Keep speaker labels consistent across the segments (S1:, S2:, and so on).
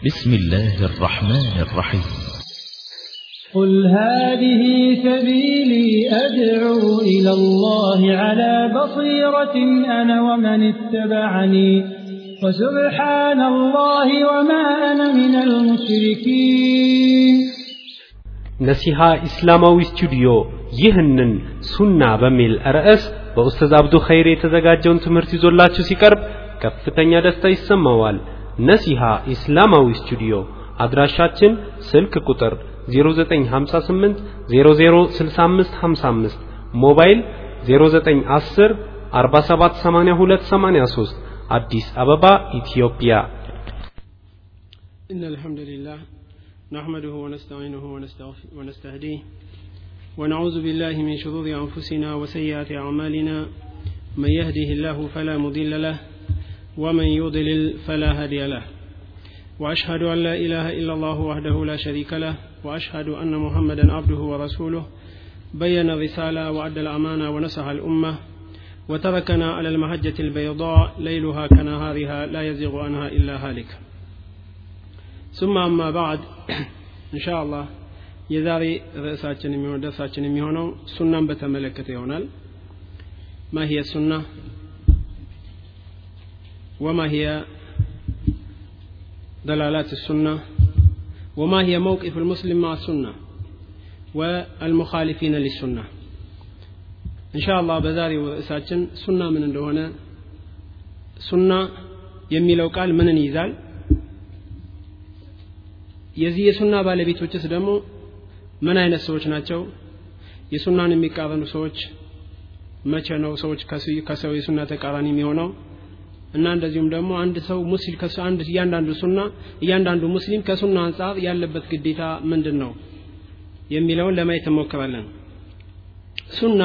S1: بسم الله الرحمن الرحيم
S2: قل هذه سبيلي أدعو إلى الله على بصيرة أنا ومن اتبعني وسبحان الله وما أنا من المشركين
S3: ነሲሃ ኢስላማዊ ስቱዲዮ ይህንን ሱና በሚል ርዕስ በኡስታዝ አብዱ ኸይር የተዘጋጀውን ትምህርት ይዞላችሁ ሲቀርብ ከፍተኛ ደስታ ይሰማዋል። ነሲሃ ኢስላማዊ ስቱዲዮ አድራሻችን ስልክ ቁጥር 0958 006555 ሞባይል 0910 478283 አዲስ አበባ ኢትዮጵያ
S4: إن الحمد لله نحمده ونستعينه ونستغف- ونستهديه ونعوذ بالله من شرور أنفسنا وسيئات أعمالنا من يهده الله فلا مضل له ومن يضلل فلا هادي له. وأشهد أن لا إله إلا الله وحده لا شريك له وأشهد أن محمدا عبده ورسوله. بين الرسالة وأدى الأمانة ونصح الأمة. وتركنا على المهجه البيضاء ليلها كنهارها لا يزيغ عنها إلا هالك. ثم أما بعد إن شاء الله የዛሬ ርዕሳችን የሚሆን ደርሳችን የሚሆነው ሱናን በተመለከተ ما هي السنة؟ وما هي دلالات السنة وما هي موقف المسلم مع السنة والمخالفين للسنة إن شاء الله በዛሬው ርዕሳችን ሱና ምን እንደሆነ ሱና የሚለው ቃል ምንን ይይዛል የዚህ የሱና ባለቤቶችስ ደግሞ ምን አይነት ሰዎች ናቸው የሱናን የሚቃረኑ ሰዎች መቼ ነው ሰዎች ከሱ- ከሰው የሱና ተቃራኒ የሚሆነው እና እንደዚሁም ደግሞ አንድ ሰው ሙስሊም ከሱ አንድ እያንዳንዱ ሱና እያንዳንዱ ሙስሊም ከሱና አንጻር ያለበት ግዴታ ምንድን ነው የሚለውን ለማየት እንሞክራለን። ሱና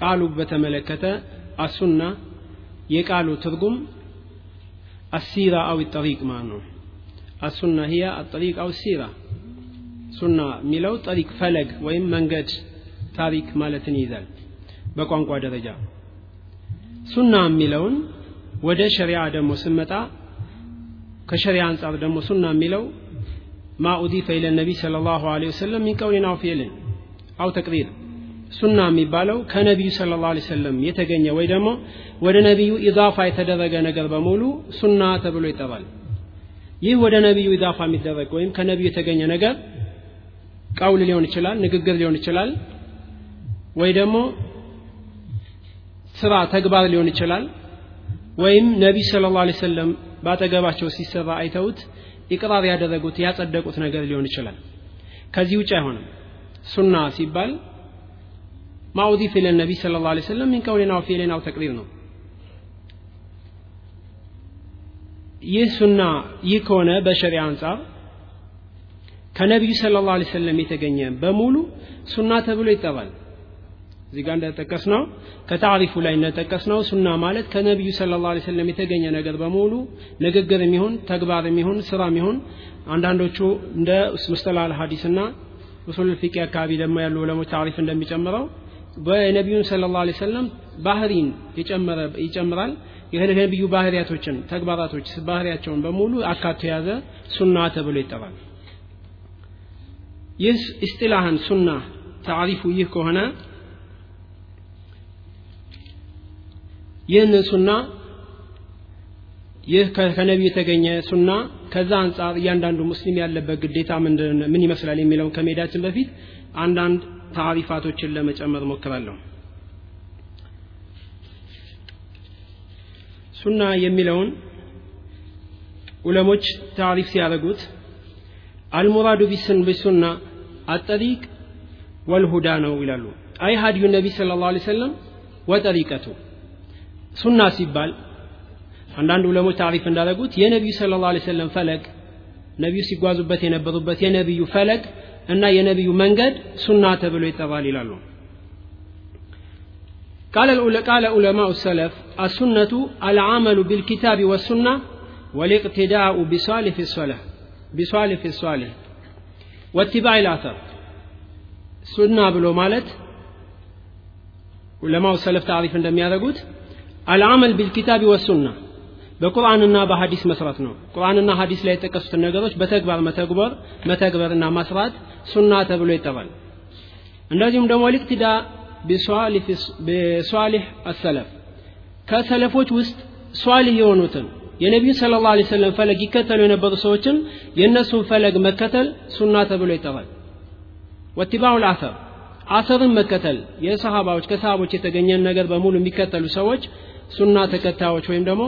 S4: ቃሉ በተመለከተ አሱና የቃሉ ትርጉም አሲራ አው ጠሪቅ ማለት ነው። አሱና ሂያ አጠሪቅ አው ሲራ። ሱና የሚለው ጠሪቅ ፈለግ ወይም መንገድ ታሪክ ማለትን ይይዛል በቋንቋ ደረጃ። ሱና የሚለውን ወደ ሸሪዓ ደግሞ ስመጣ ከሸሪዓ አንጻር ደግሞ ሱና የሚለው ማ ኡዲፈ ኢለ ነቢ ስለ ላሁ ለ ወሰለም ሚን ቀውሊን አው ተቅሪር ሱና የሚባለው ከነቢዩ ስለ ላ ሰለም የተገኘ ወይ ደግሞ ወደ ነቢዩ ኢዛፋ የተደረገ ነገር በሙሉ ሱና ተብሎ ይጠራል። ይህ ወደ ነቢዩ ኢዛፋ የሚደረግ ወይም ከነቢዩ የተገኘ ነገር ቀውል ሊሆን ይችላል ንግግር ሊሆን ይችላል ወይ ደግሞ ስራ ተግባር ሊሆን ይችላል ወይም ነቢዩ ስለ ላ ሰለም በአጠገባቸው ሲሰራ አይተውት ኢቅራር ያደረጉት ያጸደቁት ነገር ሊሆን ይችላል። ከዚህ ውጭ አይሆንም። ሱና ሲባል ማኡዲፍ ኢለ ነቢ ስለ ላ ሰለም ሚን ቀውሊን ተቅሪር ነው። ይህ ሱና ይህ ከሆነ በሸሪያ አንጻር ከነቢዩ ስለ ላ ሰለም የተገኘ በሙሉ ሱና ተብሎ ይጠራል እዚህ ጋር እንደጠቀስ ነው ከታሪፉ ላይ እንደጠቀስ ነው ሱና ማለት ከነቢዩ ስለ ላ ሰለም የተገኘ ነገር በሙሉ ንግግር የሚሆን ተግባር የሚሆን ስራ የሚሆን አንዳንዶቹ እንደ ሙስተላል ሀዲስና ኡሱል ፊቂ አካባቢ ደግሞ ያሉ ዑለሞች ታሪፍ እንደሚጨምረው በነቢዩን ስለ ላ ሰለም ባህሪን ይጨምራል። የነቢዩ ባህሪያቶችን ተግባራቶች ባህሪያቸውን በሙሉ አካቶ የያዘ ሱና ተብሎ ይጠራል። ይህ እስጢላህን ሱና ታሪፉ ይህ ከሆነ ይህንን ሱና ይህ ከነቢዩ የተገኘ ሱና ከዛ አንጻር እያንዳንዱ ሙስሊም ያለበት ግዴታ ምን ይመስላል የሚለውን ከመሄዳችን በፊት አንዳንድ ታሪፋቶችን ለመጨመር ሞክራለሁ ሱና የሚለውን ዑለሞች ታሪፍ ሲያደርጉት አልሙራዱ ቢስን ቢሱና አጠሪቅ ወልሁዳ ነው ይላሉ። አይ ሀዲዩ ነቢ ስለ ላ ሰለም ወጠሪቀቱ ሱና ሲባል አንዳንድ ዑለሞች ታሪፍ እንዳደረጉት የነቢዩ ስለ ላ ሰለም ፈለግ ነቢዩ ሲጓዙበት የነበሩበት የነቢዩ ፈለግ እና የነቢዩ መንገድ ሱና ተብሎ ይጠራል ይላሉ قال العل- قال علماء السلف السنة العمل بالكتاب والسنة والاقتداء بصالح الصالح بصالح الصالح واتباع الأثر سنة بلو مالت علماء السلف تعرف عندما አልአመል ቢልኪታቢ ወሱና በቁርአንና በሀዲስ መስራት ነው። ቁርአንና ሀዲስ ላይ የጠቀሱትን ነገሮች በተግባር መተግበር መተግበርና ማስራት ሱና ተብሎ ይጠራል። እንደዚሁም ደግሞ ልክትዳ ቢሷሊህ አሰለፍ ከሰለፎች ውስጥ ሷሊህ የሆኑትን የነቢዩ ስለ ላ ሰለም ፈለግ ይከተሉ የነበሩ ሰዎችን የእነሱን ፈለግ መከተል ሱና ተብሎ ይጠራል። ወቲባዑ ልአሰር አሰርን መከተል የሰሃባዎች ከሰሃቦች የተገኘን ነገር በሙሉ የሚከተሉ ሰዎች ሱና ተከታዮች ወይም ደግሞ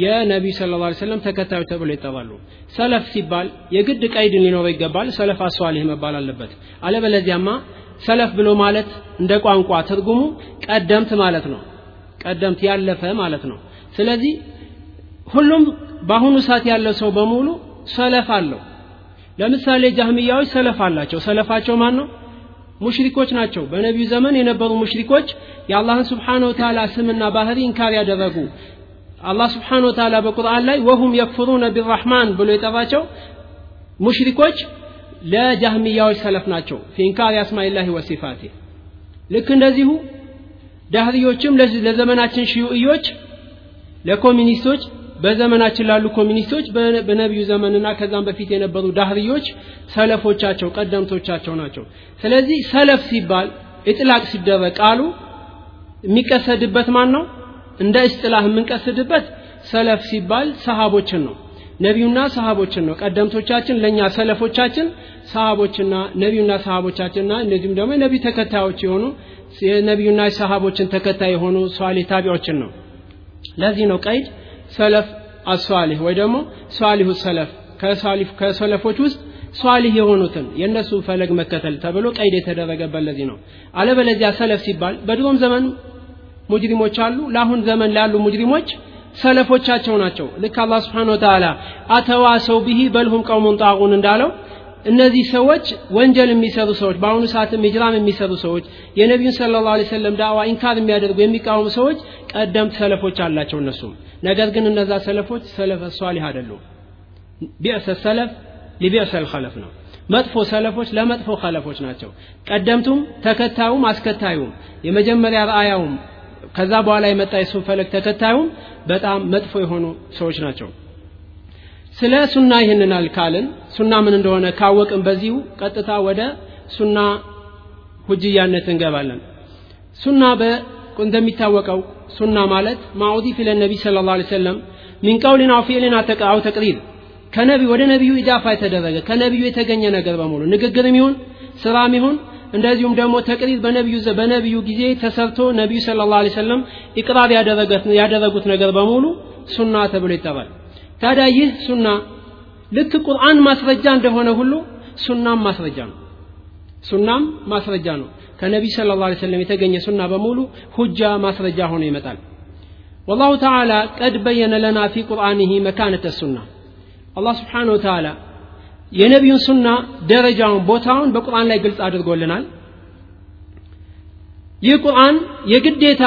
S4: የነቢዩ ስለ ላ ሰለም ተከታዮች ተብሎ ይጠራሉ። ሰለፍ ሲባል የግድ ቀይድ ሊኖረው ይገባል። ሰለፍ አሷሊህ መባል አለበት። አለበለዚያማ ሰለፍ ብሎ ማለት እንደ ቋንቋ ትርጉሙ ቀደምት ማለት ነው። ቀደምት ያለፈ ማለት ነው። ስለዚህ ሁሉም በአሁኑ ሰዓት ያለው ሰው በሙሉ ሰለፍ አለው። ለምሳሌ ጃህሚያዎች ሰለፍ አላቸው። ሰለፋቸው ማን ነው ሙሽሪኮች ናቸው። በነቢዩ ዘመን የነበሩ ሙሽሪኮች የአላህን ስብሓን ወተላ ስምና ባህሪ እንካር ያደረጉ አላህ ስብሓን ወተላ በቁርአን ላይ ወሁም የክፍሩነ ቢራሕማን ብሎ የጠራቸው ሙሽሪኮች ለጃህሚያዎች ሰለፍ ናቸው። ፊንካር አስማኢላሂ ወሲፋቴ። ልክ እንደዚሁ ዳህርዮችም ለዘመናችን ሽዩእዮች ለኮሚኒስቶች በዘመናችን ላሉ ኮሚኒስቶች በነቢዩ ዘመንና ከዛም በፊት የነበሩ ዳህርዮች ሰለፎቻቸው ቀደምቶቻቸው ናቸው። ስለዚህ ሰለፍ ሲባል እጥላቅ ሲደረግ ቃሉ የሚቀሰድበት ማን ነው እንደ እስጥላህ የምንቀስድበት ሰለፍ ሲባል ሰሃቦችን ነው። ነቢዩና ሰሃቦችን ነው። ቀደምቶቻችን ለእኛ ሰለፎቻችን ሰሃቦችና ነቢዩና ሰሃቦቻችንና እነዚሁም ደግሞ የነቢዩ ተከታዮች የሆኑ የነቢዩና ሰሃቦችን ተከታይ የሆኑ ሷሌ ታቢዎችን ነው። ለዚህ ነው ቀይድ ሰለፍ አሷሊህ ወይ ደግሞ ሷሊሁ ሰለፍ። ከሰለፎች ውስጥ ሷሊህ የሆኑትን የእነሱን ፈለግ መከተል ተብሎ ቀይድ የተደረገበት ለዚህ ነው። አለበለዚያ ሰለፍ ሲባል በድሮም ዘመን ሙጅሪሞች አሉ ለአሁን ዘመን ላሉ ሙጅሪሞች ሰለፎቻቸው ናቸው። ልክ አላህ ስብሓን ወተላ አተዋሰው ብሂ በልሁም ቀውሙን ጣቁን እንዳለው እነዚህ ሰዎች ወንጀል የሚሰሩ ሰዎች በአሁኑ ሰዓትም ኢጅራም የሚሰሩ ሰዎች የነቢዩን ስለ ላ ሰለም ዳዋ ኢንካር የሚያደርጉ የሚቃወሙ ሰዎች ቀደምት ሰለፎች አላቸው እነሱም። ነገር ግን እነዛ ሰለፎች ሰለፈ ሷሊህ አይደሉም። ቢዕሰ ሰለፍ ሊቢዕሰ ልኸለፍ ነው። መጥፎ ሰለፎች ለመጥፎ ኸለፎች ናቸው። ቀደምቱም ተከታዩም አስከታዩም የመጀመሪያ ረአያውም ከዛ በኋላ የመጣ የሱን ፈለግ ተከታዩም በጣም መጥፎ የሆኑ ሰዎች ናቸው ስለ ሱና ይህንን ካልን ሱና ምን እንደሆነ ካወቅን በዚሁ ቀጥታ ወደ ሱና ሁጅያነት እንገባለን። ሱና እንደሚታወቀው ሱና ማለት ማዑዲፍ ኢለ ነቢ ስለ ላ ሰለም ሚን ቀውልን አው ፊዕልን አው ተቅሪር ከነቢ ወደ ነቢዩ ኢዳፋ የተደረገ ከነቢዩ የተገኘ ነገር በሙሉ ንግግርም ይሁን ስራም ይሁን እንደዚሁም ደግሞ ተቅሪር በነቢዩ በነቢዩ ጊዜ ተሰርቶ ነቢዩ ስለ ላ ሰለም ኢቅራር ያደረጉት ነገር በሙሉ ሱና ተብሎ ይጠራል ታዲያ ይህ ሱና ልክ ቁርአን ማስረጃ እንደሆነ ሁሉ ሱናም ማስረጃ ነው። ሱናም ማስረጃ ነው። ከነቢ ስለ ላ ሰለም የተገኘ ሱና በሙሉ ሁጃ ማስረጃ ሆኖ ይመጣል። ወላሁ ተዓላ ቀድ በየነ ለና ፊ ቁርአንህ መካነተ ሱና። አላህ ስብሓን ወተዓላ የነቢዩን ሱና ደረጃውን ቦታውን በቁርአን ላይ ግልጽ አድርጎልናል። ይህ ቁርአን የግዴታ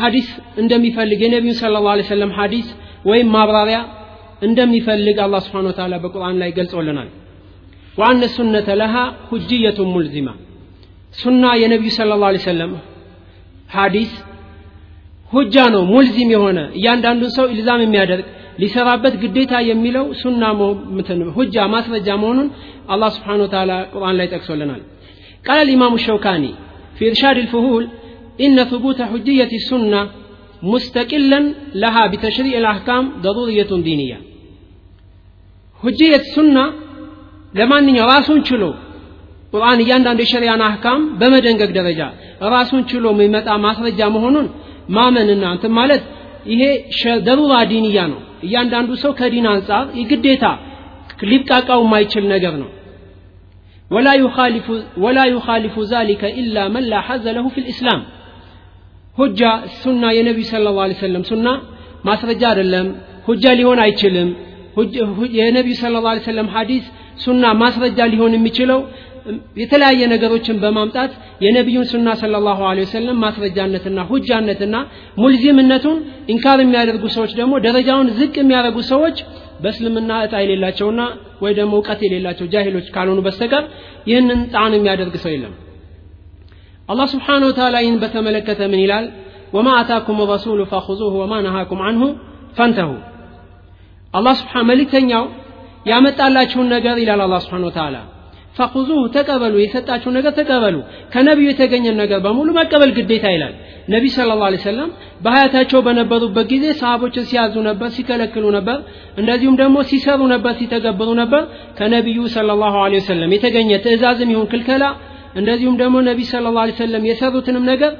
S4: ሀዲስ እንደሚፈልግ የነቢዩን ስለ ላ ሰለም ሀዲስ ወይም ማብራሪያ እንደሚፈልግ አላህ ስብሓን ወተላ በቁርአን ላይ ገልጾልናል ወአነ ሱነተ ለሃ ሁጅየቱን ሙልዚማ ሱና የነቢዩ ስለ ላ ሰለም ሀዲስ ሁጃ ነው ሙልዚም የሆነ እያንዳንዱን ሰው ኢልዛም የሚያደርግ ሊሰራበት ግዴታ የሚለው ሱና ሁጃ ማስረጃ መሆኑን አላህ ስብሓን ወተላ ቁርአን ላይ ጠቅሶልናል ቃል الإمام الشوكاني في إرشاد الفهول إن ثبوت حجية السنة مستقلا لها بتشريع الأحكام ضرورية دينية حجية السنة لمن راسون شلو ቁርአን እያንዳንዱ የሸሪያን አህካም በመደንገግ ደረጃ ራሱን ችሎ የሚመጣ ማስረጃ መሆኑን ማመንና እንትን ማለት ይሄ ደሩራ ዲንያ ነው እያንዳንዱ ሰው ከዲን አንጻር የግዴታ ሊብቃቃው የማይችል ነገር ነው ወላ ዩኻሊፉ ዛሊከ ኢላ መን ላ ሐዘ ለሁ ፊ ልእስላም ሁጃ ሱና የነቢዩ ስለ ላ ሰለም ሱና ማስረጃ አይደለም። ሁጃ ሊሆን አይችልም። የነቢዩ ስለ ላ ሰለም ሐዲስ ሱና ማስረጃ ሊሆን የሚችለው የተለያየ ነገሮችን በማምጣት የነቢዩን ሱና ስለ ላሁ ወሰለም ማስረጃነትና ሁጃነትና ሙልዚምነቱን ኢንካር የሚያደርጉ ሰዎች ደግሞ ደረጃውን ዝቅ የሚያደርጉ ሰዎች በእስልምና እጣ የሌላቸውና ወይ ደግሞ እውቀት የሌላቸው ጃሂሎች ካልሆኑ በስተቀር ይህንን ጣን የሚያደርግ ሰው የለም አላህ ስብሓን ወተላ ይህን በተመለከተ ምን ይላል? ወማ አታኩም ረሱሉ ፈኹዙሁ ወማ ነሃኩም አንሁ ፈንተሁ። አላህ ስብሓን መልእክተኛው ያመጣላችሁን ነገር ይላል አላህ ስብሓን ወተዓላ። ፈኹዙሁ ተቀበሉ የሰጣችሁን ነገር ተቀበሉ። ከነቢዩ የተገኘን ነገር በሙሉ መቀበል ግዴታ ይላል። ነቢ ስለ ላ ሰለም በሀያታቸው በነበሩበት ጊዜ ሰሃቦችን ሲያዙ ነበር ሲከለክሉ ነበር እንደዚሁም ደግሞ ሲሰሩ ነበር ሲተገብሩ ነበር። ከነቢዩ ስለ ላሁ ወሰለም የተገኘ ትእዛዝም ይሁን ክልከላ እንደዚሁም ደግሞ ነቢ ስለ ላ ሰለም የሰሩትንም ነገር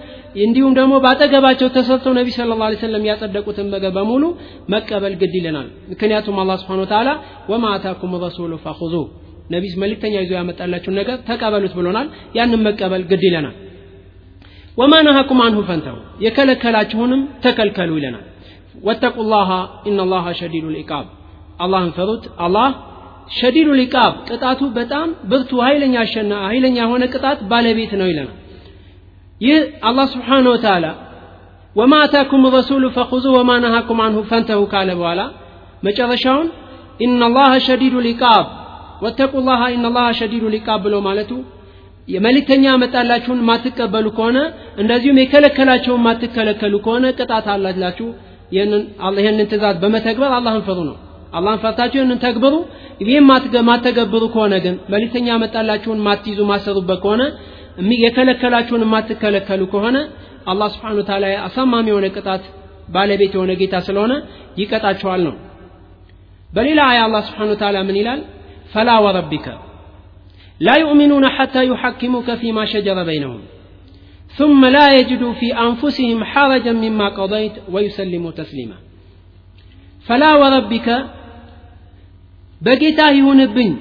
S4: እንዲሁም ደግሞ በአጠገባቸው ተሰርተው ነቢ ስለ ላ ሰለም ያጸደቁትን ነገር በሙሉ መቀበል ግድ ይለናል። ምክንያቱም አላህ ስብሓን ወተዓላ ወማ አታኩም ረሱሉ ፈኹዙ ነቢ መልእክተኛ ይዞ ያመጣላችሁን ነገር ተቀበሉት ብሎናል። ያንን መቀበል ግድ ይለናል። ወማ ነሃኩም አንሁ ፈንተው የከለከላችሁንም ተከልከሉ ይለናል። ወተቁ ላሃ ኢነላሃ ሸዲዱ ልኢቃብ አላህን ፈሩት አላህ ሸዲዱ ልኢቃብ ቅጣቱ በጣም ብርቱ ኃይለኛ አሸና ኃይለኛ የሆነ ቅጣት ባለቤት ነው ይለናል። ይህ አላህ ስብሓን ወተዓላ ወማ አታኩም ረሱሉ ፈኹዙ ወማ ነሃኩም አንሁ ፈንተሁ ካለ በኋላ መጨረሻውን ኢነላሃ ሸዲዱ ልኢቃብ ወተቁ ላሃ ኢነላሃ ሸዲዱ ሊቃብ ብሎ ማለቱ የመልእክተኛ ያመጣላችሁን ማትቀበሉ ከሆነ እንደዚሁም የከለከላቸውን ማትከለከሉ ከሆነ ቅጣት አላላችሁ። ይህንን ትእዛዝ በመተግበር አላህን ፍሩ ነው አላህን ፈርታችሁ ይህንን ተግብሩ ይህም ማተገብሩ ከሆነ ግን መልእክተኛ ያመጣላችሁን ማትይዙ ማሰሩበት ከሆነ የከለከላችሁን የማትከለከሉ ከሆነ አላህ ስብሓን ታላ አሳማሚ የሆነ ቅጣት ባለቤት የሆነ ጌታ ስለሆነ ይቀጣችኋል ነው በሌላ አያ አላህ ስብሓን ታላ ምን ይላል فلا وربك لا يؤمنون حتى يحكموك فيما شجر بينهم ثم لا يجدوا في أنفسهم حرجا مما قضيت ويسلموا تسليما فلا وربك بقيته هنا بني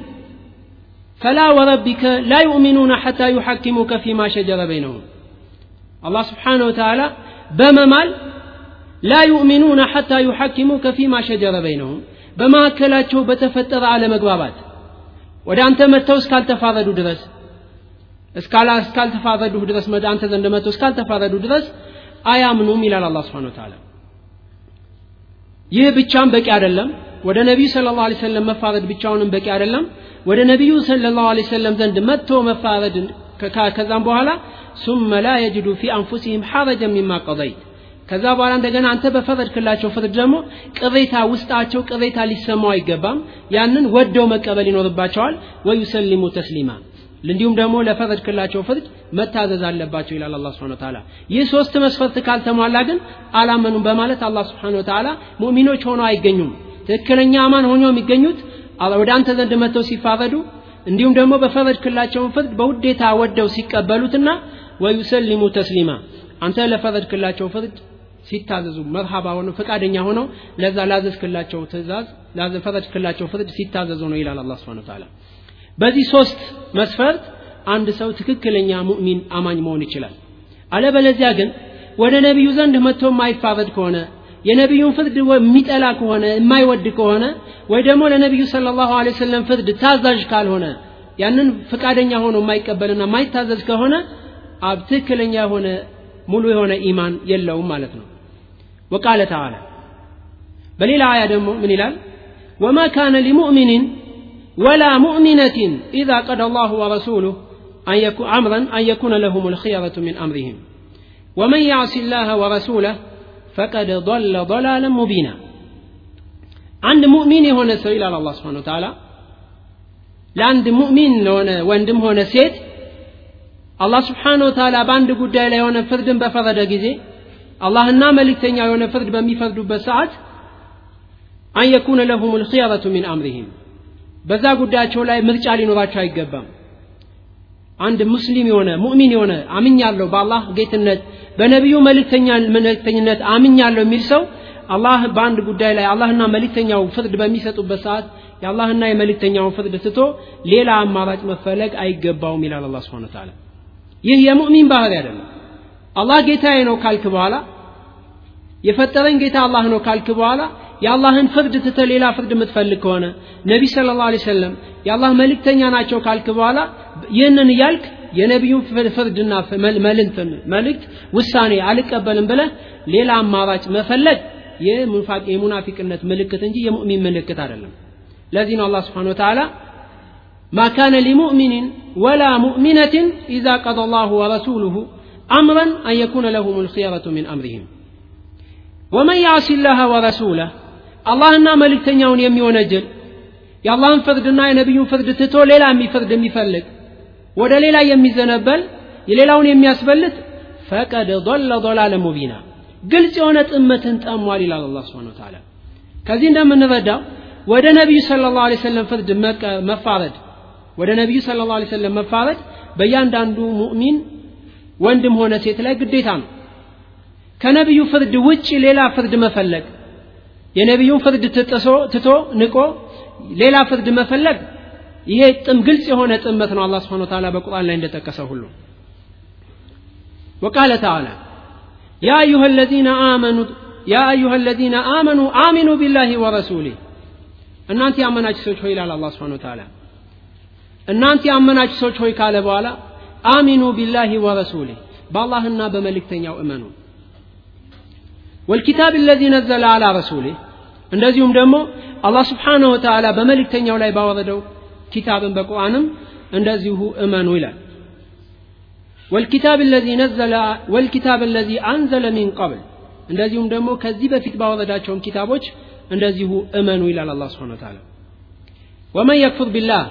S4: فلا وربك لا يؤمنون حتى يحكموك فيما شجر بينهم الله سبحانه وتعالى بما مال لا يؤمنون حتى يحكموك فيما شجر بينهم بما كلاتشو بتفتر على مقبابات ودا أنت متو سكال تفاردو درس سكال سكال تفاردو درس مدى أنت ما متو سكال تفاردو درس آيام نومي لالله سبحانه وتعالى يهبت شام بك أدلم ወደ ነቢዩ ስለ ላሁ ሰለም መፋረድ ብቻውንም በቂ አይደለም። ወደ ነቢዩ ስለ ላሁ ሰለም ዘንድ መጥቶ መፋረድ ከዛም በኋላ ሱመ ላ የጅዱ ፊ አንፉሲህም ሐረጀን ሚማ ቀضይት ከዛ በኋላ እንደገና አንተ በፈረድክላቸው ፍርድ ደግሞ ቅሬታ ውስጣቸው ቅሬታ ሊሰማው አይገባም። ያንን ወደው መቀበል ይኖርባቸዋል። ወዩሰሊሙ ተስሊማ እንዲሁም ደግሞ ለፈረድክላቸው ፍርድ መታዘዝ አለባቸው ይላል አላ ስብን ተላ ይህ ሶስት መስፈርት ካልተሟላ ግን አላመኑም በማለት አላህ ስብሓን ተላ ሙእሚኖች ሆነው አይገኙም ትክክለኛ አማን ሆኖ የሚገኙት? ወደ አንተ ዘንድ መጥተው ሲፋረዱ እንዲሁም ደግሞ በፈረድክላቸውን ፍርድ በውዴታ ወደው ሲቀበሉትና ወዩሰሊሙ ተስሊማ አንተ ለፈረድክላቸው ፍርድ ሲታዘዙ መርሃባ ሆነው ፈቃደኛ ሆነው ለዛ ላዘዝክላቸው ትእዛዝ ላዘፈረድክላቸው ፍርድ ሲታዘዙ ነው ይላል አላህ ወተዓላ። በዚህ ሶስት መስፈርት አንድ ሰው ትክክለኛ ሙእሚን አማኝ መሆን ይችላል። አለበለዚያ ግን ወደ ነቢዩ ዘንድ መጥቶ የማይፋረድ ከሆነ የነቢዩን ፍርድ የሚጠላ ከሆነ የማይወድ ከሆነ ወይ ደግሞ ለነቢዩ ስለ ላሁ ወሰለም ፍርድ ታዛዥ ካልሆነ ያንን ፈቃደኛ ሆኖ የማይቀበልና የማይታዘዝ ከሆነ አብ ትክክለኛ የሆነ ሙሉ የሆነ ኢማን የለውም ማለት ነው። ወቃለ ተዓላ። በሌላ አያ ደግሞ ምን ይላል? ወማ ካነ ሊሙእሚንን ወላ ሙእሚነትን ኢዛ ቀደ አላሁ ወረሱሉህ አምረን አን የኩነ ለሁም ልክየረቱ ምን አምሪህም ወመን ያዕሲ ላህ ወረሱለህ ፈቀድ ضለ ضላላ ሙቢና። አንድ ሙእሚን የሆነ ሰው ይላል አላ ስብን ተዓላ ለአንድ ሙእሚን ለሆነ ወንድም ሆነ ሴት አላህ ስብሓን ወተዓላ በአንድ ጉዳይ ላይ የሆነ ፍርድን በፈረደ ጊዜ አላህና መልእክተኛ የሆነ ፍርድ በሚፈርዱበት ሰዓት አን የኩነ ለሁም ልክየረቱ ሚን አምሪህም በዛ ጉዳያቸው ላይ ምርጫ ሊኖራቸው አይገባም። አንድ ሙስሊም የሆነ ሙእሚን የሆነ አምኛለሁ በአላህ ጌትነት በነቢዩ መልእክተኝነት አምኛለሁ የሚል ሰው አላህ በአንድ ጉዳይ ላይ አላህና መልእክተኛው ፍርድ በሚሰጡበት ሰዓት የአላህና የመልእክተኛውን ፍርድ ትቶ ሌላ አማራጭ መፈለግ አይገባውም ይላል አላ ስብን ተዓላ ይህ የሙእሚን ባህሪ አይደለም። አላህ ጌታዬ ነው ካልክ በኋላ የፈጠረኝ ጌታ አላህ ነው ካልክ በኋላ የአላህን ፍርድ ትተ ሌላ ፍርድ የምትፈልግ ከሆነ ነቢ ስለ ላ ሰለም የአላህ መልእክተኛ ናቸው ካልክ በኋላ ይህንን እያልክ የነቢዩን ፍርድና መልእክት ውሳኔ አልቀበልም ብለህ ሌላ አማራጭ መፈለግ የሙናፊቅነት ምልክት እንጂ የሙእሚን ምልክት አይደለም ለዚህ ነው አላህ ስብሓን ወተዓላ ما كان لمؤمن ولا مؤمنة إذا قضى الله ورسوله أمرا أن يكون لهم الخيرة من أمرهم ወመን ያዕሲ ላህ ወረሱለህ አላህና መልእክተኛውን የሚወነጅል የአላህን ፍርድና የነቢዩን ፍርድ ትቶ ሌላ የሚፍርድ የሚፈልግ ወደ ሌላ የሚዘነበል የሌላውን የሚያስበልጥ ፈቀድ ضለ ضላለ ሙቢና ግልጽ የሆነ ጥመትን ጠሟል ይላል አላህ ስብሓን ተዓላ ከዚህ እንደምንረዳው ወደ ነቢዩ ስለ ላሁ ለ ሰለም ፍርድ መፋረድ ወደ ነቢዩ ስለ ላሁ ሰለም መፋረድ በእያንዳንዱ ሙእሚን ወንድም ሆነ ሴት ላይ ግዴታ ነው። ከነቢዩ ፍርድ ውጭ ሌላ ፍርድ መፈለግ የነቢዩን ፍርድ ትጥሶ ትቶ ንቆ ሌላ ፍርድ መፈለግ ይሄ ጥም ግልጽ የሆነ ጥመት ነው አላ ስብሓን ተዓላ በቁርአን ላይ እንደጠቀሰ ሁሉ። ወቃለ ተዓላ ያ አዩሃ ለዚነ አመኑ ያ አዩሃ ለዚነ አመኑ አሚኑ ቢላሂ ወረሱሊ። እናንተ ያመናችሁ ሰዎች ሆይ ይላል አላህ ስብሓን ተዓላ እናንተ ያመናችሁ ሰዎች ሆይ ካለ በኋላ አሚኑ ቢላሂ ወረሱሊህ በአላህና በመልእክተኛው እመኑ። ወልኪታብ ለዚ ነዘለ አላ ረሱሊህ እንደዚሁም ደግሞ አላህ ስብሓነሁ ወተዓላ በመልእክተኛው ላይ ባወረደው ኪታብን በቁርአንም እንደዚሁ እመኑ ይላል والكتاب الذي نزل والكتاب الذي أنزل من قبل እንደዚሁም ደግሞ ከዚህ በፊት ባወረዳቸውም ኪታቦች እንደዚሁ እመኑ ይላል አላህ ስብሓን ተዓላ ወመን የክፍር ቢላህ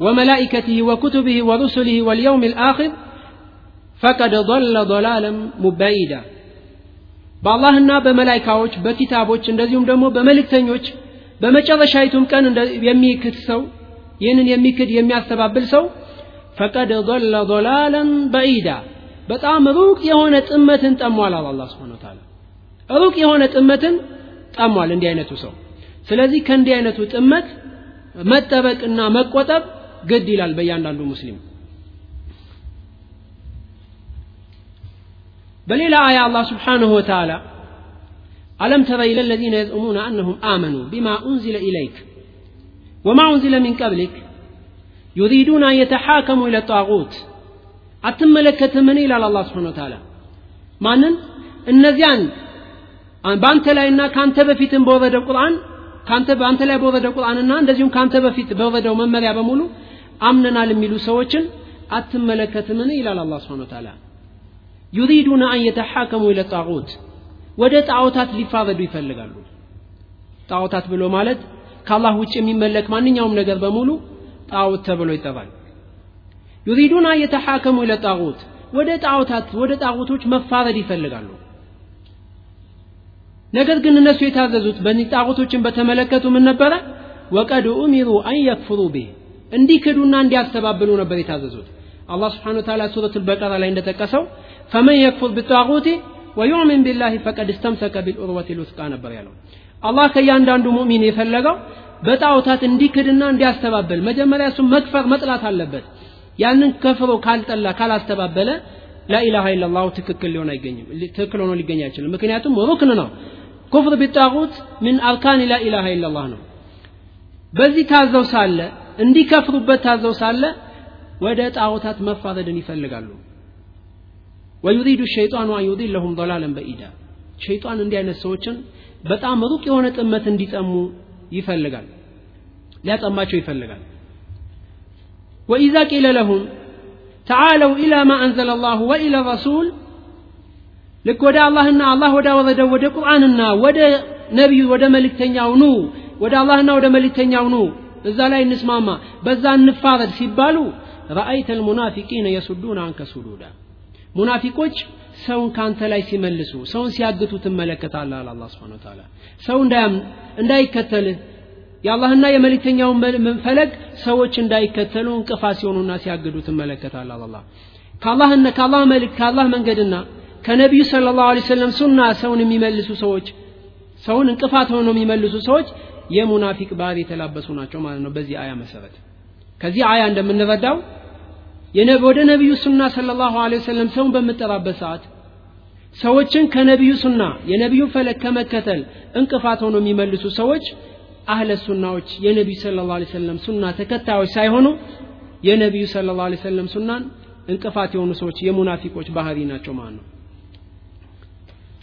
S4: وملائكته وكتبه ورسله واليوم الآخر فقد ضل ضلالا مبعيدا በአላህና በመላይካዎች በኪታቦች እንደዚሁም ደግሞ በመልእክተኞች በመጨረሻይቱም ቀን የሚክድ ሰው ይህንን የሚክድ የሚያስተባብል ሰው ፈቀድ ضل ضلالا بعيدا በጣም ሩቅ የሆነ ጥመትን ጠሟል አለ አላህ Subhanahu Ta'ala ሩቅ የሆነ ጥመትን ጠሟል እንዲህ አይነቱ ሰው ስለዚህ ከእንዲህ አይነቱ ጥመት መጠበቅና መቆጠብ ግድ ይላል በእያንዳንዱ ሙስሊም በሌላ አያ አላህ ስብሓንሁ ወተዓላ ألم تر إلى الذين يزعمون أنهم آمنوا بما أنزل إليك وما أنزل من قبلك يريدون أن يتحاكموا إلى الطاغوت አትመለከትምን ይላል አላህ ስብሓን ወተዓላ ማንን እነዚያን በአንተ ላይና ከአንተ በፊትም በወረደው ቁርአን ካንተ በአንተ ላይ በወረደው ቁርአንና እንደዚሁም ካንተ በፊት በወረደው መመሪያ በሙሉ አምነናል የሚሉ ሰዎችን አትመለከትምን ይላል አላህ ስብሓን ወተዓላ ዩሪዱነ አን የተሓከሙ ኢለ ጣዖት ወደ ጣዖታት ሊፋረዱ ይፈልጋሉ ጣዖታት ብሎ ማለት ከአላህ ውጭ የሚመለክ ማንኛውም ነገር በሙሉ ጣዖት ተብሎ ይጠራል ዩሪዱን አን የተሓከሙ ኢለ ወደ ጣዖታት ወደ ጣዖቶች መፋረድ ይፈልጋሉ። ነገር ግን እነሱ የታዘዙት በእኒህ ጣዖቶችን በተመለከቱ ምን ነበረ? ወቀድ ኡሚሩ አን የክፍሩ ቢህ እንዲክዱና እንዲያስተባብሉ ነበር የታዘዙት። አላህ ስብሓን ወተዓላ ሱረት ልበቀራ ላይ እንደጠቀሰው ፈመን የክፉር ብጣዖቲ ወዩዕሚን ቢላህ ፈቀድ እስተምሰከ ቢልዑርወት ልውስቃ ነበር ያለው አላህ ከእያንዳንዱ ሙእሚን የፈለገው በጣዖታት እንዲክድና እንዲያስተባብል መጀመሪያ እሱም መክፈር መጥላት አለበት። ያንን ከፍሮ ካልጠላ ካላስተባበለ ላኢላሃ ኢላላሁ ትክክል ሊሆን አይገኝም። ትክክል ሆኖ ሊገኝ አይችልም። ምክንያቱም ሩክን ነው። ኩፍር ቢጣጉት ምን አርካን ላኢላሃ ኢላላህ ነው። በዚህ ታዘው ሳለ እንዲከፍሩበት ታዘው ሳለ ወደ ጣዖታት መፋረድን ይፈልጋሉ። ወዩሪዱ ሸይጣኑ አን ዩዲለሁም ضላለን በኢዳ። ሸይጣን እንዲህ አይነት ሰዎችን በጣም ሩቅ የሆነ ጥመት እንዲጠሙ ይፈልጋል ሊያጠማቸው ይፈልጋል። ወኢዛ ቂለ ለሁም ተዓለው ኢላ ማ አንዘለ አላሁ ወኢላ ረሱል ልክ ወደ አላህና አላህ ወደ ወረደው ወደ ቁርአንና ወደ ነቢዩ ወደ መልእክተኛው ኑ ወደ አላህና ወደ መልእክተኛው ኑ እዛ ላይ እንስማማ በዛ እንፋረድ ሲባሉ ረአይተ ልሙናፊቂነ የሱዱን አንከ ሱዱዳ። ሙናፊቆች ሰውን ካንተ ላይ ሲመልሱ ሰውን ሲያግቱ ትመለከታለህ አለ አላ ስብን ታላ ሰው እንዳይከተልህ የአላህና የመልእክተኛውን ፈለግ ሰዎች እንዳይከተሉ እንቅፋት ሲሆኑና ሲያግዱ ትመለከታለህ አላ ከአላህና ከአላህ መልእክት ከአላህ መንገድና ከነቢዩ ስለ ላሁ ሰለም ሱና ሰውን የሚመልሱ ሰዎች ሰውን እንቅፋት ሆነው የሚመልሱ ሰዎች የሙናፊቅ ባህር የተላበሱ ናቸው ማለት ነው በዚህ አያ መሰረት። ከዚህ አያ እንደምንረዳው ወደ ነቢዩ ሱና ስለ ላሁ ወሰለም ሰውን በምጠራበት ሰዓት ሰዎችን ከነቢዩ ሱና የነቢዩን ፈለግ ከመከተል እንቅፋት ሆነው የሚመልሱ ሰዎች አህለ ሱናዎች የነቢዩ ስለ ላሁ ሰለም ሱና ተከታዮች ሳይሆኑ የነቢዩ ስለ ላሁ ሰለም ሱናን እንቅፋት የሆኑ ሰዎች የሙናፊቆች ባህሪ ናቸው ማለት ነው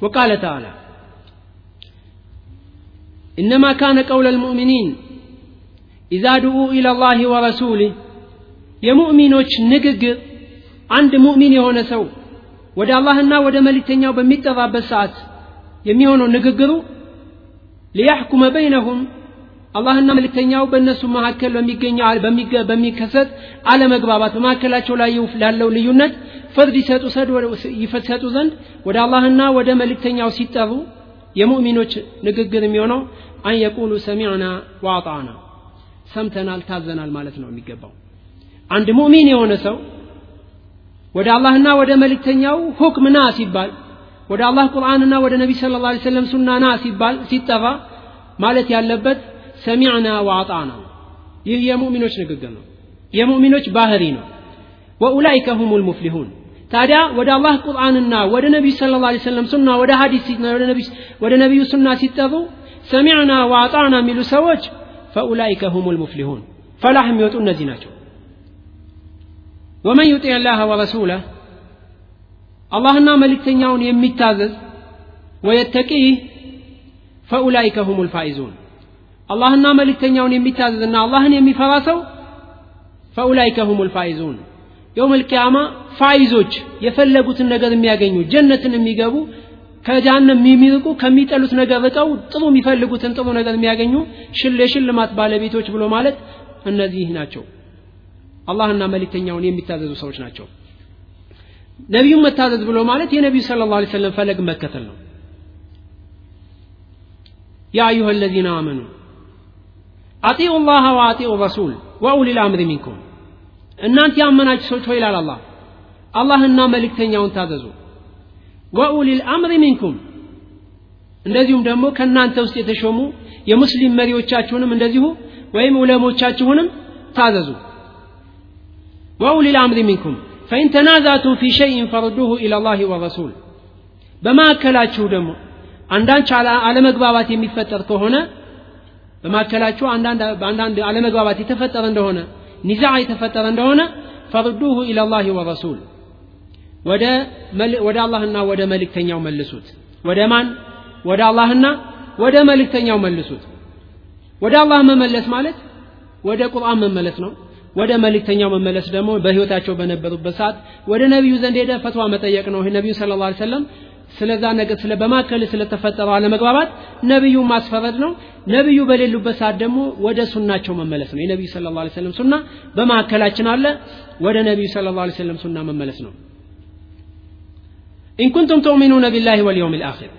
S4: وقال تعالى إنما كان قول المؤمنين إذا دعوا إلى الله ورسوله የሙእሚኖች ንግግር አንድ ሙእሚን የሆነ ሰው ወደ አላህና ወደ መልእክተኛው በሚጠራበት ሰዓት የሚሆነው ንግግሩ ሊያሕኩመ በይነሁም አላህና መልእክተኛው በእነሱ መካከል በሚከሰት አለመግባባት በመካከላቸው ላይ ላለው ልዩነት ፍርድ ይሰጡ ዘንድ ወደ አላህና ወደ መልእክተኛው ሲጠሩ የሙእሚኖች ንግግር የሚሆነው አን የቁሉ ሰሚዕና ወአጣና ሰምተናል ታዘናል ማለት ነው የሚገባው። አንድ ሙእሚን የሆነ ሰው ወደ አላህና ወደ መልእክተኛው ሁክም ና ሲባል ወደ አላህ ቁርአንና ወደ ነቢ ስለ ላ ሰለም ሱና ና ሲባል ሲጠራ ማለት ያለበት ሰሚዕና ወአጣና ይህ የሙእሚኖች ንግግር ነው። የሙእሚኖች ባህሪ ነው። ወኡላይከ ሁም ልሙፍሊሁን ታዲያ ወደ አላህ ቁርአንና ወደ ነቢዩ ስለ ላ ሰለም ሱና ወደ ሀዲስ ወደ ነቢዩ ሱና ሲጠሩ ሰሚዕና ወአጣና የሚሉ ሰዎች ፈኡላይከ ሁም ልሙፍሊሁን ፈላህ የሚወጡ እነዚህ ናቸው ወመን ዩጢዕ ላህ ወረሱለህ አላህና መልእክተኛውን የሚታዘዝ ወየተቂህ ፈኡላይከ ሁም ልፋኢዙን አላህና መልእክተኛውን የሚታዘዝና አላህን የሚፈራ ሰው ፈኡላይከ ሁም ልፋኢዙን የውም ልቅያማ ፋይዞች የፈለጉትን ነገር የሚያገኙ ጀነትን የሚገቡ ከጃሃንም የሚርቁ ከሚጠሉት ነገር ርቀው ጥሩ የሚፈልጉትን ጥሩ ነገር የሚያገኙ ሽል የሽልማት ባለቤቶች ብሎ ማለት እነዚህ ናቸው አላህና መልእክተኛውን የሚታዘዙ ሰዎች ናቸው። ነቢዩን መታዘዝ ብሎ ማለት የነቢዩ ስለ ላ ሰለም ፈለግ መከተል ነው። ያ አዩሃ አለዚነ አመኑ አጢኡ ላህ ወአጢኡ ረሱል ወኡሊ ልአምሪ ሚንኩም። እናንተ ያመናችሁ ሰዎች ሆይ ይላል አላህ አላህና መልእክተኛውን ታዘዙ። ወኡሊ ልአምሪ ሚንኩም እንደዚሁም ደግሞ ከእናንተ ውስጥ የተሾሙ የሙስሊም መሪዎቻችሁንም እንደዚሁ ወይም ዑለሞቻችሁንም ታዘዙ ወኡሊ ልአምሪ ሚንኩም ፈኢን ተናዛቱም ፊ ሸይን ፈርዱሁ ኢላ ላህ ወረሱል በማዕከላችሁ ደግሞ አንዳንድ አለመግባባት የሚፈጠር ከሆነ በማዕከላችሁ አንዳንድ አለመግባባት የተፈጠረ እንደሆነ ኒዛ የተፈጠረ እንደሆነ ፈርዱሁ ኢላ ላህ ወረሱል ወደ አላህና ወደ መልእክተኛው መልሱት። ወደ ማን? ወደ አላህና ወደ መልእክተኛው መልሱት። ወደ አላህ መመለስ ማለት ወደ ቁርአን መመለስ ነው ወደ መልእክተኛው መመለስ ደግሞ በህይወታቸው በነበሩበት ሰዓት ወደ ነቢዩ ዘንድ ሄደ ፈትዋ መጠየቅ ነው። ነቢዩ ስለ ላ ሰለም ስለዛ ነገር ስለ በማከል ስለተፈጠረው አለመግባባት ነቢዩ ማስፈረድ ነው። ነቢዩ በሌሉበት ሰዓት ደግሞ ወደ ሱናቸው መመለስ ነው። የነቢዩ ስለ ላ ሰለም ሱና በማዕከላችን አለ። ወደ ነቢዩ ስለ ላ ሰለም ሱና መመለስ ነው። ኢንኩንቱም ትؤሚኑነ ቢላህ ወልየውም ልአኪር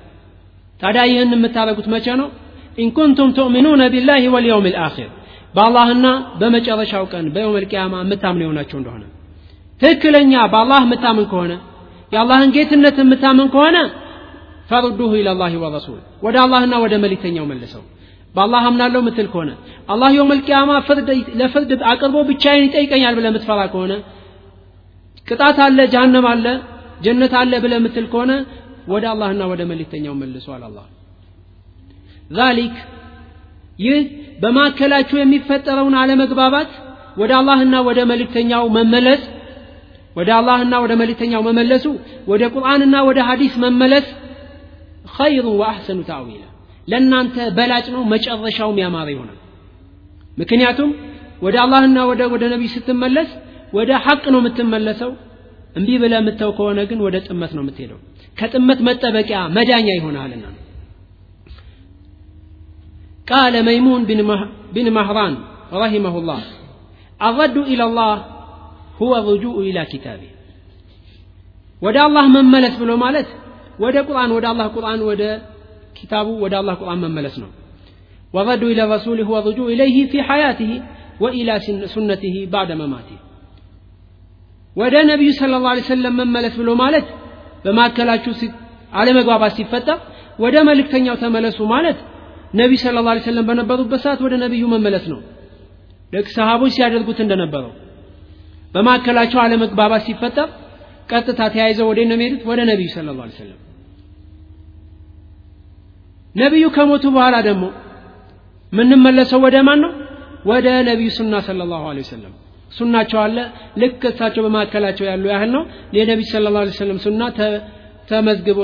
S4: ታዲያ ይህን የምታደረጉት መቼ ነው? ኢንኩንቱም ትؤሚኑነ ቢላህ ወልየውም ልአኪር በአላህና በመጨረሻው ቀን በየውም ልቅያማ የምታምኑ የሆናቸው እንደሆነ። ትክክለኛ በአላህ የምታምን ከሆነ የአላህን ጌትነት የምታምን ከሆነ ፈርዱሁ ኢላላህ ወረሱል ወደ አላህና ወደ መልእክተኛው መልሰው። በአላህ አምናለሁ ምትል ከሆነ አላህ የውም ልቅያማ ለፍርድ አቅርቦ ብቻዬን ይጠይቀኛል ብለ የምትፈራ ከሆነ ቅጣት አለ ጀሃነም አለ ጀነት አለ ብለ ምትል ከሆነ ወደ አላህና ወደ መልእክተኛው መልሷል አላህ። ዛሊክ ይህ በማዕከላችሁ የሚፈጠረውን አለመግባባት ወደ አላህና ወደ መልእክተኛው መመለስ ወደ አላህና ወደ መልእክተኛው መመለሱ ወደ ቁርአንና ወደ ሐዲስ መመለስ ኸይሩ ወአሕሰኑ ታዊላ ለእናንተ በላጭ ነው መጨረሻውም ያማረ ይሆናል። ምክንያቱም ወደ አላህና ወደ ወደ ነቢይ ስትመለስ ወደ ሐቅ ነው የምትመለሰው። እምቢ ብለ የምተው ከሆነ ግን ወደ ጥመት ነው የምትሄደው። ከጥመት መጠበቂያ መዳኛ ይሆናልና قال ميمون بن, مه بن مهران رحمه الله الرد إلى الله هو الرجوع إلى كتابه ወደ አላህ መመለስ ብሎ ማለት ወደ ቁርአን ወደ አላህ ቁርአን ወደ ኪታቡ ወደ አላህ ቁርአን መመለስ ነው ወረዱ ኢለ ረሱል ሁወ ሩጁዕ ኢለይህ ፊ ሐያትህ ወኢላ ሱነትህ ባዕደ መማትህ ወደ ነቢዩ ስለ ላ ሰለም መመለስ ብሎ ማለት በማዕከላችሁ አለመግባባት ሲፈጠር ወደ መልእክተኛው ተመለሱ ማለት ነቢይ ስለ ላ ሰለም በነበሩበት ሰዓት ወደ ነቢዩ መመለስ ነው። ልክ ሰሃቦች ሲያደርጉት እንደነበረው በማዕከላቸው አለመግባባት ሲፈጠር ቀጥታ ተያይዘው ወደ ነው የሚሄዱት? ወደ ነቢዩ ስለ ላ ሰለም ነቢዩ ከሞቱ በኋላ ደግሞ የምንመለሰው ወደ ማን ነው? ወደ ነቢዩ ሱና ስለ ላሁ ወሰለም። ሱናቸው አለ። ልክ እሳቸው በማዕከላቸው ያሉ ያህል ነው። የነቢዩ ስለ ላ ሰለም ሱና ተመዝግቦ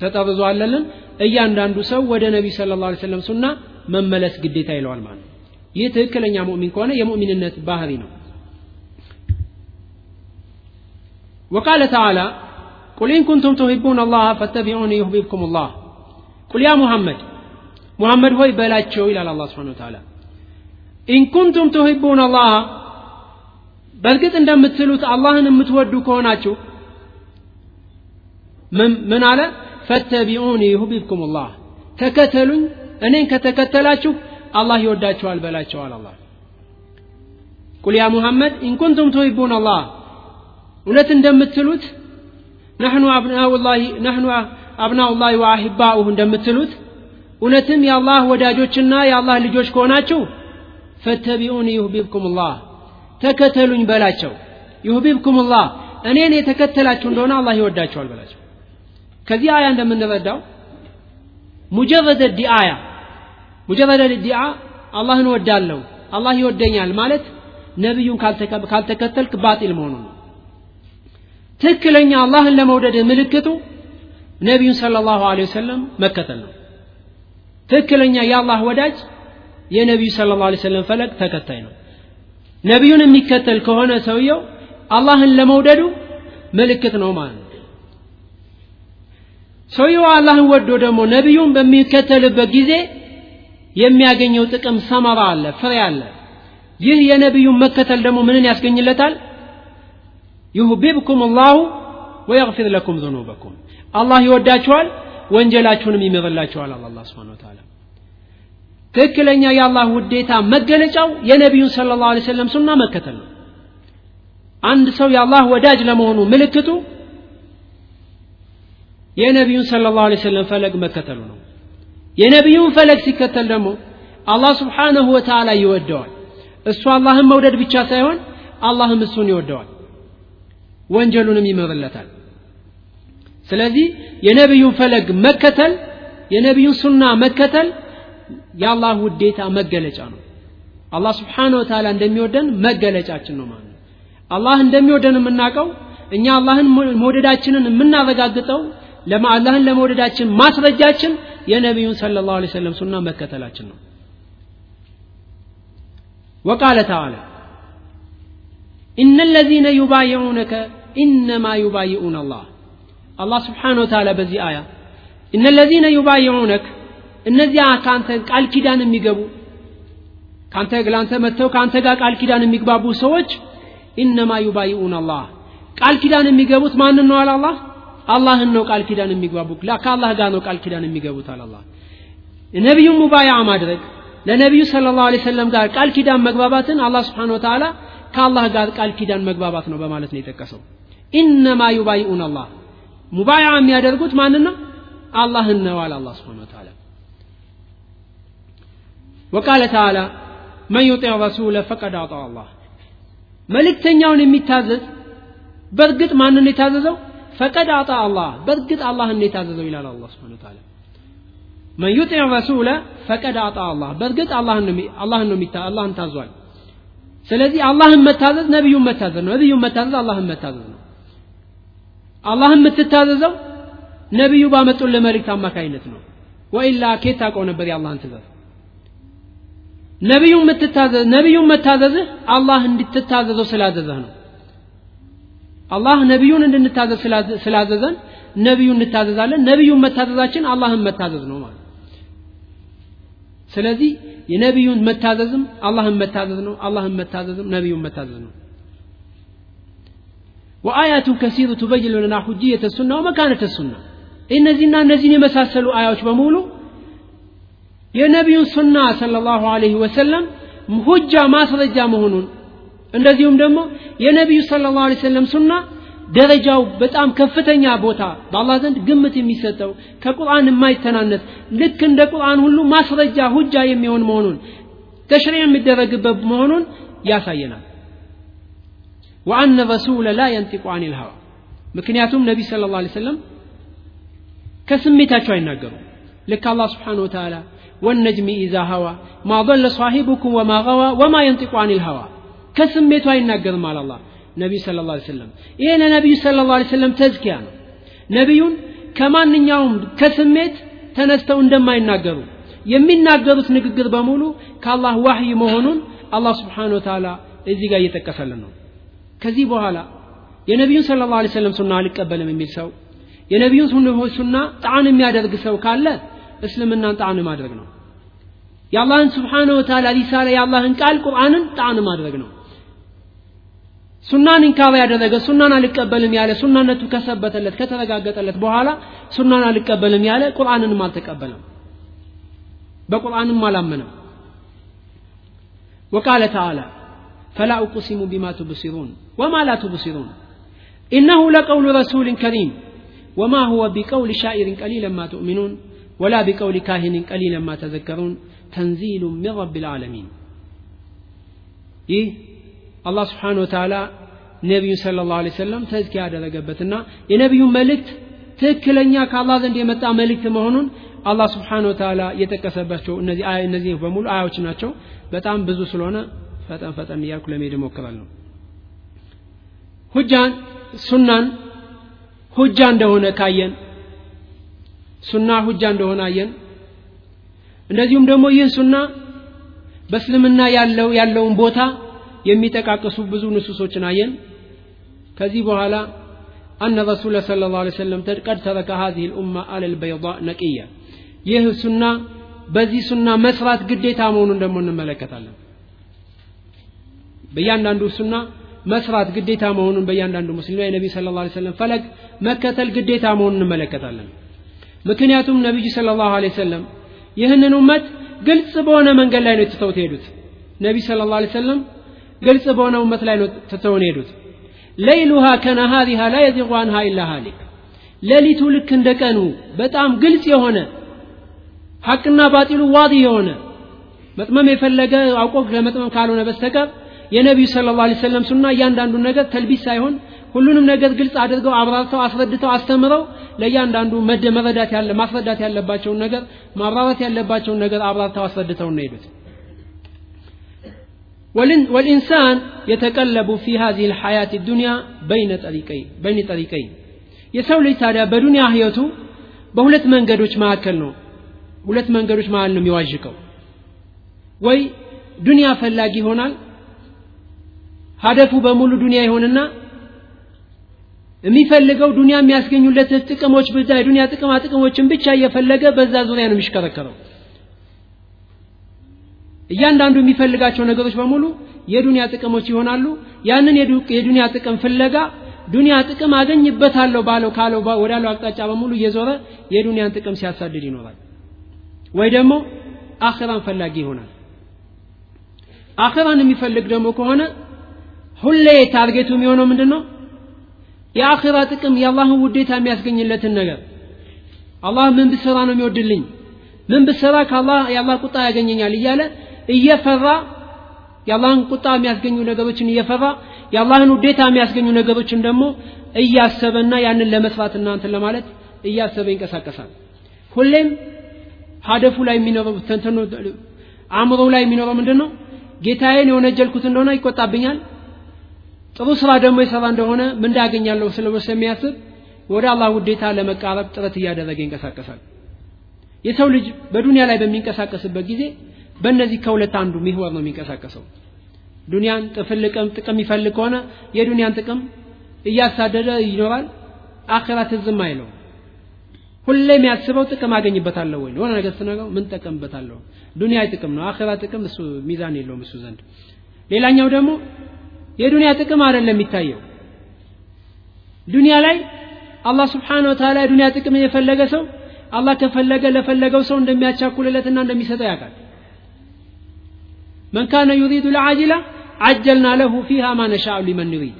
S4: ተጠርዞ አለልን እያንዳንዱ ሰው ወደ ነቢዩ ስለ ላ ሰለም ሱና መመለስ ግዴታ ይለዋል ማለት ነው ይህ ትክክለኛ ሙእሚን ከሆነ የሙእሚንነት ባህሪ ነው وقال تعالى ቁል ኢን ኩንቱም ቱሂቡን አላህ ፈተቢዑኒ ዩህቢብኩም ላህ ቁል ያ ሙሐመድ ሙሐመድ ሆይ በላቸው ይላል አላህ ስብሓን ወተዓላ ኢን ኩንቱም ቱሂቡን አላህ በእርግጥ እንደምትሉት አላህን የምትወዱ ከሆናችሁ ምን አለ ፈተቢዑኒ ዩህቢብኩም ላህ ተከተሉኝ እኔን ከተከተላችሁ አላህ ይወዳችኋል በላቸዋል አላህ። ቁል ያ ሙሐመድ ኢንኩንቱም ትሂቡን አላህ። እውነት እንደምትሉት ነሕኑ አብናኡላህ ወአሂባኡሁ እንደምትሉት እውነትም የአላህ ወዳጆችና የአላህ ልጆች ከሆናችሁ ፈተቢኡኒ ዩህቢብኩም ላህ ተከተሉኝ በላቸው። ዩህቢብኩም ላህ እኔን የተከተላችሁ እንደሆነ አላህ ይወዳቸዋል በላቸው ከዚህ አያ እንደምንረዳው ሙጀረደ ዲአያ ሙጀረደ ዲአ አላህን ወዳለሁ አላህ ይወደኛል ማለት ነቢዩን ካልተከተልክ ባጢል መሆኑ ነው። ትክክለኛ አላህን ለመውደድ ምልክቱ ነቢዩን ሰለ ላሁ ወሰለም መከተል ነው። ትክክለኛ የአላህ ወዳጅ የነቢዩ ስለ ላ ሰለም ፈለግ ተከታይ ነው። ነቢዩን የሚከተል ከሆነ ሰውየው አላህን ለመውደዱ ምልክት ነው ማለት ነው ሰውየው አላህን ወዶ ደግሞ ነቢዩን በሚከተልበት ጊዜ የሚያገኘው ጥቅም ሰመራ አለ ፍሬ አለ። ይህ የነቢዩን መከተል ደግሞ ምንን ያስገኝለታል? ዩህቢብኩም ላሁ ወየግፊር ለኩም ዝኑበኩም አላህ ይወዳችኋል ወንጀላችሁንም ይምርላችኋል አላ ስብን ተላ ትክክለኛ የአላህ ውዴታ መገለጫው የነቢዩን ስለ ላሁ ሰለም ሱና መከተል ነው። አንድ ሰው የአላህ ወዳጅ ለመሆኑ ምልክቱ የነቢዩን ስለ ላሁ ሰለም ፈለግ መከተሉ ነው። የነቢዩን ፈለግ ሲከተል ደግሞ አላህ ስብሓንሁ ወተዓላ ይወደዋል። እሱ አላህን መውደድ ብቻ ሳይሆን አላህም እሱን ይወደዋል። ወንጀሉንም ይምርለታል ስለዚህ የነቢዩን ፈለግ መከተል የነቢዩን ሱና መከተል የአላህ ውዴታ መገለጫ ነው። አላህ ስብሓን ወተዓላ እንደሚወደን መገለጫችን ነው ማለት ነው። አላህ እንደሚወደን የምናውቀው እኛ አላህን መውደዳችንን የምናረጋግጠው አላህን ለመውደዳችን ማስረጃችን የነቢዩን ስለ ላሁ ሰለም ሱና መከተላችን ነው وقال تعالى إن الذين يبايعونك إنما يبايعون الله الله سبحانه وتعالى بزي آية إن الذين يبايعونك እነዚያ ከአንተ ቃል ኪዳን የሚገቡ ከአንተ ለአንተ መጥተው ከአንተ ጋር ቃል ኪዳን የሚግባቡ ሰዎች ኢነማ ዩባይኡን አላህ ቃል ኪዳን የሚገቡት ማንን ነው አለ አላህ አላህን ነው ቃል ኪዳን የሚግባቡ ከአላህ ጋር ነው ቃል ኪዳን የሚገቡት አለ ነቢዩ ሙባያ ማድረግ ለነቢዩ ስለ ላሁ ሰለም ጋር ቃል ኪዳን መግባባትን አላ ስብሓን ወተዓላ ከአላህ ጋር ቃል ኪዳን መግባባት ነው በማለት ነው የጠቀሰው። ኢነማ ዩባይኡን አላህ። ሙባያ የሚያደርጉት ማንን ነው? አላህን ነው አለ አላህ ስብሓን ወተዓላ። ወቃለ ተዓላ መን ዩጢዕ ረሱለ ፈቀድ አጣ አላህ። መልእክተኛውን የሚታዘዝ በእርግጥ ማንን የታዘዘው? ፈቀድ አጣ አላህ። በእርግጥ አላህን የታዘዘው ይላል አላህ ስብሓን ተዓላ መን ዩጢዕ ረሱለ ፈቀድ አጣ አላህ። በእርግጥ አላህን ነው አላህን ታዟል። ስለዚህ አላህን መታዘዝ ነቢዩን መታዘዝ ነው። ነቢዩን መታዘዝ አላህን መታዘዝ ነው። አላህን የምትታዘዘው ነቢዩ ባመጡልህ መልእክት አማካይነት ነው። ወኢላ ኬት ነበር የአላህን ትእዛዝ? ነቢዩን መታዘዝህ አላህ እንድትታዘዘው ስላዘዘህ ነው አላህ ነቢዩን እንድንታዘዝ ስላዘዘን ነቢዩን እንታዘዛለን። ነቢዩን መታዘዛችን አላህን መታዘዝ ነው ማለት ስለዚህ የነቢዩን መታዘዝም አላህን መታዘዝ ነው አላህን መታዘዝም ነቢዩን መታዘዝ ነው። ወአያቱ ከሲሩ ቱበይኑ ለና ሁጅየተ ሱና ወመካነተ ሱና። እነዚህና እነዚህን የመሳሰሉ አያዎች በሙሉ የነቢዩን ሱና ሰለላሁ ዐለይሂ ወሰለም ሁጃ ማስረጃ መሆኑን እንደዚሁም ደግሞ የነቢዩ ስለ ላ ሰለም ሱና ደረጃው በጣም ከፍተኛ ቦታ በአላህ ዘንድ ግምት የሚሰጠው ከቁርአን የማይተናነስ ልክ እንደ ቁርአን ሁሉ ማስረጃ ሁጃ የሚሆን መሆኑን ተሽሪዕ የሚደረግበት መሆኑን ያሳየናል። ወአነ ረሱለ ላ የንጢቁ አን ልሀዋ ምክንያቱም ነቢ ስለ ላ ሰለም ከስሜታቸው አይናገሩም። ልክ አላህ ስብሓን ወተላ ወነጅሚ ኢዛ ሀዋ ማ ضለ ሳሂቡኩም ወማ غዋ ወማ የንጢቁ አን ልሀዋ ከስሜቱ አይናገርም አለ አላህ ነቢዩ ስለ ላ ሰለም ይሄ ለነቢዩ ስለ ላ ሰለም ተዝኪያ ነው። ነቢዩን ከማንኛውም ከስሜት ተነስተው እንደማይናገሩ የሚናገሩት ንግግር በሙሉ ከአላህ ዋህይ መሆኑን አላህ ስብሓን ወተዓላ እዚህ ጋር እየጠቀሰልን ነው። ከዚህ በኋላ የነቢዩን ስለ ላ ሰለም ሱና አልቀበልም የሚል ሰው የነቢዩን ሱና ጣዕን የሚያደርግ ሰው ካለ እስልምናን ጣዕን ማድረግ ነው። የአላህን ስብሓነ ወተዓላ ሪሳላ የአላህን ቃል ቁርአንን ጣዕን ማድረግ ነው ሱናን ኢንካር ያደረገ ሱናን አልቀበልም ያለ ሱናነቱ ከሰበተለት ከተረጋገጠለት በኋላ ሱናን አልቀበልም ያለ ቁርአንንም አልተቀበለም በቁርአንም አላመነም وقال تعالى فلا أقسم بما تبصرون وما لا تبصرون إنه لقول رسول كريم وما هو بقول شاعر قليلا ما تؤمنون ولا بقول كاهن قليلا ما تذكرون تنزيل من رب العالمين ይህ አላህ ስብሓን ወተላ ነቢዩን ስለ ላሁ ሰለም ተዝኪያ ያደረገበትና የነቢዩን መልእክት ትክክለኛ ከአላህ ዘንድ የመጣ መልእክት መሆኑን አላህ ስብሓን ወተላ የጠቀሰባቸው እነዚህ በሙሉ አያዎች ናቸው። በጣም ብዙ ስለሆነ ፈጠን ፈጠን እያልኩ ለመሄድ እሞክራለሁ። ሁጃን ሱናን ሁጃ እንደሆነ ካየን ሱና ሁጃ እንደሆነ አየን። እንደዚሁም ደግሞ ይህ ሱና በእስልምና ያለው ያለውን ቦታ የሚጠቃቅሱ ብዙ ንሱሶችን አየን። ከዚህ በኋላ አነ ረሱለ ስለ ላ ሰለም ቀድ ተረከ ሀዚህ ልኡማ አለል በይዳ ነቅያ። ይህ ሱና በዚህ ሱና መስራት ግዴታ መሆኑን ደግሞ እንመለከታለን። በእያንዳንዱ ሱና መስራት ግዴታ መሆኑን በእያንዳንዱ ሙስሊም ላይ ነቢ ስለ ላ ፈለግ መከተል ግዴታ መሆኑን እንመለከታለን። ምክንያቱም ነቢዩ ስለ ላሁ ሰለም ይህንን እመት ግልጽ በሆነ መንገድ ላይ ነው ትተውት ሄዱት ነቢ ስለ ላ ሰለም ግልጽ በሆነ uመት ላይ ነው ትተውን ሄዱት ለይሉሃ ከነሃሪሃ ላ የዚቁ አንሃ ኢላ ሃሊክ። ሌሊቱ ልክ እንደ ቀኑ በጣም ግልጽ የሆነ ሐቅና ባጢሉ ዋዲ የሆነ መጥመም የፈለገ አውቆ ለመጥመም ካልሆነ በስተቀር የነቢዩ ስለ ላ ሰለም ሱና እያንዳንዱን ነገር ተልቢስ ሳይሆን ሁሉንም ነገር ግልጽ አድርገው አብራርተው አስረድተው አስተምረው ለእያንዳንዱ መረዳት ያለ ማስረዳት ያለባቸውን ነገር ማብራራት ያለባቸውን ነገር አብራርተው አስረድተው ነው ሄዱት والإنسان يتقلب في هذه الحياة الدنيا بين طريقين بين طريقين የሰው ልጅ ታዲያ በዱንያ ህይወቱ በሁለት መንገዶች መካከል ነው ሁለት መንገዶች መሀል ነው የሚዋዥቀው ወይ ዱንያ ፈላጊ ይሆናል ሀደፉ በሙሉ ዱንያ ይሆንና የሚፈልገው ዱንያ የሚያስገኙለት ጥቅሞች ብቻ የዱንያ ጥቅማ ጥቅሞችን ብቻ እየፈለገ በዛ ዙሪያ ነው የሚሽከረከረው እያንዳንዱ የሚፈልጋቸው ነገሮች በሙሉ የዱንያ ጥቅሞች ይሆናሉ። ያንን የዱንያ ጥቅም ፍለጋ ዱንያ ጥቅም አገኝበታለሁ ባለው ካለው ወዳለው አቅጣጫ በሙሉ እየዞረ የዱንያን ጥቅም ሲያሳድድ ይኖራል። ወይ ደግሞ አኽራን ፈላጊ ይሆናል። አኽራን የሚፈልግ ደግሞ ከሆነ ሁሌ ታርጌቱ የሚሆነው ምንድን ነው የአኺራ ጥቅም የአላህን ውዴታ የሚያስገኝለትን ነገር። አላህ ምን ብሰራ ነው የሚወድልኝ? ምን ብሰራ ከአላህ የአላህ ቁጣ ያገኘኛል እያለ እየፈራ የአላህን ቁጣ የሚያስገኙ ነገሮችን እየፈራ የአላህን ውዴታ የሚያስገኙ ነገሮችን ደግሞ እያሰበና ያንን ለመስራት እናንትን ለማለት እያሰበ ይንቀሳቀሳል። ሁሌም ሀደፉ ላይ የሚኖረው ተንተኖ አእምሮ ላይ የሚኖረው ምንድን ነው ጌታዬን የወነጀልኩት እንደሆነ ይቆጣብኛል። ጥሩ ስራ ደግሞ የሰራ እንደሆነ ምን እንዳገኛለሁ ስለ ስለሚያስብ ወደ አላህ ውዴታ ለመቃረብ ጥረት እያደረገ ይንቀሳቀሳል። የሰው ልጅ በዱንያ ላይ በሚንቀሳቀስበት ጊዜ በእነዚህ ከሁለት አንዱ ሚህወር ነው የሚንቀሳቀሰው። ዱንያን ጥፍልቅም ጥቅም ይፈልግ ከሆነ የዱንያን ጥቅም እያሳደደ ይኖራል። አኺራ ትዝም አይለው ሁሌ የሚያስበው ጥቅም አገኝበታለሁ ወይ የሆነ ነገር ስነገው ምን ጠቀምበታለሁ ዱንያ ጥቅም ነው አኺራ ጥቅም እሱ ሚዛን የለውም እሱ ዘንድ። ሌላኛው ደግሞ የዱንያ ጥቅም አይደለም የሚታየው። ዱንያ ላይ አላህ ስብሓን ወተላ የዱንያ ጥቅም የፈለገ ሰው አላህ ከፈለገ ለፈለገው ሰው እንደሚያቻኩልለትና እንደሚሰጠው ያውቃል من كان يريد العاجلة عجلنا له فيها ما نشاء لمن نريد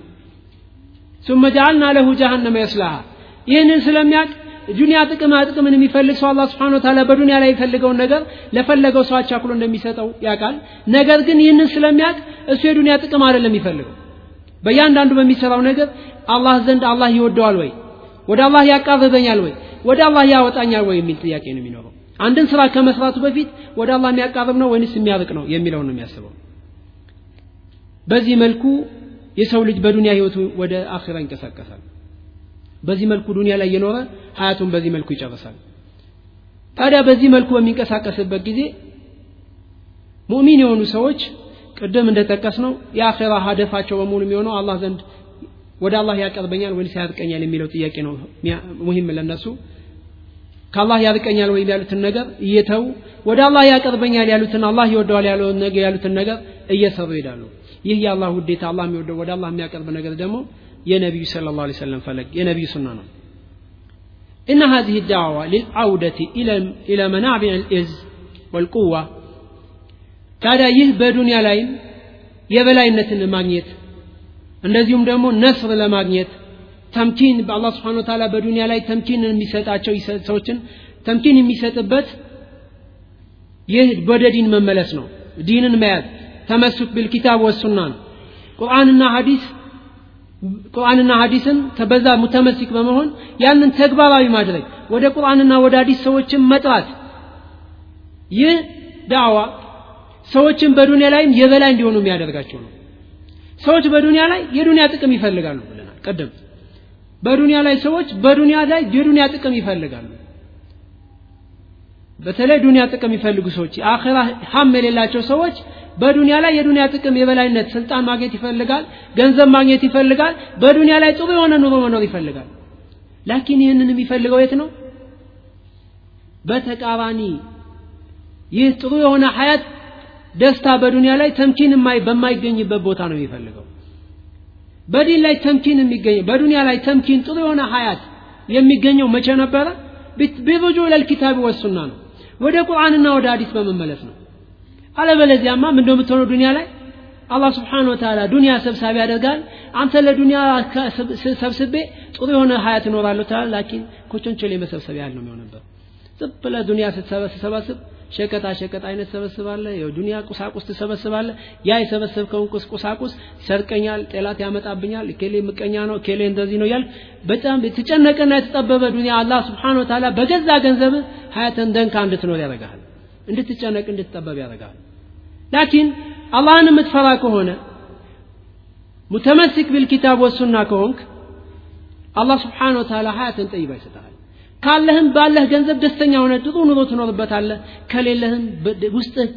S4: ثم جعلنا له جهنم يصلاها ይህንን ስለሚያውቅ ዱንያ ጥቅማ ጥቅምን የሚፈልግ ሰው አላህ ስብሓን ወተላ በዱንያ ላይ የፈልገውን ነገር ለፈለገው ሰው አቻኩሎ እንደሚሰጠው ያውቃል ነገር ግን ይህንን ስለሚያውቅ እሱ የዱንያ ጥቅም አይደለም የሚፈልገው በእያንዳንዱ በሚሰራው ነገር አላህ ዘንድ አላህ ይወደዋል ወይ ወደ አላህ ያቃርበኛል ወይ ወደ አላህ ያወጣኛል ወይ የሚል ጥያቄ ነው የሚኖረው አንድን ስራ ከመስራቱ በፊት ወደ አላህ የሚያቃርብ ነው ወይንስ የሚያርቅ ነው የሚለውን ነው የሚያስበው። በዚህ መልኩ የሰው ልጅ በዱንያ ህይወቱ ወደ አኺራ ይንቀሳቀሳል። በዚህ መልኩ ዱንያ ላይ የኖረ ሀያቱን በዚህ መልኩ ይጨርሳል። ታዲያ በዚህ መልኩ በሚንቀሳቀስበት ጊዜ ሙእሚን የሆኑ ሰዎች ቅድም እንደጠቀስ ነው የአኼራ ሀደፋቸው በሙሉ የሚሆነው አላህ ዘንድ ወደ አላህ ያቀርበኛል ወይስ ያርቀኛል የሚለው ጥያቄ ነው ሙሂም ለነሱ ከአላህ ያርቀኛል ወይም ያሉትን ነገር እየተው ወደ አላህ ያቀርበኛል ያሉትን አላህ ይወደዋል ያለውን ነገር ያሉትን ነገር እየሰሩ ይሄዳሉ ይህ የአላህ ውዴታ አላህ የሚወደው ወደ አላህ የሚያቀርብ ነገር ደግሞ የነቢዩ صلى الله عليه وسلم ፈለግ የነቢዩ ሱና ነው إن هذه الدعوة للعودة إلى إلى منابع الإز والقوة ታዲያ ይህ በዱንያ ላይም የበላይነትን ማግኘት እንደዚሁም ደግሞ ነስር ለማግኘት ተምኪን በአላህ ስብሓን ታላ በዱንያ ላይ ተምኪን የሚሰጣቸው ሰዎችን ተምኪን የሚሰጥበት ይህ ወደ ዲን መመለስ ነው። ዲንን መያዝ ተመሱክ ቢልኪታብ ወሱና ነው። ቁርአንና ሀዲስ ቁርአንና ሀዲስን በዛ ሙተመሲክ በመሆን ያንን ተግባራዊ ማድረግ ወደ ቁርአንና ወደ ሀዲስ ሰዎችን መጥራት። ይህ ዳዕዋ ሰዎችን በዱንያ ላይም የበላይ እንዲሆኑ የሚያደርጋቸው ነው። ሰዎች በዱንያ ላይ የዱንያ ጥቅም ይፈልጋሉ ብለናል። ቀደም በዱንያ ላይ ሰዎች በዱንያ ላይ የዱንያ ጥቅም ይፈልጋሉ። በተለይ ዱንያ ጥቅም የሚፈልጉ ሰዎች አኺራ ሀም የሌላቸው ሰዎች በዱንያ ላይ የዱንያ ጥቅም የበላይነት ስልጣን ማግኘት ይፈልጋል ገንዘብ ማግኘት ይፈልጋል በዱንያ ላይ ጥሩ የሆነ ኑሮ መኖር ይፈልጋል። ላኪን ይህንን የሚፈልገው የት ነው? በተቃራኒ ይህ ጥሩ የሆነ ሀያት ደስታ በዱንያ ላይ ተምኪን በማይገኝበት ቦታ ነው የሚፈልገው በዲን ላይ ተምኪን የሚገኘው በዱንያ ላይ ተምኪን ጥሩ የሆነ ሀያት የሚገኘው መቼ ነበረ? ቢሩጁ ለልኪታቢ ወሱና ነው። ወደ ቁርአንና ወደ ሀዲስ በመመለስ ነው። አለበለዚያማ ምን እንደምትሆነው ዱንያ ላይ? አላህ ስብሓን ወተላ ዱንያ ሰብሳቢ ያደርጋል። አንተ ለዱንያ ሰብስቤ ጥሩ የሆነ ሀያት እኖራለሁ ትላል ላኪን ኮቸንቸሌ ያህል ነው የሚሆነበት ዝም ብለህ ስትሰበስብ ሸቀጣ ሸቀጥ አይነት ሰበስባለ የዱንያ ቁሳቁስ ትሰበስባለ ያ የሰበሰብከውን ቁሳቁስ ሰርቀኛል ጤላት ያመጣብኛል ኬሌ ምቀኛ ነው ኬሌ እንደዚህ ነው ያል በጣም የተጨነቀና የተጠበበ ዱንያ አላህ ስብሓን ወተላ በገዛ ገንዘብ ሀያተን ደንካ እንድትኖር ያደርግሃል። እንድትጨነቅ እንድትጠበብ ያደርግሃል። ላኪን አላህን የምትፈራ ከሆነ ሙተመሲክ ቢልኪታብ ወሱና ከሆንክ አላህ ስብሓን ወተላ ሀያትን ጠይባ ይሰጠሃል ካለህም ባለህ ገንዘብ ደስተኛ ሆነ ጥሩ ኑሮ ትኖርበታለህ። ከሌለህም ውስጥህ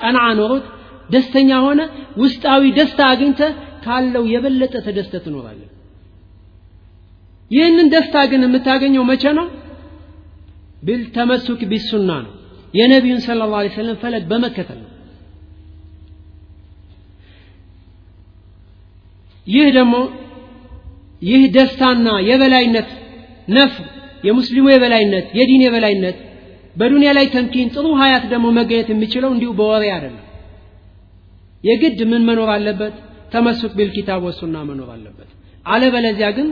S4: ቀንዓ ኖሮት ደስተኛ ሆነ ውስጣዊ ደስታ አግኝተ ካለው የበለጠ ተደስተ ትኖራለህ። ይህንን ደስታ ግን የምታገኘው መቼ ነው? ቢልተመሱክ ቢሱና ነው። የነቢዩን ስለ ላ ሰለም ፈለግ በመከተል ነው። ይህ ደግሞ ይህ ደስታና የበላይነት ነፍር የሙስሊሙ የበላይነት የዲን የበላይነት በዱንያ ላይ ተምኪን ጥሩ ሀያት ደግሞ መገኘት የሚችለው እንዲሁ በወሬ አይደለም የግድ ምን መኖር አለበት ተመሱክ ቢልኪታብ ወሱና መኖር አለበት አለበለዚያ ግን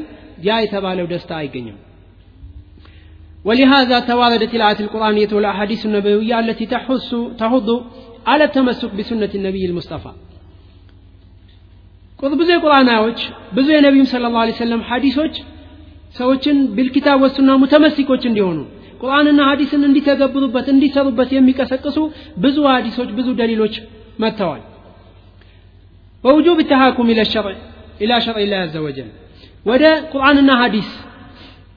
S4: ያ የተባለው ደስታ አይገኝም ولهذا تواردت الآيات القرآنية والأحاديث النبوية التي تحث تحض على التمسك بسنة النبي المصطفى ብዙ የቁርአን አያዎች ብዙ የነቢዩም ስለ ላ ሰለም ሐዲሶች ሰዎችን ቢልኪታብ ወሱና ሙተመሲኮች እንዲሆኑ ቁርአንና ሀዲስን እንዲተገብሩበት እንዲሰሩበት የሚቀሰቅሱ ብዙ ሀዲሶች ብዙ ደሊሎች መጥተዋል። ወውጁብ ተሃኩም ኢላ ሸርዕ ላ አዘ ወደ ቁርአንና ሀዲስ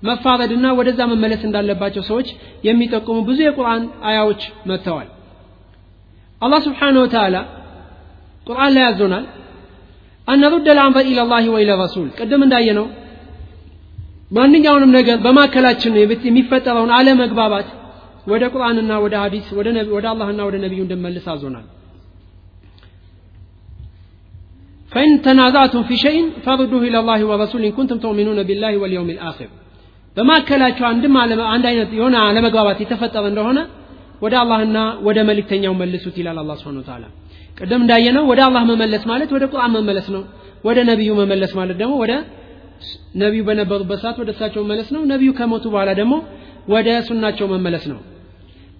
S4: መፋረድና ወደዛ መመለስ እንዳለባቸው ሰዎች የሚጠቁሙ ብዙ የቁርአን አያዎች መጥተዋል። አላህ ስብሓንሁ ወተዓላ ቁርአን ላይ ያዞናል አነሩድ ልአምረ ኢላ ላህ ወኢላ ረሱል ቅድም እንዳየ ነው ማንኛውንም ነገር በማከላችን የሚፈጠረውን አለመግባባት ወደ ቁርአንና ወደ ሀዲስ ወደ አላህና ወደ ነቢዩ እንድመልስ አዞናል فإن تنازعتم في شيء فردوه إلى الله ورسول إن كنتم تؤمنون بالله واليوم الآخر በማከላቸው አንድም አንድ አይነት የሆነ አለመግባባት የተፈጠረ እንደሆነ ወደ አላህና ወደ መልእክተኛው መልሱት ይላል አላህ ስብሐ ወተዓላ ቅድም እንዳየነው ወደ አላህ መመለስ ማለት ወደ ቁርአን መመለስ ነው ወደ ነቢዩ መመለስ ማለት ደግሞ ወደ ነቢዩ በነበሩበት ሰዓት ወደ እሳቸው መመለስ ነው ነቢዩ ከሞቱ በኋላ ደግሞ ወደ ሱናቸው መመለስ ነው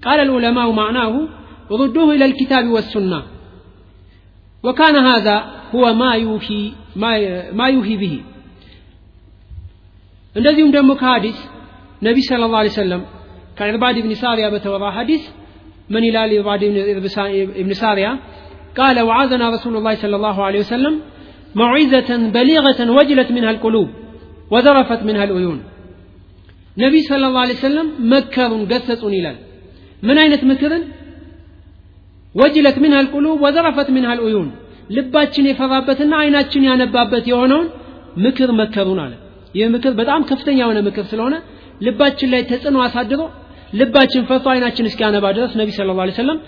S4: ቃል العلماء معناه ردوه إلى الكتاب والسنة وكان هذا هو ما يوحي ما, ما يوحي به እንደዚሁም ደግሞ ከሀዲስ ነቢ ስለ ላ ሰለም ከዕርባድ ብን ሳሪያ በተወራ ሐዲስ ምን ይላል ዕርባድ ብን ሳሪያ قال وعظنا رسول الله صلى الله عليه وسلم موعظة بليغة وجلت منها القلوب وذرفت منها العيون نبي صلى الله عليه وسلم مكر قسطون إلال من أين مكرن وجلت منها القلوب وذرفت منها العيون ልባችን የፈራበትና አይናችን ያነባበት የሆነውን ምክር መከሩን አለ ይህ ምክር በጣም ከፍተኛ የሆነ ምክር ስለሆነ ልባችን ላይ ተጽዕኖ አሳድሮ ልባችን ፈቶ አይናችን እስኪያነባ ድረስ ነቢ ስለ ላ ሰለም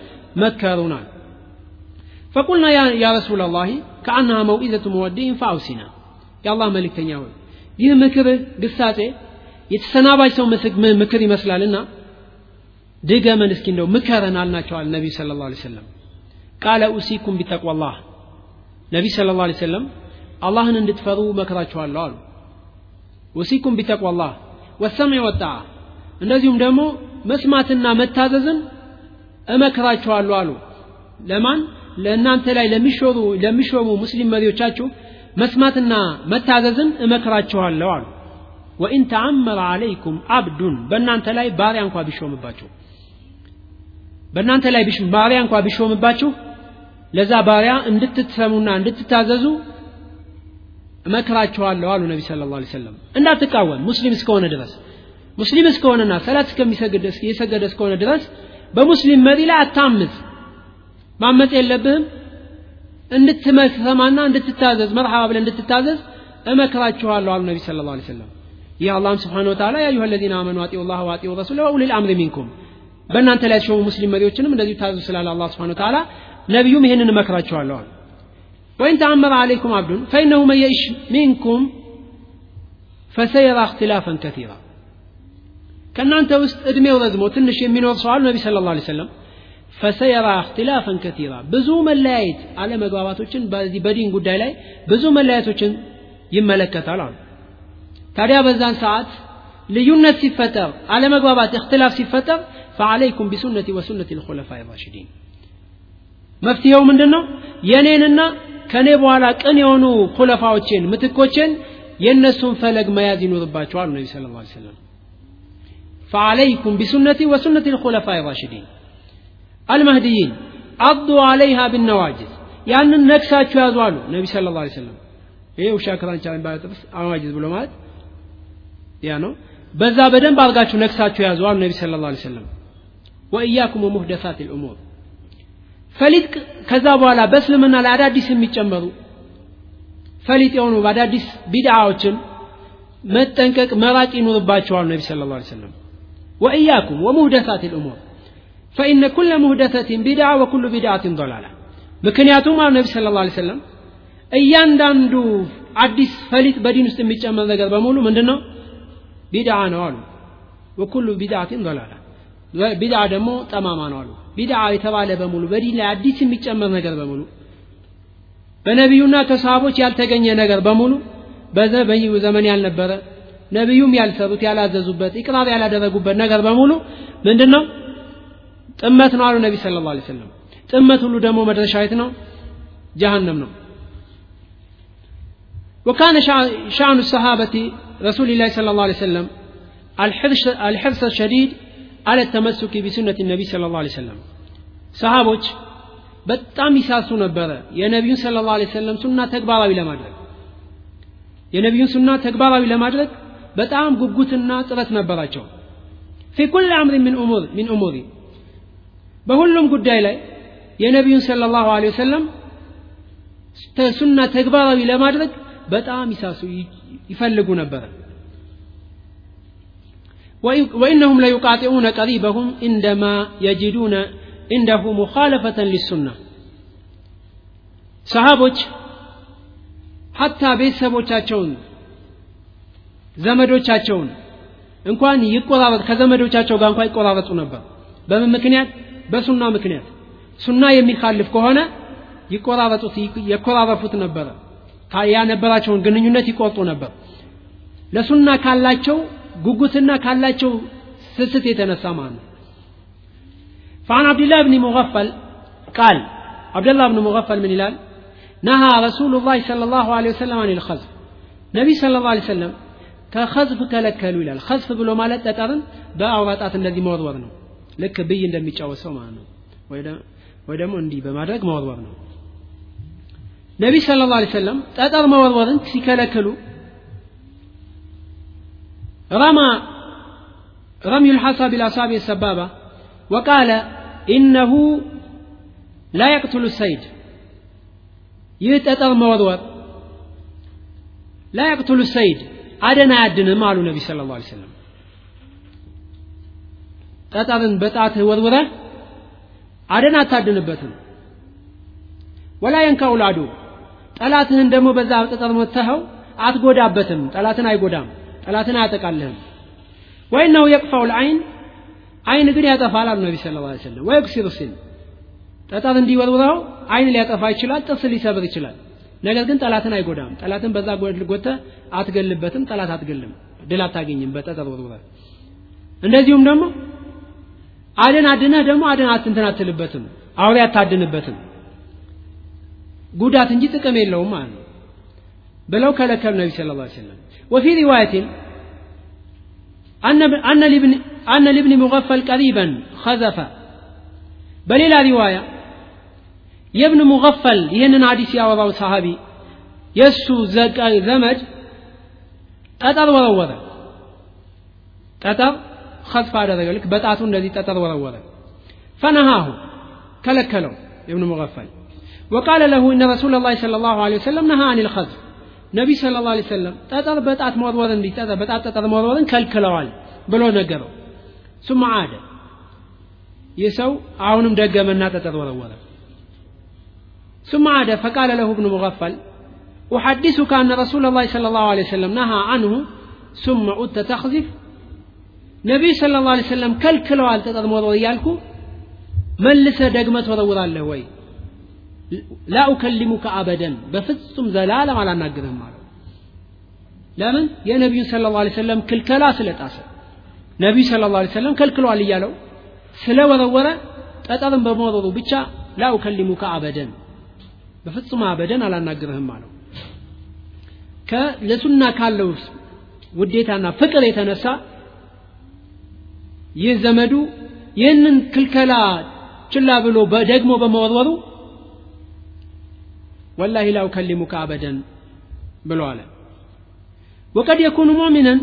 S4: መከሩን አለ ፈቁልና ያ ረሱላ ላህ ከአናሃ መውኢዘቱ መወዲን ፈአውሲና የአላህ መልእክተኛ ሆይ ይህ ምክር ግሳጼ የተሰናባች ሰው ምክር ይመስላልና ድገመን እስኪ እንደው ምከረን አልናቸዋል ነቢዩ ስለ ላ ሰለም ቃለ ኡሲኩም ቢተቅዋላህ ነቢይ ስለ ላ ሰለም አላህን እንድትፈሩ መክራችኋለሁ አሉ። ኡሲኩም ቢተቅዋላህ ወሰምዕ ወጣዓ እንደዚሁም ደግሞ መስማትና መታዘዝን እመክራችኋለሁ አሉ። ለማን ለእናንተ ላይ ለሚሾሙ ሙስሊም መሪዎቻችሁ መስማትና መታዘዝን እመክራችኋለሁ አሉ። ወኢን ተአመረ አለይኩም አብዱን በእናንተ ላይ ባሪያ እንኳ ቢሾምባችሁ በእናንተ ላይ ባሪያ እንኳ ቢሾምባችሁ ለዛ ባሪያ እንድትሰሙና እንድትታዘዙ እመክራችኋለሁ አሉ ነቢ ስለ ላ ሰለም እንዳትቃወም ሙስሊም እስከሆነ ድረስ ሙስሊም እስከሆነና ሰላት እስከሚሰግድ የሰገደ እስከሆነ ድረስ በሙስሊም መሪ ላይ አታምፅ ማመፅ የለብህም እንድትሰማና እንድትታዘዝ መርሓባ ብለ እንድትታዘዝ እመክራችኋለሁ አሉ ነቢ ስለ ላ ሰለም ይህ አላህም ስብሓን ወተላ ያ ዩሀ ለዚነ አመኑ አጢኡ ላህ ወአጢኡ ረሱለ ወኡሊል አምሪ ሚንኩም በእናንተ ላይ የተሾሙ ሙስሊም መሪዎችንም እንደዚሁ ታዘዙ ስላለ አላህ ስብሓን ወተላ ነቢዩም ይህንን እመክራችኋለሁ አሉ ወይን ተአመረ አለይኩም አብዱን ፈኢነሁ መን የእሽ ሚንኩም ፈሰየራ እክትላፈን ከቲራ ከእናንተ ውስጥ እድሜው ረዝሞ ትንሽ የሚኖር ሰው አሉ ነቢ ስለ ላ ሰለም ፈሰየራ እክትላፈን ከቲራ ብዙ መለያየት አለመግባባቶችን በዲን ጉዳይ ላይ ብዙ መለያየቶችን ይመለከታል አሉ። ታዲያ በዛን ሰዓት ልዩነት ሲፈጠር አለመግባባት እክትላፍ ሲፈጠር ፈአለይኩም ቢሱነቲ ወሱነት ልኮለፋ ራሽዲን መፍትሄው ምንድን ነው የእኔንና ከእኔ በኋላ ቅን የሆኑ ኮለፋዎችን ምትኮችን የእነሱን ፈለግ መያዝ ይኖርባቸዋል ነቢ ስለ ላ ሰለም ፈአለይኩም ቢሱነቲ ወሱነት ልኮለፋ ራሽዲን አልመህዲይን አዱ አለይሃ ብነዋጅዝ ያንን ነክሳቸው ያዙ አሉ ነቢ ስለ ላ ሰለም ይሄ ውሻ ከታንቻ ባለጥርስ አዋጅዝ ብሎ ማለት ያ ነው። በዛ በደንብ አድርጋችሁ ነክሳችሁ ያዙ አሉ ነቢ ስለ ላ ሰለም ወእያኩም ሙህደሳት ልእሙር ፈሊጥ ከዛ በኋላ በእስልምና ላይ አዳዲስ የሚጨመሩ ፈሊጥ የሆኑ በአዳዲስ ቢድዓዎችን መጠንቀቅ መራቅ ይኑርባቸዋሉ ነቢ ስለ ላ ሰለም ወእያኩም ወሙህደሳት ልእሙር ፈኢነ ኩለ ሙህደተትን ቢድዓ ወኩሉ ቢድዓትን ዶላላ ምክንያቱም አሉ ነቢ ስለ ላ ሰለም እያንዳንዱ አዲስ ፈሊጥ በዲን ውስጥ የሚጨመር ነገር በሙሉ ምንድን ነው ቢድዓ ነው አሉ። ወኩሉ ቢድዓትን ዶላላ። ቢድዓ ደግሞ ጠማማ ነው አሉ። ቢድዓ የተባለ በሙሉ በዲን ላይ አዲስ የሚጨመር ነገር በሙሉ በነቢዩና ከሰሃቦች ያልተገኘ ነገር በሙሉ በዘ ዘመን ያልነበረ ነቢዩም ያልሰሩት ያላዘዙበት ኢቅራር ያላደረጉበት ነገር በሙሉ ምንድን ነው ጥመት ነው አሉ ነቢ ስለ ላ ሰለም ጥመት ሁሉ ደግሞ መድረሻ የት ነው ጀሃነም ነው وكان شأن الصحابة رسول الله صلى الله عليه وسلم الحرص الشديد على التمسك بسنة النبي صلى الله عليه وسلم صحابوች በጣም ይሳሱ ነበረ የነቢዩን ስለ ላ ሰለም ሱና ተግባራዊ ለማድረግ የነቢዩን ሱና ተግባራዊ ለማድረግ በጣም ጉጉትና ጥረት ነበራቸው ፊ ኩል አምሪ ምን ኡሙሪ በሁሉም ጉዳይ ላይ የነቢዩን ሰለ ላሁ ለ ወሰለም ሱና ተግባራዊ ለማድረግ በጣም ይሳሱ ይፈልጉ ነበር። ወኢነሁም ለዩቃጢዑነ ቀሪበሁም እንደማ የጅዱነ እንደሁ ሙኻለፈተን ሊሱና። ሰሃቦች ሐታ ቤተሰቦቻቸውን ዘመዶቻቸውን እንኳን ይቆራረጥ ከዘመዶቻቸው ጋር እንኳ ይቆራረጡ ነበር። በምን ምክንያት? በሱና ምክንያት ሱና የሚካልፍ ከሆነ ይቆራረጡት የኮራረፉት ነበረ ያነበራቸውን ግንኙነት ይቆርጡ ነበር ለሱና ካላቸው ጉጉትና ካላቸው ስስት የተነሳ ማለት ነው فعن عبد الله بن مغفل قال عبد الله بن مغفل من هلال نهى رسول الله صلى الله عليه وسلم عن الخزف نبي صلى الله عليه وسلم ከኸዝፍ ከለከሉ ይላል ኸዝፍ ብሎ ማለት ጠጠርን በአውራጣት እንደዚህ መወርወር ነው ልክ ብይ እንደሚጫወት ሰው ማለት ነው ወይ ደግሞ እንዲህ በማድረግ መወርወር ነው ነቢይ ስለ ላ ሰለም ጠጠር መወርወርን ሲከለክሉ ረማ رمي الحصى بالأصابع السبابة وقال إنه لا يقتل السيد ይህ ጠጠር መወርወር ላ ያቅቱሉ ሰይድ አደን አያድንም አሉ ነቢ ስለ ላ ሰለም ጠጠርን በጣትህ ወርውረህ አደን አታድንበትም። ወላ የንካውል አዱ ጠላትህን ደግሞ በዛ ጠጠር መተኸው አትጎዳበትም። ጠላትን አይጎዳም ጠላትን አያጠቃልህም። ወይነው የቅፋው ልአይን አይን ግን ያጠፋል አሉ ነቢ ስለ ላ ሰለም ወየክሲሩ ሲን ጠጠር እንዲወርውረው አይን ሊያጠፋ ይችላል ጥርስ ሊሰብር ይችላል። ነገር ግን ጠላትን አይጎዳም። ጠላትን በዛ ጎተ አትገልበትም ጠላት አትገልም። ድል አታገኝም በጠጠር ወርውረ እንደዚሁም ደግሞ አድን አድነህ ደግሞ አድን አትንትን አትልበትም አውሬ አታድንበትም ጉዳት እንጂ ጥቅም የለውም ማለት ነው ብለው ከለከሉ ነቢ ስለ ላ ሰለም ወፊ ሪዋየትን አነ ልብኒ ሙገፈል ቀሪበን ከዘፈ በሌላ ሪዋያ የብን ሙገፈል ይህንን ሀዲስ ያወራው ሰሃቢ የእሱ ዘመድ ጠጠር ወረወረ ጠጠር ከስፋ አደረገ ልክ በጣቱ እንደዚህ ጠጠር ወረወረ ፈነሃሁ ከለከለው የብን ሙገፈል وقال له إن رسول الله صلى الله عليه وسلم نهى عن الخزف ነቢ ስለ ላ ሰለም ጠጠር በጣት መወርወር እንዲ ጠጠር በጣት ጠጠር መወርወርን ከልክለዋል ብሎ ነገረው ሱማ አደ ይህ ሰው አሁንም ደገመና ጠጠር ወረወረ ثم عاد فقال له ابن مغفل أحدثك أن رسول الله صلى الله عليه وسلم نهى عنه ثم عدت تخذف ነቢይ ስለ ላ ሰለም ከልክለዋል ተጠቅሞ እያልኩ መልሰ ደግመ ትወረውራለህ ወይ? ላኡከሊሙከ አበደን። በፍጹም ዘላለም አላናግርህም አለው። ለምን? የነቢዩ ስለ ላ ሰለም ክልከላ ስለጣሰ። ነቢዩ ስለ ላ ሰለም ከልክለዋል እያለው ስለወረወረ ጠጠርን በመወረሩ ብቻ ላኡከሊሙከ አበደን። በፍጹም አበደን አላናግርህም አለው። ለሱና ካለው ውዴታና ፍቅር የተነሳ ይህ ዘመዱ ይህንን ክልከላ ችላ ብሎ ደግሞ በመወርወሩ ወላሂ ላ ኡከሊሙከ አበደን ብሎ አለ وقد يكون مؤمنا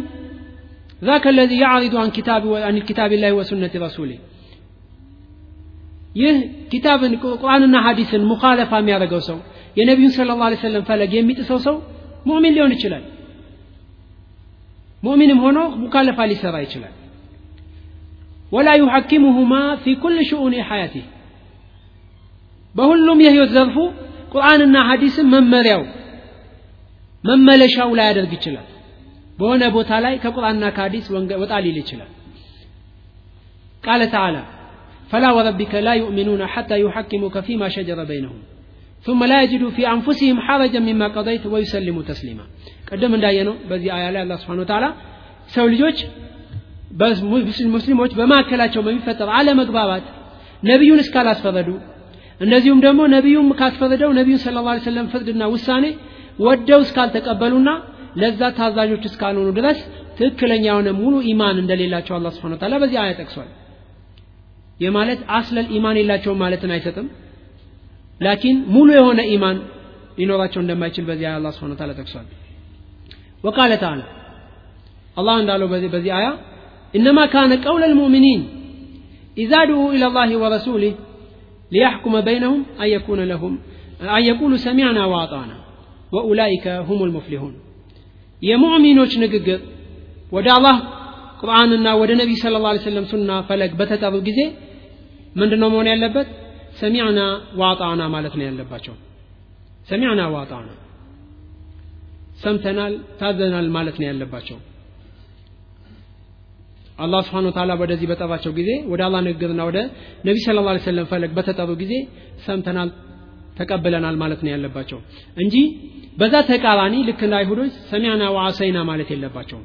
S4: ذاك الذي يعرض عن كتاب عن كتاب الله وسنة رسوله ይህ ኪታብን ቁርአንና ሐዲስን ሙኻለፋ የሚያደርገው ሰው የነቢዩን ስለ ላ ሰለም ፈለግ የሚጥሰው ሰው ሙእሚን ሊሆን ይችላል ሙእሚንም ሆኖ ሙካለፋ ሊሰራ ይችላል ወላ ዩሐኪሙሁማ ፊ ኩል ሽኡን ሐያቲህ በሁሉም የህይወት ዘርፉ ቁርአንና ሐዲስን መመሪያው መመለሻው ላይ ያደርግ ይችላል በሆነ ቦታ ላይ ከቁርአንና ከሐዲስ ወጣ ሊል ይችላል ቃለ ተዓላ فلا وربك لا يؤمنون حتى يحكموك فيما شجر بينهم ثم لا يجدوا في أنفسهم حرجا مما قضيت ويسلموا تسليما قدم እንዳየነው በዚህ አያ ላይ አላህ Subhanahu Ta'ala ሰው ልጆች ሙስሊሞች በማዕከላቸው በሚፈጠር አለመግባባት ነቢዩን እስካላስፈረዱ እንደዚሁም ደግሞ ነቢዩም ካስፈረደው ነቢዩን ስለ ላ ሰለም ፍርድና ውሳኔ ወደው እስካልተቀበሉና ለዛ ታዛዦች እስካልሆኑ ድረስ ትክክለኛ የሆነ ሙሉ ኢማን እንደሌላቸው አላ ስብን ታላ በዚህ አያ ጠቅሷል። የማለት አስለል ኢማን የላቸውን ማለትን አይሰጥም። ላኪን ሙሉ የሆነ ኢማን ሊኖራቸው እንደማይችል በዚህ አያ አላ ስብን ታላ ጠቅሷል። ወቃለ ተአላ አላህ እንዳለው በዚህ አያ انما كان قول المؤمنين اذا دعوا الى الله ورسوله ليحكم بينهم ان يكون لهم ان يقولوا سمعنا واطعنا واولئك هم المفلحون የሙእሚኖች ንግግር ወደ አላህ ቁርአንና ወደ ነቢይ ስለ ላ ሰለም ሱና ፈለግ በተጠሩ ጊዜ ምንድን ነው መሆን ያለበት ሰሚዕና ዋጣና ማለት ነው ያለባቸው ሰሚዕና ዋጣና ሰምተናል ታዘናል ማለት ነው ያለባቸው አላህ ስብሓን ታላ ወደዚህ በጠራቸው ጊዜ ወደ አላህ ንግግርና ወደ ነቢ ስለ ላ ሰለም ፈለግ በተጠሩ ጊዜ ሰምተናል ተቀብለናል ማለት ነው ያለባቸው እንጂ በዛ ተቃራኒ ልክ እንደ አይሁዶች ሰሚዕና ወአሰይና ማለት የለባቸውም።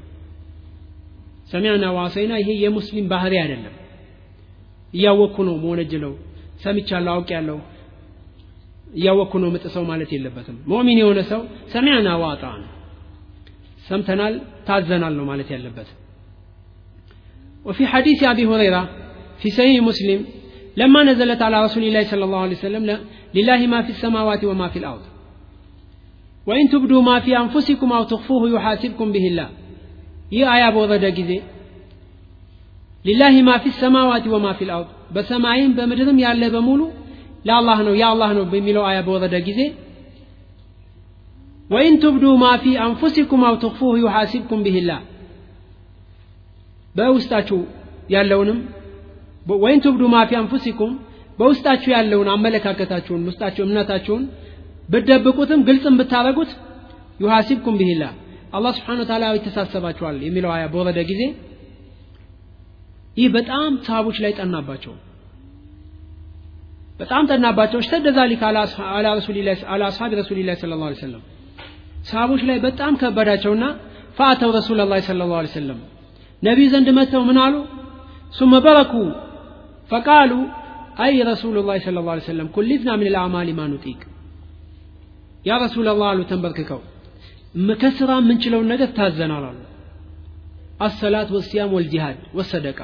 S4: ሰሚዕና ዋሰይና ይሄ የሙስሊም ባህሪ አይደለም። እያወቅኩ ነው መወነጅለው ሰምቻለሁ አውቅ ያለው እያወቅኩ ነው ምጥሰው ማለት የለበትም። ሙእሚን የሆነ ሰው ሰሚዕና ዋጣ ነው። ሰምተናል ታዘናል ነው ማለት ያለበት وفي حديث أبي هريرة في صحيح مسلم لما نزلت على رسول الله صلى الله عليه وسلم لله ما في السماوات وما في الأرض وإن تبدوا ما في أنفسكم أو تخفوه يحاسبكم به الله ይህ አያ በወረደ ጊዜ ሊላሂ ማ ፊ ሰማዋት ወማ ፊ ልአርድ በሰማይም በምድርም ያለ በሙሉ ለአላህ ነው የአላህ ነው በሚለው አያ በወረደ ጊዜ ወኢን ቱብዱ ማ ፊ አንፉሲኩም አው ትኽፉሁ ዩሓሲብኩም ቢሂላህ በውስጣችሁ ያለውንም ወይን ትብዱ ማ ፊ አንፉሲኩም በውስጣችሁ ያለውን አመለካከታችሁን ውስጣችሁ እምነታችሁን ብትደብቁትም ግልጽም ብታረጉት ዩሐሲብኩም ቢሂላህ አላህ ስብሓን ወተዓላ ይተሳሰባችኋል የሚለው አያ በወረደ ጊዜ። ይህ በጣም ሰሃቦች ላይ ጠናባቸው። በጣም ጠናባቸው። እሽተደ ዛሊክ አላ አስሓቢ ረሱሊላህ ስለ ላ ሰለም ሰሃቦች ላይ በጣም ከበዳቸውና ፈአተው ረሱላ ላ ስለ ላ ሰለም ነቢይ ዘንድ መጥተው ምን አሉ ثم بركوا فقالوا أي رسول الله صلى الله عليه وسلم كلفنا من الأعمال ما نطيق يا رسول الله አሉ ተንበርክከው ከስራ የምንችለውን ነገር ታዘናል አሉ አሰላት ወሲያም ወልጂሃድ ወሰደቃ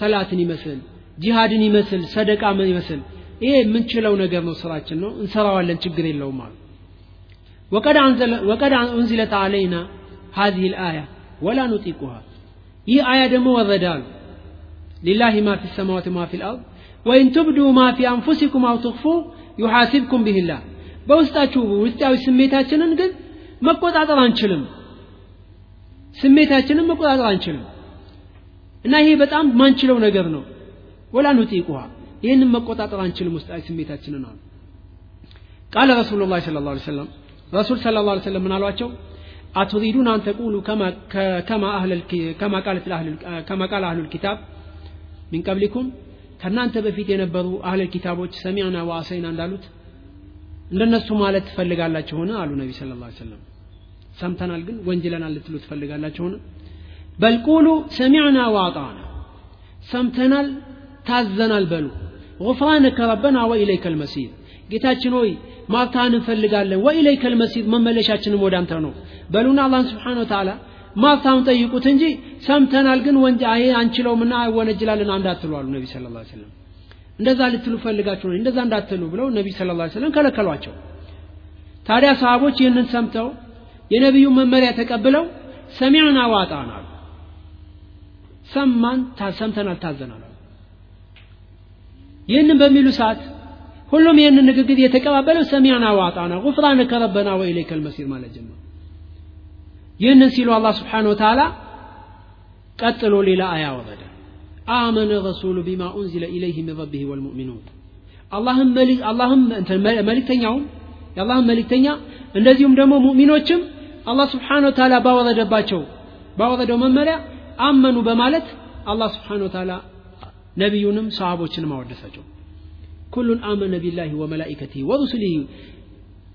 S4: ሰላትን ይመስል ጂሃድን ይመስል ሰደቃ ምን ይመስል ይሄ የምንችለው ነገር ነው ስራችን ነው እንሰራዋለን ችግር የለውም አሉ وقد أنزلت علينا هذه الآية ولا نطيقها ይህ አያ ደግሞ ወረዳሉ ሊላሂ ማ ፊ ሰማዋት ማ ፊ ልአርድ ወይን ትብዱ ማ ፊ አንፉሲኩም አው ትኽፉ ዩሓሲብኩም ቢሂላህ በውስጣችሁ ውስጣዊ ስሜታችንን ግን መቆጣጠር አንችልም። ስሜታችንን መቆጣጠር አንችልም። እና ይሄ በጣም ማንችለው ነገር ነው። ወላ ኑጢቁሃ ይህንን መቆጣጠር አንችልም ውስጣዊ ስሜታችንን አሉ። ቃለ ረሱሉ ላ ስለ ላ ሰለም ረሱል ስለ ላ ሰለም ምን አሏቸው أتريدون أن تقولوا كما كما أهل كما قالت أهل كما قال أهل الكتاب من قبلكم ከእናንተ በፊት የነበሩ አህለ ኪታቦች ሰሚዕና ወአሰይና እንዳሉት እንደነሱ ማለት ትፈልጋላችሁ ሆነ አሉ ነቢ ስለ ላ ሰለም ሰምተናል ግን ወንጅለናል ልትሉ ትፈልጋላችሁ ሆነ በልቁሉ ሰሚዕና ወአጣና ሰምተናል ታዘናል በሉ غفرانك ربنا وإليك المسير ጌታችን ሆይ ማርታህን እንፈልጋለን። ወኢለይከ ልመሲር መመለሻችንም ወደ አንተ ነው። በሉና አላህን ስብሓን ወተዓላ ማርታውን ጠይቁት እንጂ ሰምተናል ግን ወንጀ ይሄ አንችለውምና አይወነጅላለን እንዳትሉ አሉ ነቢ ስለ ላ ሰለም እንደዛ ልትሉ ፈልጋችሁ ነው። እንደዛ እንዳትሉ ብለው ነቢ ስለ ላ ሰለም ከለከሏቸው። ታዲያ ሰሃቦች ይህንን ሰምተው የነቢዩ መመሪያ ተቀብለው ሰሚዕና ዋጣን አሉ። ሰማን ሰምተናል ታዘናል ይህንን በሚሉ ሰዓት ሁሉም ይህንን ንግግር የተቀባበለው ሰሚዕና ዋጣና ጉፍራነከ ረበና ወኢለይከ ልመሲር ማለት ጀመሩ ይህንን ሲሉ አላህ ስብሓን ወተዓላ ቀጥሎ ሌላ አያ ወረደ። አመነ ረሱሉ ቢማ ኡንዚለ ኢለይህ ምን ረቢህ ወልሙእሚኑን አላህም መልእክተኛውም የአላህም መልእክተኛ እንደዚሁም ደግሞ ሙእሚኖችም አላህ ስብሓን ወተዓላ ባወረደባቸው ባወረደው መመሪያ አመኑ በማለት አላህ ስብሓን ወተዓላ ነቢዩንም ሰሃቦችንም አወደሳቸው ኩሉን አመነ ቢላሂ ወመላኢከቲሂ ወሩሱሊሂ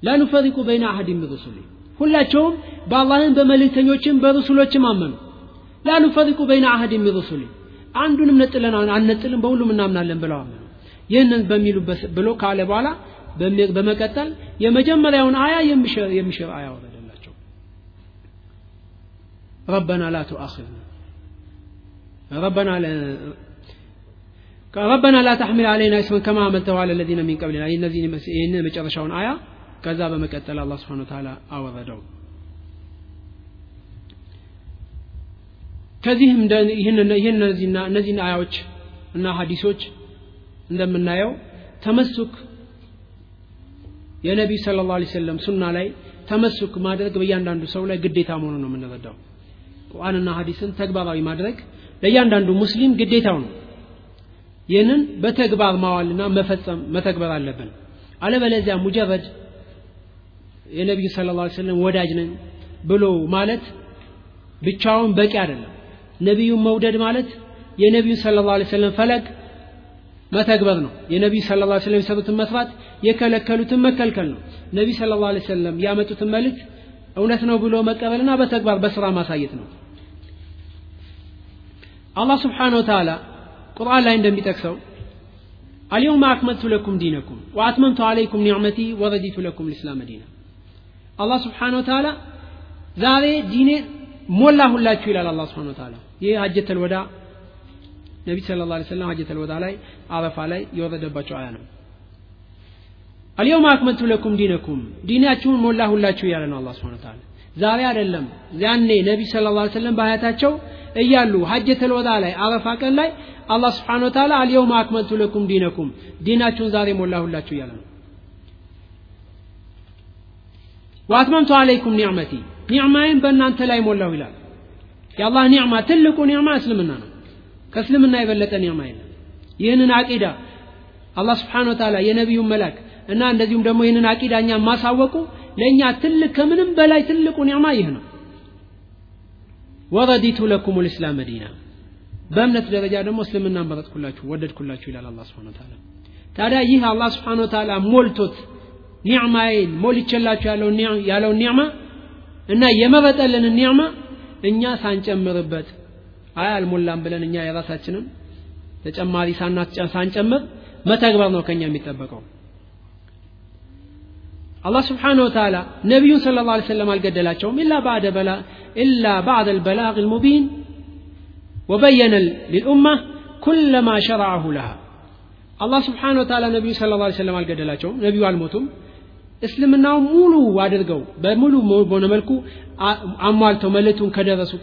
S4: ላ ኑፈሪቁ በይነ አሐድ ሚን ሩሱሊሂ ሁላቸውም በአላህም በመልእክተኞችም በሩሱሎችም አመኑ። ላ ኑፈሪቁ በይነ አሐድ ሚን ሩሱሊሂ አንዱንም ነጥለን አንነጥልም በሁሉም እናምናለን ብለው አመኑ። ይህንን በሚሉበት ብሎ ካለ በኋላ በመቀጠል የመጀመሪያውን አያ የሚሽር አያ ወረደላቸው። ረበና ላ ቱአኽዝና ረበና ረበና ላ ተሕሚል አለይና እስመን ከማ አመልተው አለ ለዚነ ሚን ቀብሊና ይህን መጨረሻውን አያ ከዛ በመቀጠል አላህ ስብሓን ተዓላ አወረደው። ከዚህም እነዚህን አያዎች እና ሀዲሶች እንደምናየው ተመሱክ የነቢዩ ስለ ላ ሰለም ሱና ላይ ተመሱክ ማድረግ በእያንዳንዱ ሰው ላይ ግዴታ መሆኑ ነው የምንረዳው። ቁርአንና ሀዲስን ተግባራዊ ማድረግ ለእያንዳንዱ ሙስሊም ግዴታው ነው ይህንን በተግባር ማዋልና መፈጸም መተግበር አለብን። አለበለዚያ ሙጀረድ የነቢዩ ስለ ላ ሰለም ወዳጅ ነን ብሎ ማለት ብቻውን በቂ አይደለም። ነቢዩን መውደድ ማለት የነቢዩን ስለ ላ ሰለም ፈለግ መተግበር ነው። የነቢዩ ስለ ላ ሰለም የሰሩትን መስራት የከለከሉትን መከልከል ነው። ነቢዩ ስለ ላ ሰለም ያመጡትን መልእክት እውነት ነው ብሎ መቀበልና በተግባር በስራ ማሳየት ነው። አላህ ስብሓን ወተዓላ ቁርአን ላይ እንደሚጠቅሰው አልየውም አክመልቱ ለኩም ዲነኩም ወአትመምቱ አለይኩም ኒዕመቲ ወረዲቱ ለኩም ልእስላም ዲና። አላህ ስብሓን ወተዓላ ዛሬ ዲኔ ሞላሁላችሁ ይላል አላህ ስብሓን ወተዓላ። ይህ ሀጀተል ወዳ ነቢ ስለ ላ ሰለም ሀጀተል ላይ አረፋ ላይ የወረደባቸው አያ ነው። አልየውም አክመልቱ ለኩም ዲነኩም ዲናችሁን ሞላሁላችሁ እያለ ነው አላህ ስብሓን ወተዓላ። ዛሬ አይደለም ያኔ ነቢ ስለ ላ ሰለም በሀያታቸው እያሉ ሀጀተል ወዳ ላይ አረፋ ቀን ላይ አላህ ስብሓን ወተዓላ አልየውም አክመልቱ ለኩም ዲነኩም ዲናችሁን ዛሬ ሞላሁላችሁ እያለ ነው። ወአትመምቱ አለይኩም ኒዕመቲ ኒዕማዬን በእናንተ ላይ ሞላሁ ይላል። የአላህ ኒዕማ ትልቁ ኒዕማ እስልምና ነው። ከእስልምና የበለጠ ኒዕማ የለም። ይህንን አቂዳ አላህ ስብሓን ወተዓላ የነቢዩን መላክ እና እንደዚሁም ደግሞ ይህንን አቂዳ እኛ ማሳወቁ ለእኛ ትልቅ ከምንም በላይ ትልቁ ኒዕማ ይህ ነው። ወረዲቱ ለኩም ልእስላም መዲና በእምነት ደረጃ ደግሞ እስልምና መረጥኩላችሁ ወደድኩላችሁ ይላል አላ ስብን ታላ ታዲያ ይህ አላህ ስብሓን ወተዓላ ሞልቶት ኒዕማዬን ሞልቼላችሁ ያለውን ኒዕማ እና የመረጠልንን ኒዕማ እኛ ሳንጨምርበት አይ አልሞላም ብለን እኛ የራሳችንን ተጨማሪ ሳንጨምር መተግበር ነው ከኛ የሚጠበቀው። አላህ ስብሓንሁ ወተዓላ ነቢዩን ስለ ላ ሰለም አልገደላቸውም። ኢላ ባዕደ በላ ኢላ ባዕደ ልበላግ ልሙቢን ወበየነ ልልኡማ ኩለ ማ ሸረዐሁ ለሃ አላህ ስብሓን ወተዓላ ነቢዩ ስለ ላ ሰለም አልገደላቸውም ነቢዩ አልሞቱም። እስልምናው ሙሉ አድርገው በሙሉ በሆነ መልኩ አሟልተው መልእክቱን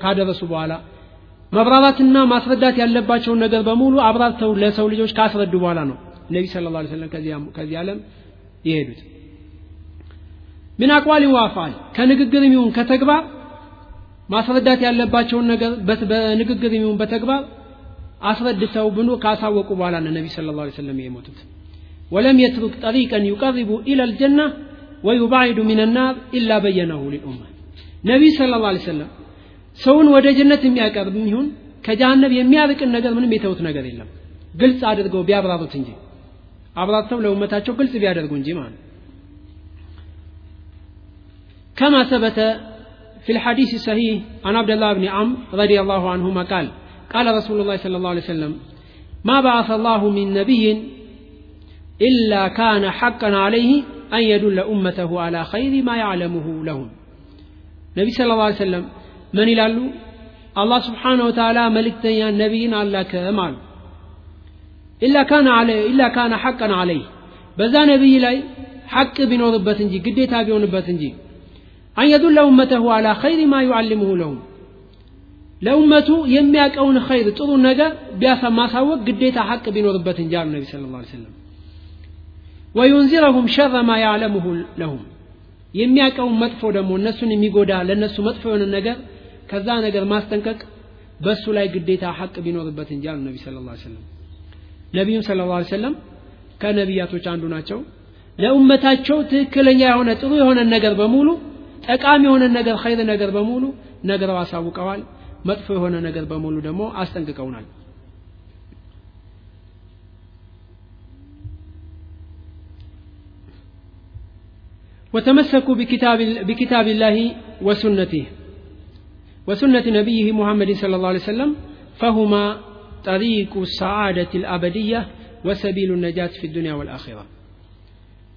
S4: ካደረሱ በኋላ መብራራትና ማስረዳት ያለባቸውን ነገር በሙሉ አብራርተው ለሰው ልጆች ካስረዱ በኋላ ነው ነቢ ስለ ላ ሰለም ከዚህ ዓለም የሄዱት። ምን አቋል ዋፋል ከንግግርም ይሁን ከተግባር ማስረዳት ያለባቸውን ነገር በንግግር የሚሆን በተግባር አስረድተው ብኖ ካሳወቁ በኋላ ነ ነቢ ስለ ላ ስለም የሞቱት። ወለም የትሩክ ጠሪቀን ዩቀሪቡ ኢላ ልጀና ወዩባዒዱ ሚን ናር ኢላ በየናሁ ሊልኡማ። ነቢይ ስለ ላ ሰለም ሰውን ወደ ጀነት የሚያቀርብ ይሁን ከጀሃነብ የሚያርቅን ነገር ምንም የተውት ነገር የለም። ግልጽ አድርገው ቢያብራሩት እንጂ አብራርተው ለውመታቸው ግልጽ ቢያደርጉ እንጂ ማለት ከማ ሰበተ في الحديث الصحيح عن عبد الله بن عمرو رضي الله عنهما قال قال رسول الله صلى الله عليه وسلم ما بعث الله من نبي إلا كان حقا عليه أن يدل أمته على خير ما يعلمه لهم نبي صلى الله عليه وسلم من ይላሉ አላህ ስብሓን ወተላ መልእክተኛ ነቢይን አላከም አሉ ኢላ ካነ ሐቀን አለይህ በዛ ነቢይ ላይ ሐቅ ቢኖርበት እንጂ ግዴታ ቢሆንበት እንጂ አን የዱለ ኡመተሁ አላ ኸይር ማ ዩዓልሙሁ ለሁም ለኡመቱ የሚያውቀውን ኸይር ጥሩ ነገር ቢያሳ ማሳወቅ ግዴታ ሐቅ ቢኖርበት እንጂ አሉ ነቢ ስለ ላ ሰለም ወዩንዚረሁም ሸረ ማ ያዕለሙሁ ለሁም። የሚያውቀውን መጥፎ ደግሞ እነሱን የሚጎዳ ለእነሱ መጥፎ የሆነ ነገር ከዛ ነገር ማስጠንቀቅ በእሱ ላይ ግዴታ ሐቅ ቢኖርበት እንጂ አሉ ነቢ ስለ ላ ሰለም ነቢዩም ስለ ላ ሰለም ከነቢያቶች አንዱ ናቸው። ለኡመታቸው ትክክለኛ የሆነ ጥሩ የሆነ ነገር በሙሉ ጠቃሚ የሆነ ነገር ኸይር ነገር በሙሉ ነግረው አሳውቀዋል መጥፎ የሆነ ነገር በሙሉ ደግሞ አስጠንቅቀውናል وتمسكوا بكتاب, بكتاب الله وسنته وسنة نبيه محمد صلى الله عليه وسلم فهما طريق السعادة الأبدية وسبيل النجاة في الدنيا والآخرة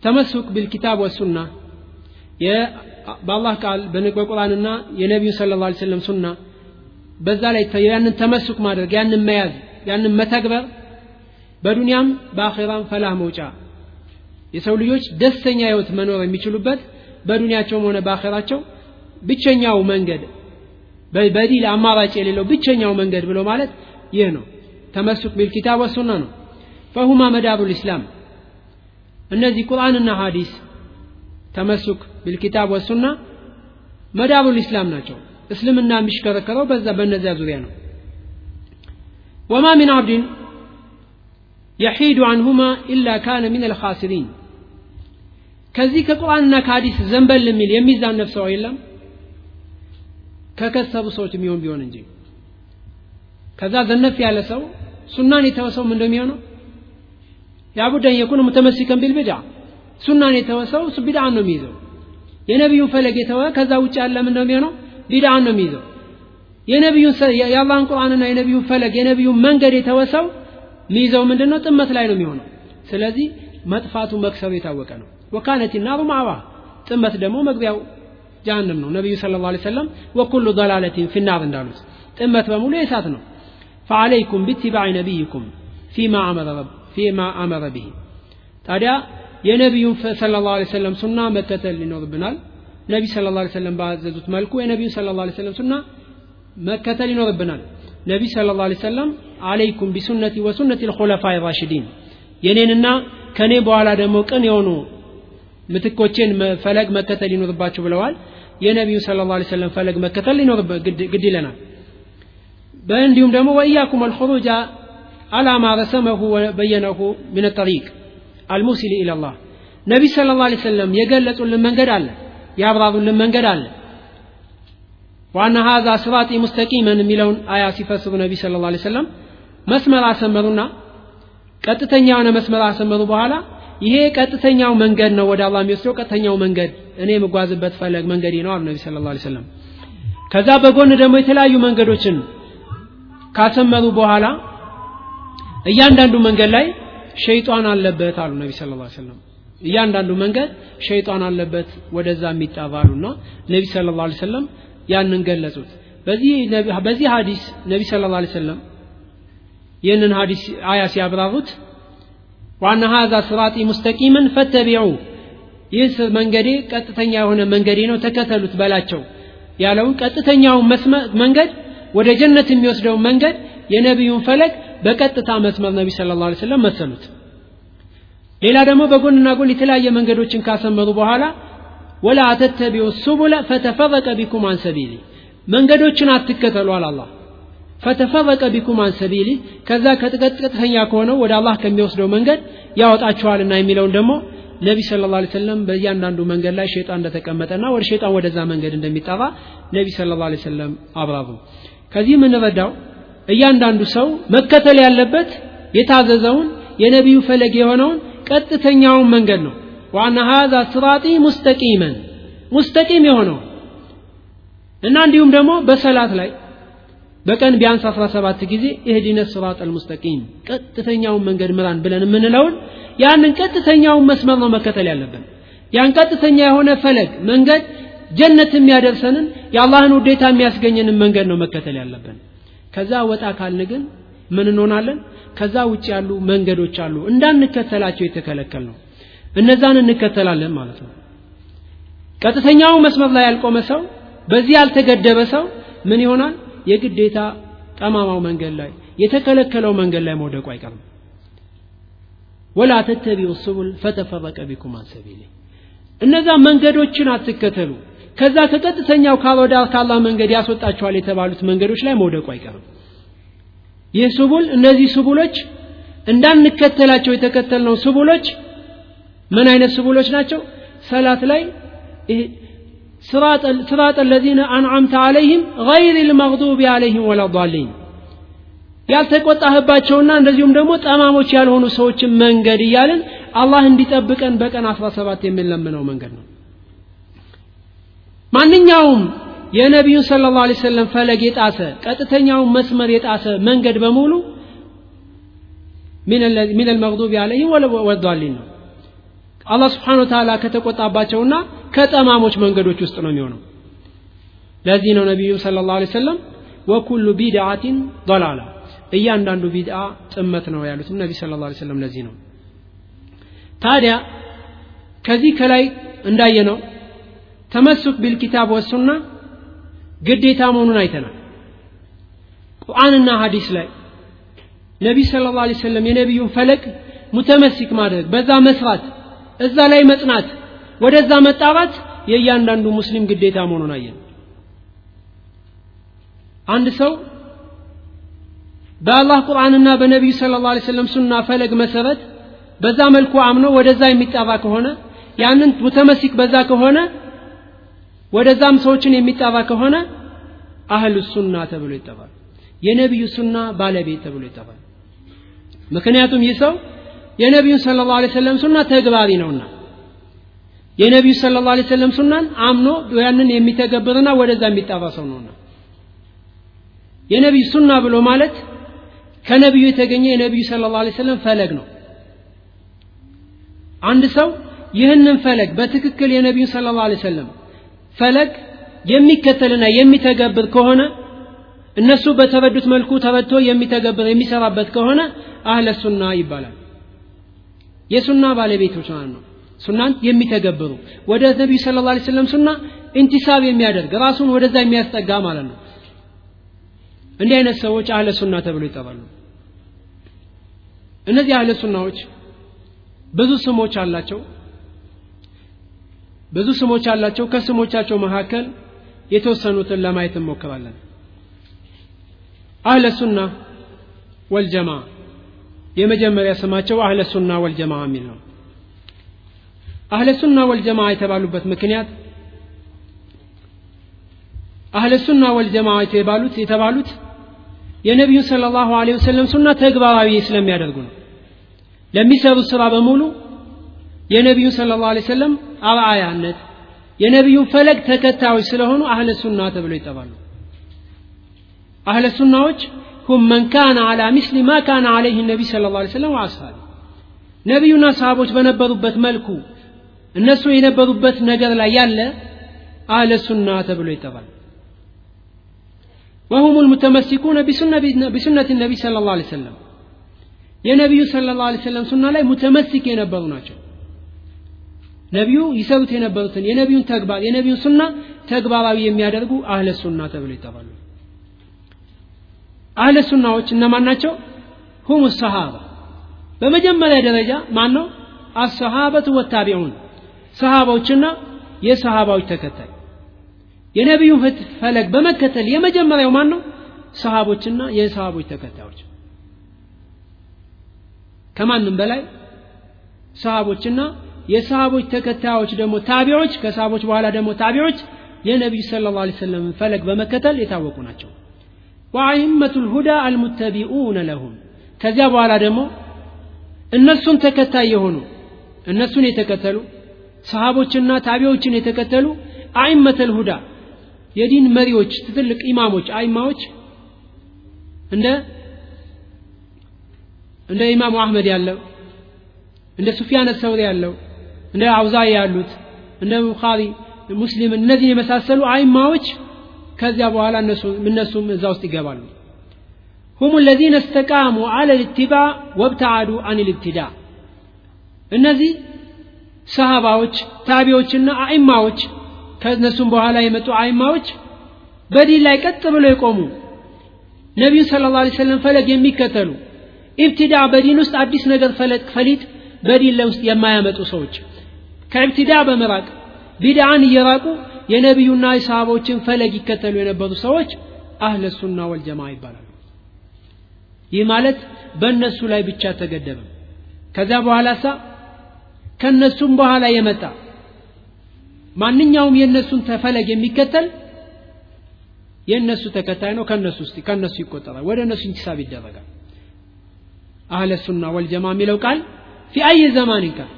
S4: تمسك بالكتاب والسنة يا በአላህ ቃል በቁርአንና የነቢዩ ስለ ላ ስለም ሱና በዛ ላይ ያንን ተመስክ ማድረግ ያንን መያዝ ያንን መተግበር በዱንያም በአኼራም ፈላህ መውጫ። የሰው ልጆች ደስተኛ ህይወት መኖር የሚችሉበት በዱንያቸውም ሆነ በአኼራቸው ብቸኛው መንገድ በዲል አማራጭ የሌለው ብቸኛው መንገድ ብሎ ማለት ይህ ነው። ተመስክ ቢልኪታብ ወሱና ነው። ፈሁማ መዳሩ ልእስላም እነዚህ ቁርአንና ሀዲስ ተመሱክ ቢልኪታብ ወሱና መዳቡል ኢስላም ናቸው እስልምና የሚሽከረከረው በዛ በእነዚያ ዙሪያ ነው ወማ ሚን አብድን የሒዱ አንሁማ ኢላ ካነ ሚን አልኻሲሪን ከዚህ ከቁርአንና ከሀዲስ ዘንበል የሚል የሚዛነፍ ሰው የለም ከከሰቡ ሰዎች የሚሆን ቢሆን እንጂ ከዛ ዘነፍ ያለ ሰው ሱናን የተወሰውም እንደሚሆነው ያቡደን የኩኑ ሙተመሲከን ቢልብድዓ ሱናን የተወሰው እሱ ቢድዓን ነው የሚይዘው። የነቢዩን ፈለግ የተወ ከዛ ውጭ ያለ ምን እንደሚሆነው ቢድዓን ነው የሚይዘው። የነቢዩን የአላህን ቁርአንና የነቢዩን ፈለግ የነቢዩን መንገድ የተወሰው ሚይዘው ምንድነው? ጥመት ላይ ነው የሚሆነው። ስለዚህ መጥፋቱ መክሰሩ የታወቀ ነው። ወካነት ናሩ ማዕዋ ጥመት ደግሞ መግቢያው ጀሃነም ነው። ነቢዩ ስለ ላ ሰለም ወኩሉ ضላለትን ፊናር እንዳሉት ጥመት በሙሉ የእሳት ነው። ፈዓለይኩም ቢትባዕ ነቢይኩም ፊማ አመረ ብሂ ታዲያ የነቢዩን ስለ ላ ሰለም ሱና መከተል ይኖርብናል። ነቢ ስለ ላ ሰለም ባዘዙት መልኩ የነቢዩን ስለ ላ ሰለም ሱና መከተል ይኖርብናል። ነቢ ስለ ላ ሰለም አለይኩም ቢሱነቲ ወሱነቲ ልኮለፋ ራሽዲን የኔንና ከኔ በኋላ ደግሞ ቅን የሆኑ ምትኮቼን ፈለግ መከተል ይኖርባችሁ ብለዋል። የነቢዩ ስለ ላ ሰለም ፈለግ መከተል ግድ ይለናል። እንዲሁም ደግሞ ወኢያኩም አልኹሩጃ አላ ረሰመሁ ወበየነሁ ምን ጠሪቅ አልሙሲል ኢላላህ ነቢ ስለ ላ ሰለም የገለጹልን መንገድ አለ ያብራሩልን መንገድ አለ። ዋና ሀዛ ስራጢ ሙስተቂመን የሚለውን አያ ሲፈስሩ ነቢ ስለ ላ ሰለም መስመር አሰመሩና ቀጥተኛ የሆነ መስመር አሰመሩ በኋላ ይሄ ቀጥተኛው መንገድ ነው ወደ አላህ የሚወስደው ቀጥተኛው መንገድ እኔ የምጓዝበት ፈለግ መንገዴ ነው አሉ ነቢ ስለ ላ ሰለም ከዛ በጎን ደግሞ የተለያዩ መንገዶችን ካሰመሩ በኋላ እያንዳንዱ መንገድ ላይ ሸይጣን አለበት አሉ ነቢ ስለ ላ ሰለም እያንዳንዱ መንገድ ሸይጣን አለበት ወደዛ የሚጣባሉና ነቢ ስለ ላ ሰለም ያንን ገለጹት። በዚህ ሀዲስ ነቢ ስለ ላ ሰለም ይህንን ሀዲስ አያ ሲያብራሩት ዋና ሀዛ ስራጢ ሙስተቂመን ፈተቢዑ ይህ መንገዴ ቀጥተኛ የሆነ መንገዴ ነው ተከተሉት በላቸው ያለውን ቀጥተኛውን መንገድ ወደ ጀነት የሚወስደውን መንገድ የነቢዩን ፈለግ በቀጥታ መስመር ነቢ ስለ ላ ሰለም መሰሉት። ሌላ ደግሞ በጎንና ጎን የተለያየ መንገዶችን ካሰመሩ በኋላ ወላ ተተቢዑ ሱቡለ ፈተፈረቀ ቢኩም አን መንገዶችን አትከተሉ አላላ ፈተፈረቀ ቢኩም አን ከዛ ከጥቀጥቅጥተኛ ከሆነው ወደ አላህ ከሚወስደው መንገድ ያወጣችኋልና የሚለውን ደግሞ ነቢ ስለ ላ ሰለም በእያንዳንዱ መንገድ ላይ ሸጣን እንደተቀመጠና ወደ ሸጣን ወደዛ መንገድ እንደሚጠራ ነቢ ስለ ላ ሰለም አብራሩ። ከዚህ የምንረዳው እያንዳንዱ ሰው መከተል ያለበት የታዘዘውን የነቢዩ ፈለግ የሆነውን ቀጥተኛውን መንገድ ነው። ዋና ሀዛ ስራጢ ሙስተቂመን ሙስተቂም የሆነው እና እንዲሁም ደግሞ በሰላት ላይ በቀን ቢያንስ 17 ጊዜ እህዲነ ስራጥ አልሙስተቂም ቀጥተኛውን መንገድ ምራን ብለን የምንለውን ያንን ቀጥተኛውን መስመር ነው መከተል ያለብን። ያን ቀጥተኛ የሆነ ፈለግ መንገድ ጀነት የሚያደርሰንን የአላህን ውዴታ የሚያስገኘንን መንገድ ነው መከተል ያለብን ከዛ ወጣ ካልን ግን ምን እንሆናለን? ከዛ ውጭ ያሉ መንገዶች አሉ። እንዳንከተላቸው የተከለከል ነው እነዛን እንከተላለን ማለት ነው። ቀጥተኛው መስመር ላይ ያልቆመ ሰው በዚህ ያልተገደበ ሰው ምን ይሆናል? የግዴታ ጠማማው መንገድ ላይ የተከለከለው መንገድ ላይ መውደቁ አይቀርም። ወላ ተተቢዑ ሱቡል ፈተፈረቀ ቢኩም አን እነዛ መንገዶችን አትከተሉ ከዛ ከቀጥተኛው ወደ ካላ መንገድ ያስወጣቸዋል የተባሉት መንገዶች ላይ መውደቁ አይቀርም። ይህ ስቡል እነዚህ ሱቡሎች እንዳንከተላቸው የተከተልነው ስቡሎች ምን አይነት ሱቡሎች ናቸው? ሰላት ላይ ስራጥ ለዚነ አንዓምተ አለይህም ገይር ልመግዱቢ አለይህም ወላዳሊን ያልተቆጣህባቸውና እንደዚሁም ደግሞ ጠማሞች ያልሆኑ ሰዎችን መንገድ እያልን አላህ እንዲጠብቀን በቀን አስራ ሰባት የምንለምነው መንገድ ነው። ማንኛውም የነቢዩን ስለ ላ ሰለም ፈለግ የጣሰ ቀጥተኛውን መስመር የጣሰ መንገድ በሙሉ ሚን አልመግዱብ አለይህም ወዳሊን ነው። አላህ ስብሓን ወተላ ከተቆጣባቸውና ከጠማሞች መንገዶች ውስጥ ነው የሚሆነው። ለዚህ ነው ነቢዩ ስለ ላ ሰለም ወኩሉ ቢድዓቲን ضላላ እያንዳንዱ ቢድዓ ጥመት ነው ያሉትም ነቢ ስለ ላ ሰለም ለዚህ ነው። ታዲያ ከዚህ ከላይ እንዳየነው ተመሱክ ቢልኪታብ ወሱና ግዴታ መሆኑን አይተናል። ቁርአንና ሀዲስ ላይ ነቢ ስለ ላ ሰለም የነቢዩን ፈለግ ሙተመሲክ ማድረግ በዛ መስራት እዛ ላይ መጽናት ወደዛ መጣባት የእያንዳንዱ ሙስሊም ግዴታ መሆኑን አየን። አንድ ሰው በአላህ ቁርአንና በነቢዩ ስለ ላ ሰለም ሱና ፈለግ መሰረት በዛ መልኩ አምኖ ወደዛ የሚጣራ ከሆነ ያንን ሙተመሲክ በዛ ከሆነ ወደዛም ሰዎችን የሚጣራ ከሆነ አህሉ ሱና ተብሎ ይጠራል። የነቢዩ ሱና ባለቤት ተብሎ ይጠራል። ምክንያቱም ይህ ሰው የነቢዩን ስለ ላ ሰለም ሱና ተግባሪ ነውና የነቢዩ ስለ ላ ሰለም ሱናን አምኖ ያንን የሚተገብርና ወደዛ የሚጣራ ሰው ነውና የነቢዩ ሱና ብሎ ማለት ከነቢዩ የተገኘ የነቢዩ ስለ ላ ሰለም ፈለግ ነው። አንድ ሰው ይህንን ፈለግ በትክክል የነቢዩ ስለ ላ ሰለም ፈለግ የሚከተልና የሚተገብር ከሆነ እነሱ በተረዱት መልኩ ተረድቶ የሚተገብር የሚሰራበት ከሆነ አህለ ሱና ይባላል። የሱና ባለቤቶች ማለት ነው። ሱናን የሚተገብሩ ወደ ነቢዩ ስለ ላ ሰለም ሱና ኢንቲሳብ የሚያደርግ ራሱን ወደዛ የሚያስጠጋ ማለት ነው። እንዲህ አይነት ሰዎች አህለ ሱና ተብሎ ይጠራሉ። እነዚህ አህለ ሱናዎች ብዙ ስሞች አላቸው ብዙ ስሞች አላቸው። ከስሞቻቸው መካከል የተወሰኑትን ለማየት እንሞክራለን። አህለ ሱና ወልጀማ የመጀመሪያ ስማቸው አህለ ሱና ወልጀማ የሚል ነው። አህለ ሱና ወልጀማ የተባሉበት ምክንያት አህለ ሱና ወልጀማ የተባሉት የተባሉት የነቢዩን ስለ ላሁ ለ ወሰለም ሱና ተግባራዊ ስለሚያደርጉ ነው። ለሚሰሩት ስራ በሙሉ የነቢዩን ስለ ላ ሰለም አርአያነት የነቢዩን ፈለግ ተከታዮች ስለሆኑ አህለ ሱና ተብለው ይጠራሉ አህለ ሱናዎች ሁም መን ካነ አላ ምስሊ ማ ካነ አለይህ ነቢ ስለ ላ ሰለም ወአስሃቢ ነቢዩና ሰሃቦች በነበሩበት መልኩ እነሱ የነበሩበት ነገር ላይ ያለ አህለ ሱና ተብሎ ይጠራል وهم المتمسكون بسنة النبي صلى الله عليه وسلم የነቢዩ ስለ ላ ሰለም ሱና ላይ ሙተመሲክ የነበሩ ናቸው ነቢዩ ይሰሩት የነበሩትን የነቢዩን ተግባር የነቢዩን ሱና ተግባራዊ የሚያደርጉ አህለ ሱና ተብሎ ይጠራሉ። አህለ ሱናዎች እነማን ናቸው? ሁም ሰሃባ በመጀመሪያ ደረጃ ማን ነው አሰሃበቱ ወታቢዑን። ሰሃባዎችና የሰሃባዎች ተከታይ። የነቢዩ ፈለግ በመከተል የመጀመሪያው ማን ነው ሰሃቦችና የሰሃቦች ተከታዮች። ከማንም በላይ ሰሃቦችና የሰሃቦች ተከታዮች ደግሞ ታቢዎች ከሰሃቦች በኋላ ደግሞ ታቢዎች የነቢዩ ስለ ላ ሰለም ፈለግ በመከተል የታወቁ ናቸው። ወአይመቱ ልሁዳ አልሙተቢኡነ ለሁም ከዚያ በኋላ ደግሞ እነሱን ተከታይ የሆኑ እነሱን የተከተሉ ሰሃቦችና ታቢዎችን የተከተሉ አይመተ ልሁዳ የዲን መሪዎች ትልቅ ኢማሞች አይማዎች እንደ እንደ ኢማሙ አህመድ ያለው እንደ ሱፊያን ሰውሪ ያለው እንደ አውዛይ ያሉት እንደ ቡኻሪ ሙስሊም እነዚህን የመሳሰሉ አይማዎች ከዚያ በኋላ እነሱም እዛ ውስጥ ይገባሉ هم الذين استقاموا على الاتباع وابتعدوا عن الابتداع እነዚህ ሰሃባዎች ታቢዎችና አኢማዎች ከእነሱም በኋላ የመጡ አይማዎች በዲን ላይ ቀጥ ብለው የቆሙ ነቢዩ ስለ ላ ሰለም ፈለግ የሚከተሉ ኢብትዳ በዲን ውስጥ አዲስ ነገር ፈሊጥ በዲን ላይ ውስጥ የማያመጡ ሰዎች ከኢብትዳ በመራቅ ቢድዓን እየራቁ የነቢዩና የሰሃቦችን ፈለግ ይከተሉ የነበሩ ሰዎች አህለ ሱና ወልጀማ ይባላሉ። ይህ ማለት በእነሱ ላይ ብቻ ተገደበ። ከዚያ በኋላ ሳ ከእነሱም በኋላ የመጣ ማንኛውም የእነሱን ተፈለግ የሚከተል የእነሱ ተከታይ ነው። ከእነሱ ውስጥ ከእነሱ ይቆጠራል። ወደ እነሱ ኢንቲሳብ ይደረጋል። አህለ ሱና ወልጀማ የሚለው ቃል ፊ አይ ዘማን ቃል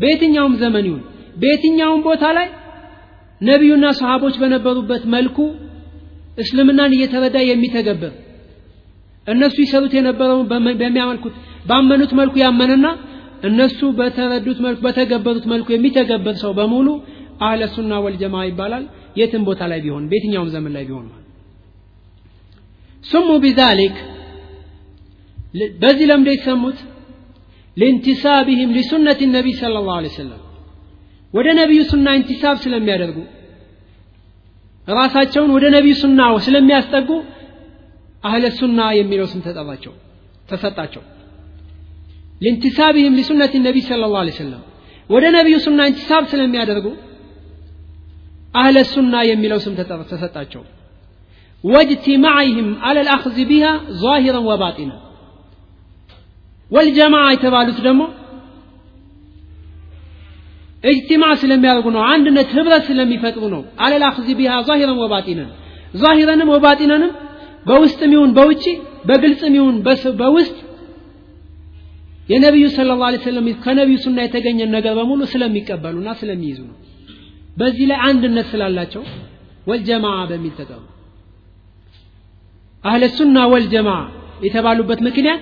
S4: በየትኛውም ዘመን ይሁን በየትኛውም ቦታ ላይ ነቢዩና ሰሃቦች በነበሩበት መልኩ እስልምናን እየተረዳ የሚተገብር እነሱ ይሰሩት የነበረውን በሚያመልኩት ባመኑት መልኩ ያመነና እነሱ በተረዱት መልኩ በተገበሩት መልኩ የሚተገበር ሰው በሙሉ አህለ ሱና ወልጀማ ይባላል። የትም ቦታ ላይ ቢሆን በየትኛውም ዘመን ላይ ቢሆን ስሙ ቢዛሊክ በዚህ ለምደ የተሰሙት ለኢንቲሳቢህም ሊሱነት ነቢይ ስለ ላሁ ለ ሰለም ወደ ነቢዩ ሱና ኢንቲሳብ ስለሚያደርጉ ራሳቸውን ወደ ነቢዩ ሱና ስለሚያስጠጉ አህለ ሱና የሚለው ስም ተጠራቸው ተሰጣቸው። ለኢንቲሳቢህም ሊሱነት ነቢይ ስለ ላሁ ለ ሰለም ወደ ነቢዩ ሱና ኢንቲሳብ ስለሚያደርጉ አህለ ሱና የሚለው ስም ተሰጣቸው። ወጅቲማዕህም አለ ልአኽዝ ቢሃ ዛሂረን ወባጢና ወልጀማዓ የተባሉት ደግሞ እጅቲማዕ ስለሚያደርጉ ነው አንድነት ህብረት ስለሚፈጥሩ ነው። አለል አኽዚ ቢሃ ዛሂረን ወባጢነን። ዛሂረንም ወባጢነንም በውስጥም ይሁን በውጭ በግልጽም ይሁን በውስጥ የነቢዩ ስለ ላ ሰለም ከነቢዩ ሱና የተገኘን ነገር በሙሉ ስለሚቀበሉና ስለሚይዙ ነው። በዚህ ላይ አንድነት ስላላቸው ወልጀማዓ በሚል ተጠሩ። አህለ ሱና ወልጀማዓ የተባሉበት ምክንያት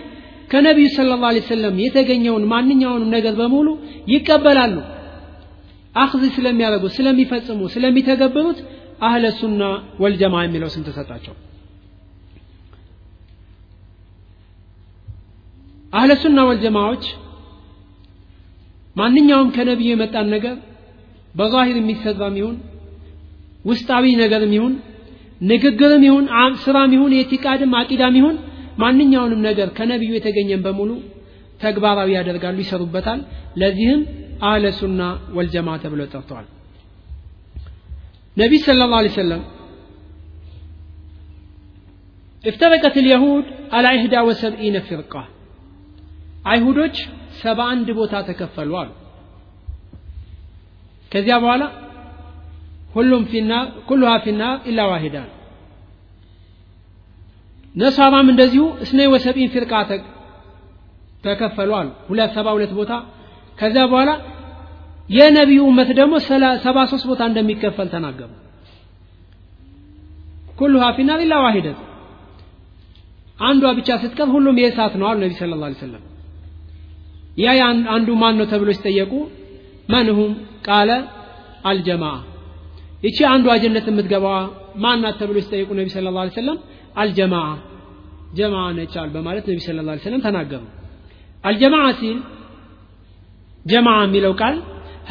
S4: ከነቢዩ ስለ ላ ሰለም የተገኘውን ማንኛውንም ነገር በሙሉ ይቀበላሉ። አክዝ ስለሚያደርጉ ስለሚፈጽሙ ስለሚተገብሩት አህለ ሱና ወልጀማ የሚለው ስም ተሰጣቸው። አህለ ሱና ወልጀማዎች ማንኛውም ከነቢዩ የመጣን ነገር በዛሂር የሚሰራም ይሁን ውስጣዊ ነገርም ይሁን ንግግርም ይሁን ስራም ይሁን የቲቃድም አቂዳም ይሁን ማንኛውንም ነገር ከነቢዩ የተገኘን በሙሉ ተግባራዊ ያደርጋሉ ይሰሩበታል ለዚህም አህለ ሱና ወልጀማ ተብለው ጠርተዋል ነቢይ صلى الله عليه وسلم افترقت اليهود على إحدى وسبعين فرقة አይሁዶች ሰባ አንድ ቦታ ተከፈሉ አሉ ከዚያ በኋላ ሁሉም ፊና ኩሉሃ ፊና ኢላ ዋሂዳ ነሷባም እንደዚሁ እስነ ወሰቢን ፊርቃ ተከፈሉ አሉ ሁለት ሰባ ሁለት ቦታ። ከዚያ በኋላ የነቢዩ እመት ደግሞ ሰባ ሶስት ቦታ እንደሚከፈል ተናገሩ። ኩሉሃ ፊና ኢላ ዋሂደት። አንዷ ብቻ ስትቀር ሁሉም የእሳት ነው አሉ ነቢ ስለ ላ ሰለም ያ አንዱ ማን ነው ተብሎ ሲጠየቁ መንሁም ቃለ አልጀማዓ። ይቺ አንዷ ጀነት የምትገባዋ ማናት ተብሎ ሲጠየቁ ነቢ ስለ ላ ሰለም አልጀማዓ ጀማዓ ነቻል በማለት ነቢ ስለ ላ ሰለም ተናገሩ። አልጀማዓ ሲል ጀማዓ የሚለው ቃል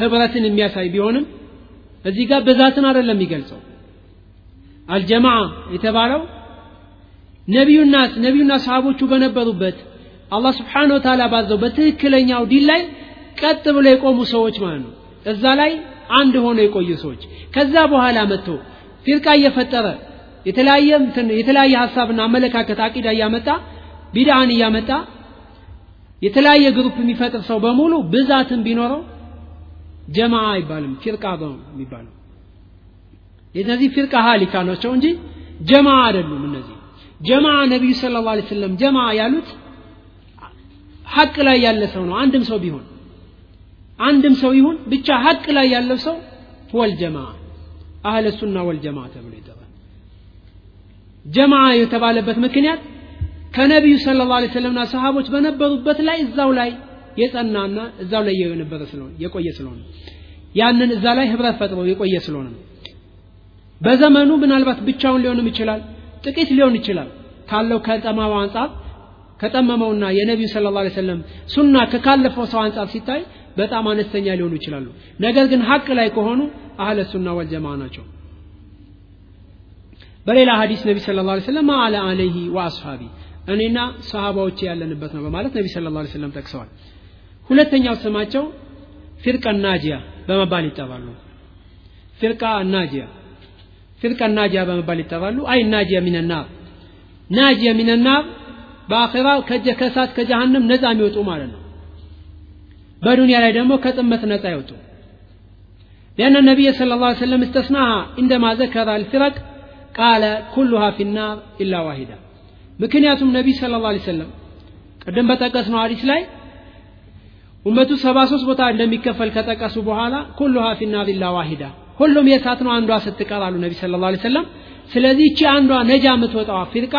S4: ህብረትን የሚያሳይ ቢሆንም እዚህ ጋር ብዛትን አይደለም የሚገልጸው። አልጀማዓ የተባለው ነቢዩና ነቢዩና ሰሃቦቹ በነበሩበት አላህ سبحانه وتعالى ባዘዘው በትክክለኛው ዲን ላይ ቀጥ ብሎ የቆሙ ሰዎች ማለት ነው። እዛ ላይ አንድ ሆነው የቆዩ ሰዎች። ከዛ በኋላ መጥቶ ፊርቃ እየፈጠረ የተለያየ የተለያየ ሀሳብና አመለካከት አቂዳ እያመጣ ቢድአን እያመጣ የተለያየ group የሚፈጥር ሰው በሙሉ ብዛትን ቢኖረው ጀማ አይባልም ፊርቃ ነው የሚባለው። እነዚህ ፊርቃ ሀሊካ ናቸው እንጂ ጀማ አይደሉም እነዚህ። ጀማ ነቢዩ ስለ ላ ሰለም ጀማ ያሉት ሀቅ ላይ ያለ ሰው ነው አንድም ሰው ቢሆን። አንድም ሰው ይሁን ብቻ ሀቅ ላይ ያለው ሰው ወልጀማ አህለ ሱና ወልጀማ ተብሎ ይጠራል ጀማ የተባለበት ምክንያት ከነቢዩ ስለ ላ ሰለምና ሰሃቦች በነበሩበት ላይ እዛው ላይ የጸናና እዛው ላይ የነበረ ስለሆነ የቆየ ስለሆነ ያንን እዛ ላይ ህብረት ፈጥሮ የቆየ ስለሆነ ነው። በዘመኑ ምናልባት ብቻውን ሊሆንም ይችላል ጥቂት ሊሆን ይችላል። ካለው ከጠማው አንጻር ከጠመመውና የነቢዩ ስለ ላ ሰለም ሱና ከካለፈው ሰው አንጻር ሲታይ በጣም አነስተኛ ሊሆኑ ይችላሉ። ነገር ግን ሀቅ ላይ ከሆኑ አህለ ሱና ወልጀማ ናቸው በሌላ ሀዲስ ነቢ ስለ ላ ሰለም ማአለ አለይህ ወአስሓቢ እኔና ሰሃባዎቼ ያለንበት ነው በማለት ነቢ ስለ ላ ሰለም ጠቅሰዋል ሁለተኛው ስማቸው ፊርቀ ናጂያ በመባል ይጠራሉ ፊርቃ ናጂያ ፊርቀ ናጂያ በመባል ይጠራሉ አይ ናጂያ ሚነናር ናጂያ ሚነናር በአኼራ ከእሳት ከጀሃነም ነፃ የሚወጡ ማለት ነው በዱንያ ላይ ደግሞ ከጥመት ነፃ ይወጡ لأن النبي صلى الله عليه وسلم استثناها عندما ذكر الفرق ቃለ ኩሉሃ ፊናር ኢላ ዋሂዳ። ምክንያቱም ነቢ ስለ ላ ሰለም ቅድም በጠቀስነው ሀዲስ ላይ እመቱ ሰባ ሶስት ቦታ እንደሚከፈል ከጠቀሱ በኋላ ኩሉሃ ፊናር ኢላ ዋሂዳ ሁሉም የእሳት ነው አንዷ ስትቀር አሉ ነቢ ስለ ላ ሰለም ስለዚህ እቺ አንዷ ነጃ የምትወጣዋ ፊርቃ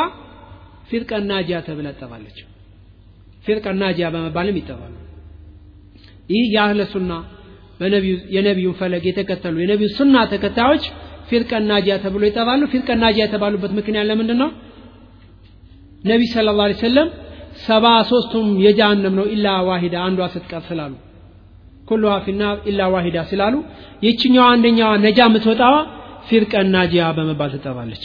S4: ፊርቀ ናጂያ ተብላ ትጠራለች። ፊርቀ ናጂያ በመባልም ይጠራሉ። ይህ የአህለ ሱና የነቢዩን ፈለግ የተከተሉ የነቢዩን ሱና ተከታዮች ፊርቀ ናጂያ ተብሎ ይጠራሉ ፊርቀ ናጂያ የተባሉበት ምክንያት ለምንድን ነው ነቢ ስለ ላ ሰለም ሰባ ሶስቱም የጀሃነም ነው ኢላ ዋሂዳ አንዷ ስትቀር ስላሉ ኩሉሃ ፊናር ኢላ ዋሂዳ ስላሉ ይችኛዋ አንደኛዋ ነጃ የምትወጣዋ ፊርቀ ናጂያ በመባል ትጠራለች።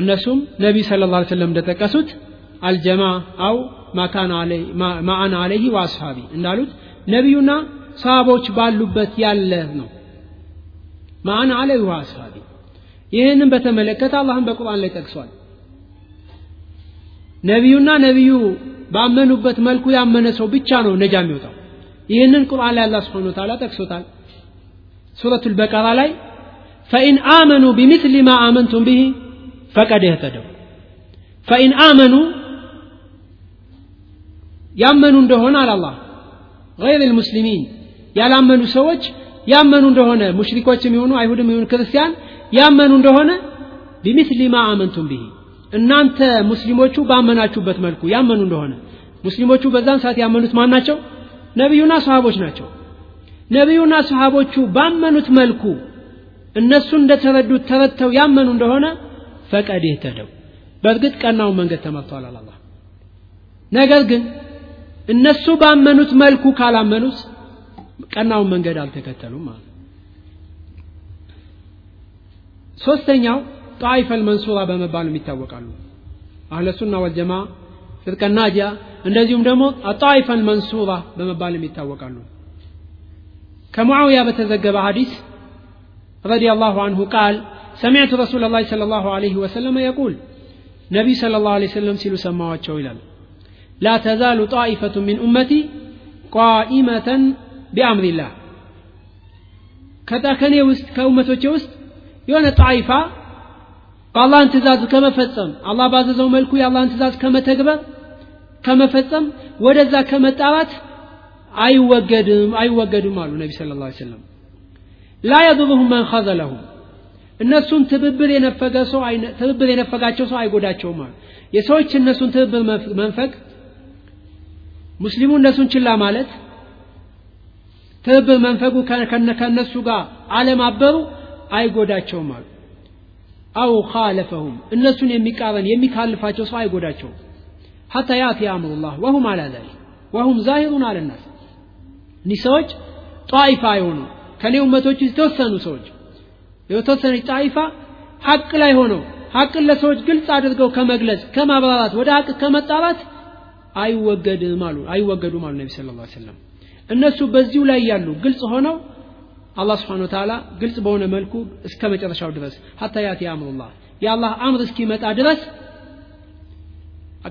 S4: እነሱም ነቢ ስለ ላ ሰለም እንደጠቀሱት አልጀማ አው ማአና አለይህ ወአስሓቢ እንዳሉት ነቢዩና ሰሃቦች ባሉበት ያለ ነው ማአና አለይህ ወአስሓቢ ይህንም በተመለከተ አላህም በቁርአን ላይ ጠቅሷል። ነቢዩና ነቢዩ ባመኑበት መልኩ ያመነ ሰው ብቻ ነው ነጃ የሚወጣው። ይህንን ቁርአን ላይ አላህ ስብሓን ወተዓላ ጠቅሶታል። ሱረቱ ልበቀራ ላይ ፈኢን አመኑ ቢምስሊ ማ አመንቱም ብሂ ፈቀድ እህተደው። ፈኢን አመኑ ያመኑ እንደሆነ አለ አላህ። ገይር ልሙስሊሚን ያላመኑ ሰዎች ያመኑ እንደሆነ ሙሽሪኮችም የሆኑ አይሁድም የሆኑ ክርስቲያን ያመኑ እንደሆነ ቢምስሊ ማ አመንቱም ብሂ እናንተ ሙስሊሞቹ ባመናችሁበት መልኩ ያመኑ እንደሆነ። ሙስሊሞቹ በዛን ሰዓት ያመኑት ማን ናቸው? ነቢዩና ሰሃቦች ናቸው። ነቢዩና ሰሃቦቹ ባመኑት መልኩ እነሱ እንደተረዱት ተረድተው ያመኑ እንደሆነ ፈቀድ ይህተደው። በእርግጥ ቀናውን መንገድ ተመርቷል አላላ ነገር ግን እነሱ ባመኑት መልኩ ካላመኑት ቀናውን መንገድ አልተከተሉም ማለት ሶስተኛው ጣይፈል መንሱራ በመባል ይታወቃሉ አህለ ሱና ወልጀማ ፍርቀ ናጂያ እንደዚሁም ደግሞ አጣይፈ አልመንሱራ በመባልም ይታወቃሉ ከሙዓውያ በተዘገበ ሐዲስ رضي الله عنه قال سمعت رسول الله صلى الله عليه وسلم يقول نبي صلى الله عليه وسلم سيلو سماواتشو ይላል لا تزال طائفة من أمتي قائمة ቢአምኒላህ። ከዛ ከኔ ውስጥ ከእመቶቼ ውስጥ የሆነ ጣይፋ በአላህን ትእዛዝ ከመፈጸም አላህ ባዘዘው መልኩ የአላህን ትእዛዝ ከመተግበር ከመፈጸም ወደዛ ከመጣባት አይወገድም አይወገዱም አሉ ነቢ ስለ ላ ሰለም ላ የድሩሁም መን ኸዘለሁም እነሱን ትብብር የነፈገ ሰው ትብብር የነፈጋቸው ሰው አይጎዳቸውም አሉ። የሰዎች እነሱን ትብብር መንፈግ ሙስሊሙ እነሱን ችላ ማለት ትብብር መንፈጉ ከነሱ ጋር አለማበሩ አይጎዳቸውም አሉ። አው ካለፈሁም እነሱን የሚቃረን የሚካልፋቸው ሰው አይጎዳቸውም። ሐታ ያቲ አምሩላህ ወሁም አላ ወሁም ዛሂሩን አለናስ እኒህ ሰዎች ጣይፋ የሆኑ ከኔ ውመቶች የተወሰኑ ሰዎች የተወሰነች ጣይፋ ሐቅ ላይ ሆነው ሐቅን ለሰዎች ግልጽ አድርገው ከመግለጽ ከማብራራት ወደ ሐቅ ከመጣራት አይወገድም አሉ አይወገዱም አሉ ነቢ ስለ ላ ሰለም እነሱ በዚሁ ላይ ያሉ ግልጽ ሆነው አላህ ስብሓን ወተዓላ ግልጽ በሆነ መልኩ እስከ መጨረሻው ድረስ ሐታ ያቲ አምሩላህ የአላህ አምር እስኪመጣ ድረስ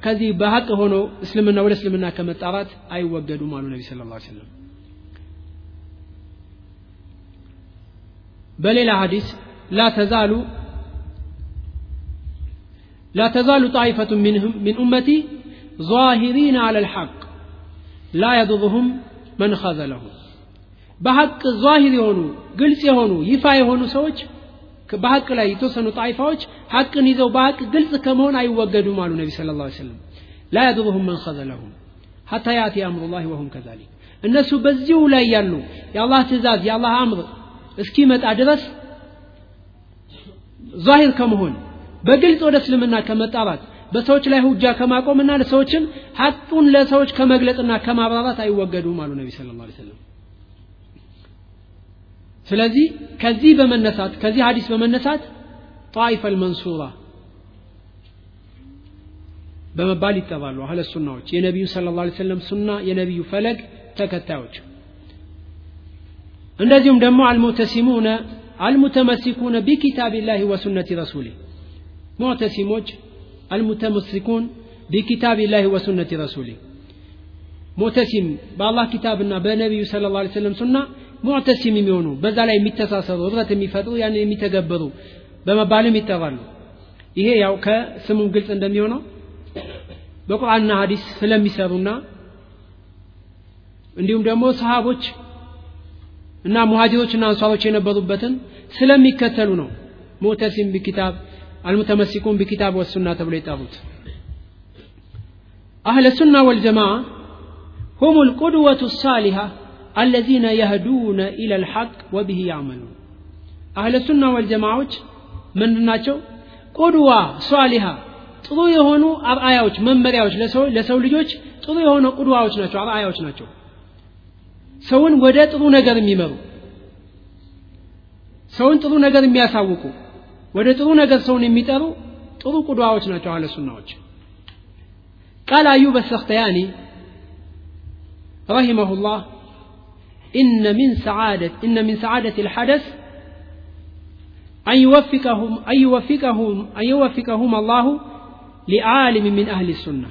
S4: ከዚህ በሀቅ ሆኖ እስልምና ወደ እስልምና ከመጣራት አይወገዱም አሉ ነቢ ስለ ላ ሰለም በሌላ ሐዲስ ላ ተዛሉ لا تزال طائفة منهم من أمتي ظاهرين على الحق لا يضرهم من ኸዘለሁ በሐቅ ዛሂር የሆኑ ግልጽ የሆኑ ይፋ የሆኑ ሰዎች በሐቅ ላይ የተወሰኑ ጣይፋዎች ሐቅን ይዘው በሐቅ ግልጽ ከመሆን አይወገዱም አሉ ነቢ ስለ ላ ስለም ላ ያድሩሁም መን ኸዘለሁም ሐታ ያቲ አምሩላህ ወሁም ከዛሊክ እነሱ በዚሁ ላይ ያሉ የአላህ ትእዛዝ የአላህ አምር እስኪመጣ ድረስ ዛሂር ከመሆን በግልጽ ወደ እስልምና ከመጣራት በሰዎች ላይ ሁጃ ከማቆምና ለሰዎችን ሐቁን ለሰዎች ከመግለጽና ከማብራራት አይወገዱም አሉ ነቢ ስለ ላ ሰለም ስለዚህ ከዚህ በመነሳት ከዚህ ሀዲስ በመነሳት ጣይፈ አልመንሱራ በመባል ይጠራሉ አህለ ሱናዎች። የነቢዩ ስለ ላ ሰለም ሱና የነቢዩ ፈለግ ተከታዮች። እንደዚሁም ደግሞ አልሙተሲሙነ አልሙተመሲኩነ ቢኪታቢላህ ወሱነቲ ረሱሊ። ሙዕተሲሞች አልሙተመሲኩን ቢኪታቢላህ ወሱነቲ ረሱሊ። ሙዕተሲም በአላህ ኪታብና በነቢዩ ስለ ላ ሰለም ሱና ሙዕተሲም የሚሆኑ በዛ ላይ የሚተሳሰሩ ህብረት የሚፈጥሩ ያን የሚተገበሩ በመባልም ይጠራሉ። ይሄ ያው ከስሙ ግልጽ እንደሚሆነው በቁርአንና ሀዲስ ስለሚሰሩና እንዲሁም ደግሞ ሰሃቦች እና ሙሃጅሮችና አንሷሮች የነበሩበትን ስለሚከተሉ ነው ሙዕተሲም ቢኪታብ አልሙተመሲኩን ቢኪታብ ወሱና ተብሎ የጠሩት አህለ ሱና ወልጀማ ሁም ልቁድወቱ ሳሊሃ አለዚነ የህዱነ ኢለ ልሐቅ ወብህ ያመሉን አህለ ሱና ወልጀማዎች ምንድናቸው? ቁድዋ ሷሊሃ ጥሩ የሆኑ አርአያዎች መመሪያዎች ለሰው ልጆች ጥሩ የሆነ ቁድዋዎች ናቸው አርአያዎች ናቸው። ሰውን ወደ ጥሩ ነገር የሚመሩ ሰውን ጥሩ ነገር የሚያሳውቁ ወደ ጥሩ ነገር ሰውን የሚጠሩ ጥሩ ቁድዋዎች ናቸው አህለ ሱናዎች ቃል አዩብ አሰክተያኒ رحمه الله إن من سعادة إن من سعادة الحدث أن يوفقهم أن يوفقهم أن يوفقهم الله لعالم من أهل السنة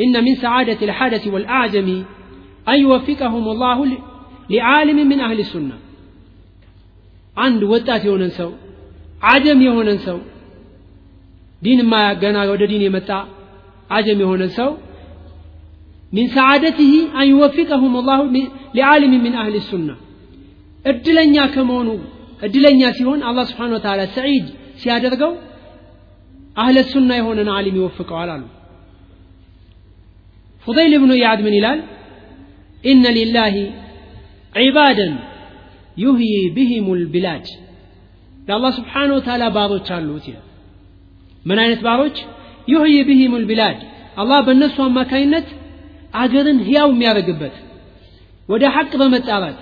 S4: إن من سعادة الحدث والأعجم أن يوفقهم الله لعالم من أهل السنة አንድ ወጣት የሆነን ሰው አጀም የሆነን ሰው ዲን ገና ወደ ዲን የመጣ አጀም የሆነን ሰው من سعادته أن يوفقهم الله لعالم من أهل السنة። እድለኛ ከመሆኑ እድለኛ ሲሆን አላህ سبحانه وتعالى سعيد ሲያደርገው أهل السنة የሆነን አሊም ይወፍቀዋል አሉ። ፉضይል ብኑ ኢያድ ምን ይላል? ኢነ ሊላሂ ዒባደን ዩህይ ብህም ልቢላድ ለአላህ ስብሓን ወተላ ባሮች አሉት ይላል። ምን አይነት ባሮች? ዩህይ ብህም ልቢላድ አላህ በእነሱ አማካይነት አገርን ህያው የሚያደርግበት ወደ ሐቅ በመጣራት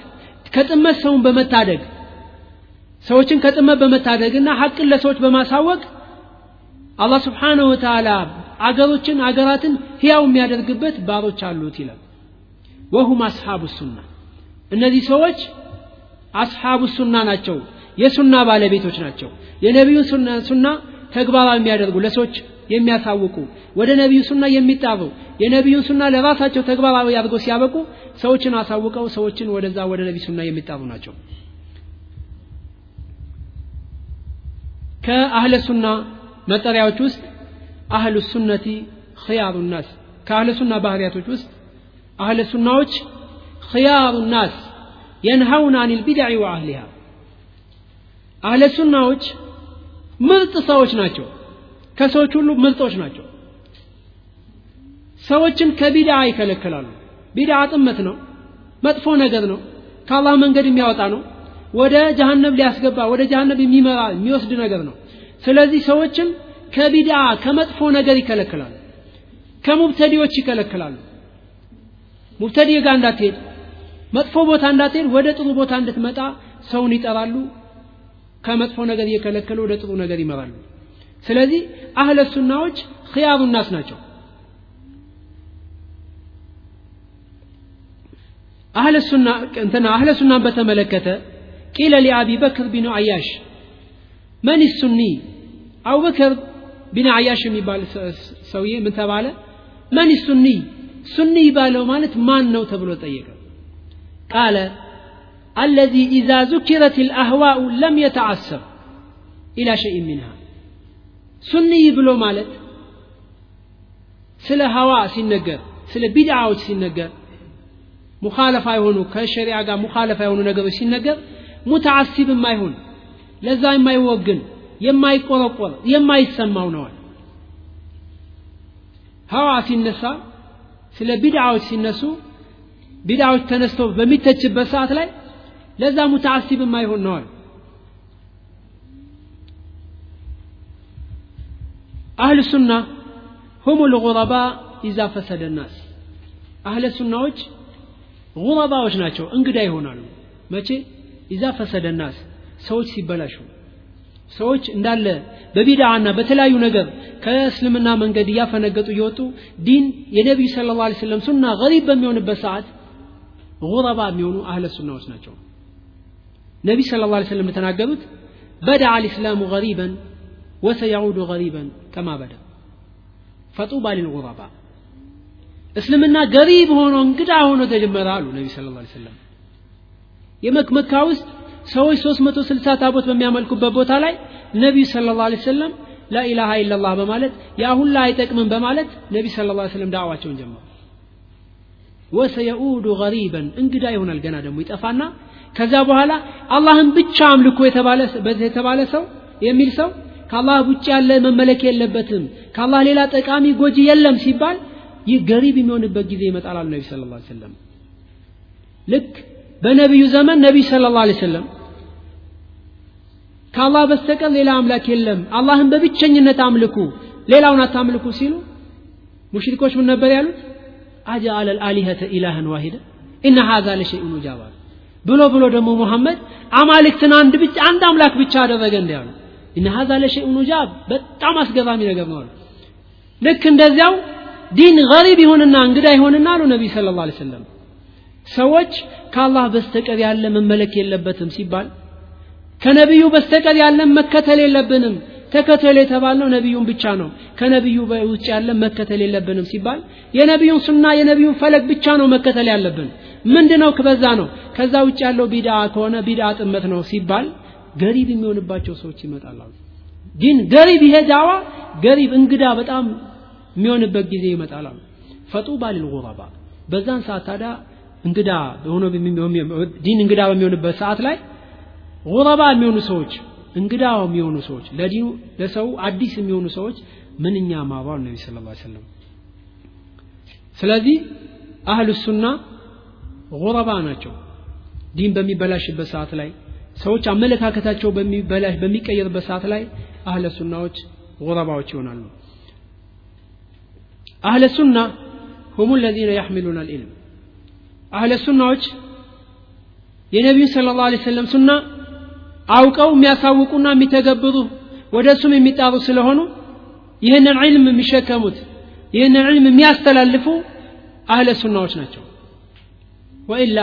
S4: ከጥመት ሰውን በመታደግ ሰዎችን ከጥመት በመታደግና ሐቅን ለሰዎች በማሳወቅ አላህ ስብሓንሁ ወተዓላ አገሮችን አገራትን ህያው የሚያደርግበት ባሮች አሉት ይላል። ወሁም አስሓቡ ሱና። እነዚህ ሰዎች አስሓቡ ሱና ናቸው። የሱና ባለቤቶች ናቸው። የነቢዩን ሱና ተግባራዊ የሚያደርጉ ለሰዎች የሚያሳውቁ ወደ ነቢዩ ሱና የሚጣሩ የነቢዩን ሱና ለራሳቸው ተግባራዊ አድርገው ሲያበቁ ሰዎችን አሳውቀው ሰዎችን ወደዛ ወደ ነቢ ሱና የሚጣሩ ናቸው። ከአህለ ሱና መጠሪያዎች ውስጥ አህሉ ሱነቲ ኽያሩ ናስ። ከአህለ ሱና ባህርያቶች ውስጥ አህለ ሱናዎች ኽያሩ ናስ የንሀውን አን ልቢድዕ ወአህሊሃ። አህለ ሱናዎች ምርጥ ሰዎች ናቸው። ከሰዎች ሁሉ ምርጦች ናቸው። ሰዎችን ከቢድዓ ይከለክላሉ ቢድዓ ጥመት ነው መጥፎ ነገር ነው ከአላህ መንገድ የሚያወጣ ነው። ወደ ጀሃነም ሊያስገባ ወደ ጀሃነም የሚመራ የሚወስድ ነገር ነው። ስለዚህ ሰዎችን ከቢድዓ ከመጥፎ ነገር ይከለክላሉ ከሙብተዲዎች ይከለክላሉ ሙብተዲ ጋር እንዳትሄድ መጥፎ ቦታ እንዳትሄድ ወደ ጥሩ ቦታ እንድትመጣ ሰውን ይጠራሉ ከመጥፎ ነገር እየከለከሉ ወደ ጥሩ ነገር ይመራሉ። ስለዚህ አህለ ሱናዎች ኽያሩ ናስ ናቸው። አህለ ሱና እንትና አህለ ሱናን በተመለከተ ቂለ ሊአቢ በክር ቢኑ አያሽ መን ሱኒ? አቡበክር ቢን አያሽ የሚባል ሰውዬ ምን ተባለ? መን ሱኒ? ሱኒ ባለው ማለት ማን ነው ተብሎ ጠየቀ ቃለ الذي إذا ذكرت الأهواء لم يتعصب إلى شيء منها ሱኒ ብሎ ማለት ስለ ሀዋ ሲነገር ስለ ቢድዓዎች ሲነገር ሙኻለፋ የሆኑ ከሸሪዓ ጋር ሙኻለፋ የሆኑ ነገሮች ሲነገር ሙተዓሲብ የማይሆን ለዛ የማይወግን የማይቆረቆር የማይሰማው ነዋል ሀዋ ሲነሳ ስለ ቢድዓዎች ሲነሱ ቢድዓዎች ተነስቶ በሚተችበት ሰዓት ላይ ለዛ ሙተዓሲብ የማይሆን ነዋል አህል ሱና ሁም ልጉረባ ኢዛ ፈሰደ ናስ። አህለ ሱናዎች ጉረባዎች ናቸው እንግዳ ይሆናሉ። መቼ? ኢዛ ፈሰደ ናስ። ሰዎች ሲበላሹ። ሰዎች እንዳለ በቢድዓና በተለያዩ ነገር ከእስልምና መንገድ እያፈነገጡ እየወጡ ዲን የነቢዩ ስለ ላ ስለም ሱና ገሪብ በሚሆንበት ሰዓት ጉረባ የሚሆኑ አህለ ሱናዎች ናቸው። ነቢ ስለ ላ ስለም የተናገሩት በደዓ ልእስላሙ ገሪበን ወሰያዑዱ ገሪበን ከማ በዳ ፈጡባ ሊልጉረባ እስልምና ገሪብ ሆኖ እንግዳ ሆኖ ተጀመረ አሉ ነቢ ስለ ላ ስለም የመክመካ ውስጥ ሰዎች 360 ታቦት በሚያመልኩበት ቦታ ላይ ነቢዩ ስለ ላ ሰለም ላኢላሃ ኢላላህ በማለት ያ አይጠቅምም በማለት ነቢ ስለ ላ ስለም ዳዕዋቸውን ጀመሩ ወሰየኡዱ ገሪበን እንግዳ ይሆናል ገና ደግሞ ይጠፋና ከዛ በኋላ አላህን ብቻ አምልኮ የተባለ ሰው የሚል ሰው ከአላህ ውጭ ያለ መመለክ የለበትም ከአላህ ሌላ ጠቃሚ ጎጂ የለም ሲባል ይህ ገሪብ የሚሆንበት ጊዜ ይመጣል ነቢ ስለ ላ ሰለም ልክ በነቢዩ ዘመን ነቢይ ስለ ላ ሰለም ከአላህ በስተቀር ሌላ አምላክ የለም አላህን በብቸኝነት አምልኩ ሌላውን አታምልኩ ሲሉ ሙሽሪኮች ምን ነበር ያሉት አጀአለ ልአሊሀተ ኢላህን ዋሂደ? ኢነ ሀዛ ለሸይኡን ኡጃባ። ብሎ ብሎ ደግሞ ሙሐመድ አማልክትን አንድ ብቻ አንድ አምላክ ብቻ አደረገ እንዲ ያሉ ኢነ ሀዛ ለሸይኡን ኡጃብ በጣም አስገራሚ ነገር ነው ልክ እንደዚያው ዲን ገሪብ ይሆንና እንግዳ ይሆንና አሉ ነቢይ ስለ ላ ሰለም ሰዎች ከአላህ በስተቀር ያለ መመለክ የለበትም ሲባል ከነቢዩ በስተቀር ያለን መከተል የለብንም ተከተል የተባልነው ነቢዩን ብቻ ነው። ከነቢዩ ውጭ ያለን መከተል የለብንም ሲባል የነቢዩን ሱና የነቢዩን ፈለግ ብቻ ነው መከተል ያለብን። ምንድነው ከበዛ ነው? ከዛ ውጭ ያለው ቢድዓ ከሆነ ቢድዓ ጥመት ነው ሲባል ገሪብ የሚሆንባቸው ሰዎች ይመጣሉ። ግን ገሪብ ይሄ ዳዋ ገሪብ እንግዳ በጣም የሚሆንበት ጊዜ ይመጣል። ፈጡባ ሊልጉረባ። በዛን ሰዓት ታዲያ እንግዳ ዲን እንግዳ በሚሆንበት ሰዓት ላይ ጉረባ የሚሆኑ ሰዎች እንግዳ የሚሆኑ ሰዎች ለዲኑ ለሰው አዲስ የሚሆኑ ሰዎች ምንኛ ማባል ነቢ ስለ ላ ሰለም ስለዚህ አህል ሱና ጉረባ ናቸው። ዲን በሚበላሽበት ሰዓት ላይ ሰዎች አመለካከታቸው በሚበላሽ በሚቀየርበት ሰዓት ላይ አህለ ሱናዎች ጉረባዎች ይሆናሉ። አህለ ሱና ሁሙ ለዚነ ያሕሚሉን አልዕልም አህለ ሱናዎች የነቢዩን ስለ ላ ሰለም ሱና አውቀው የሚያሳውቁና የሚተገብሩ ወደ እሱም የሚጣሩ ስለሆኑ ይህንን ዕልም የሚሸከሙት ይህንን ዕልም የሚያስተላልፉ አህለ ሱናዎች ናቸው ወኢላ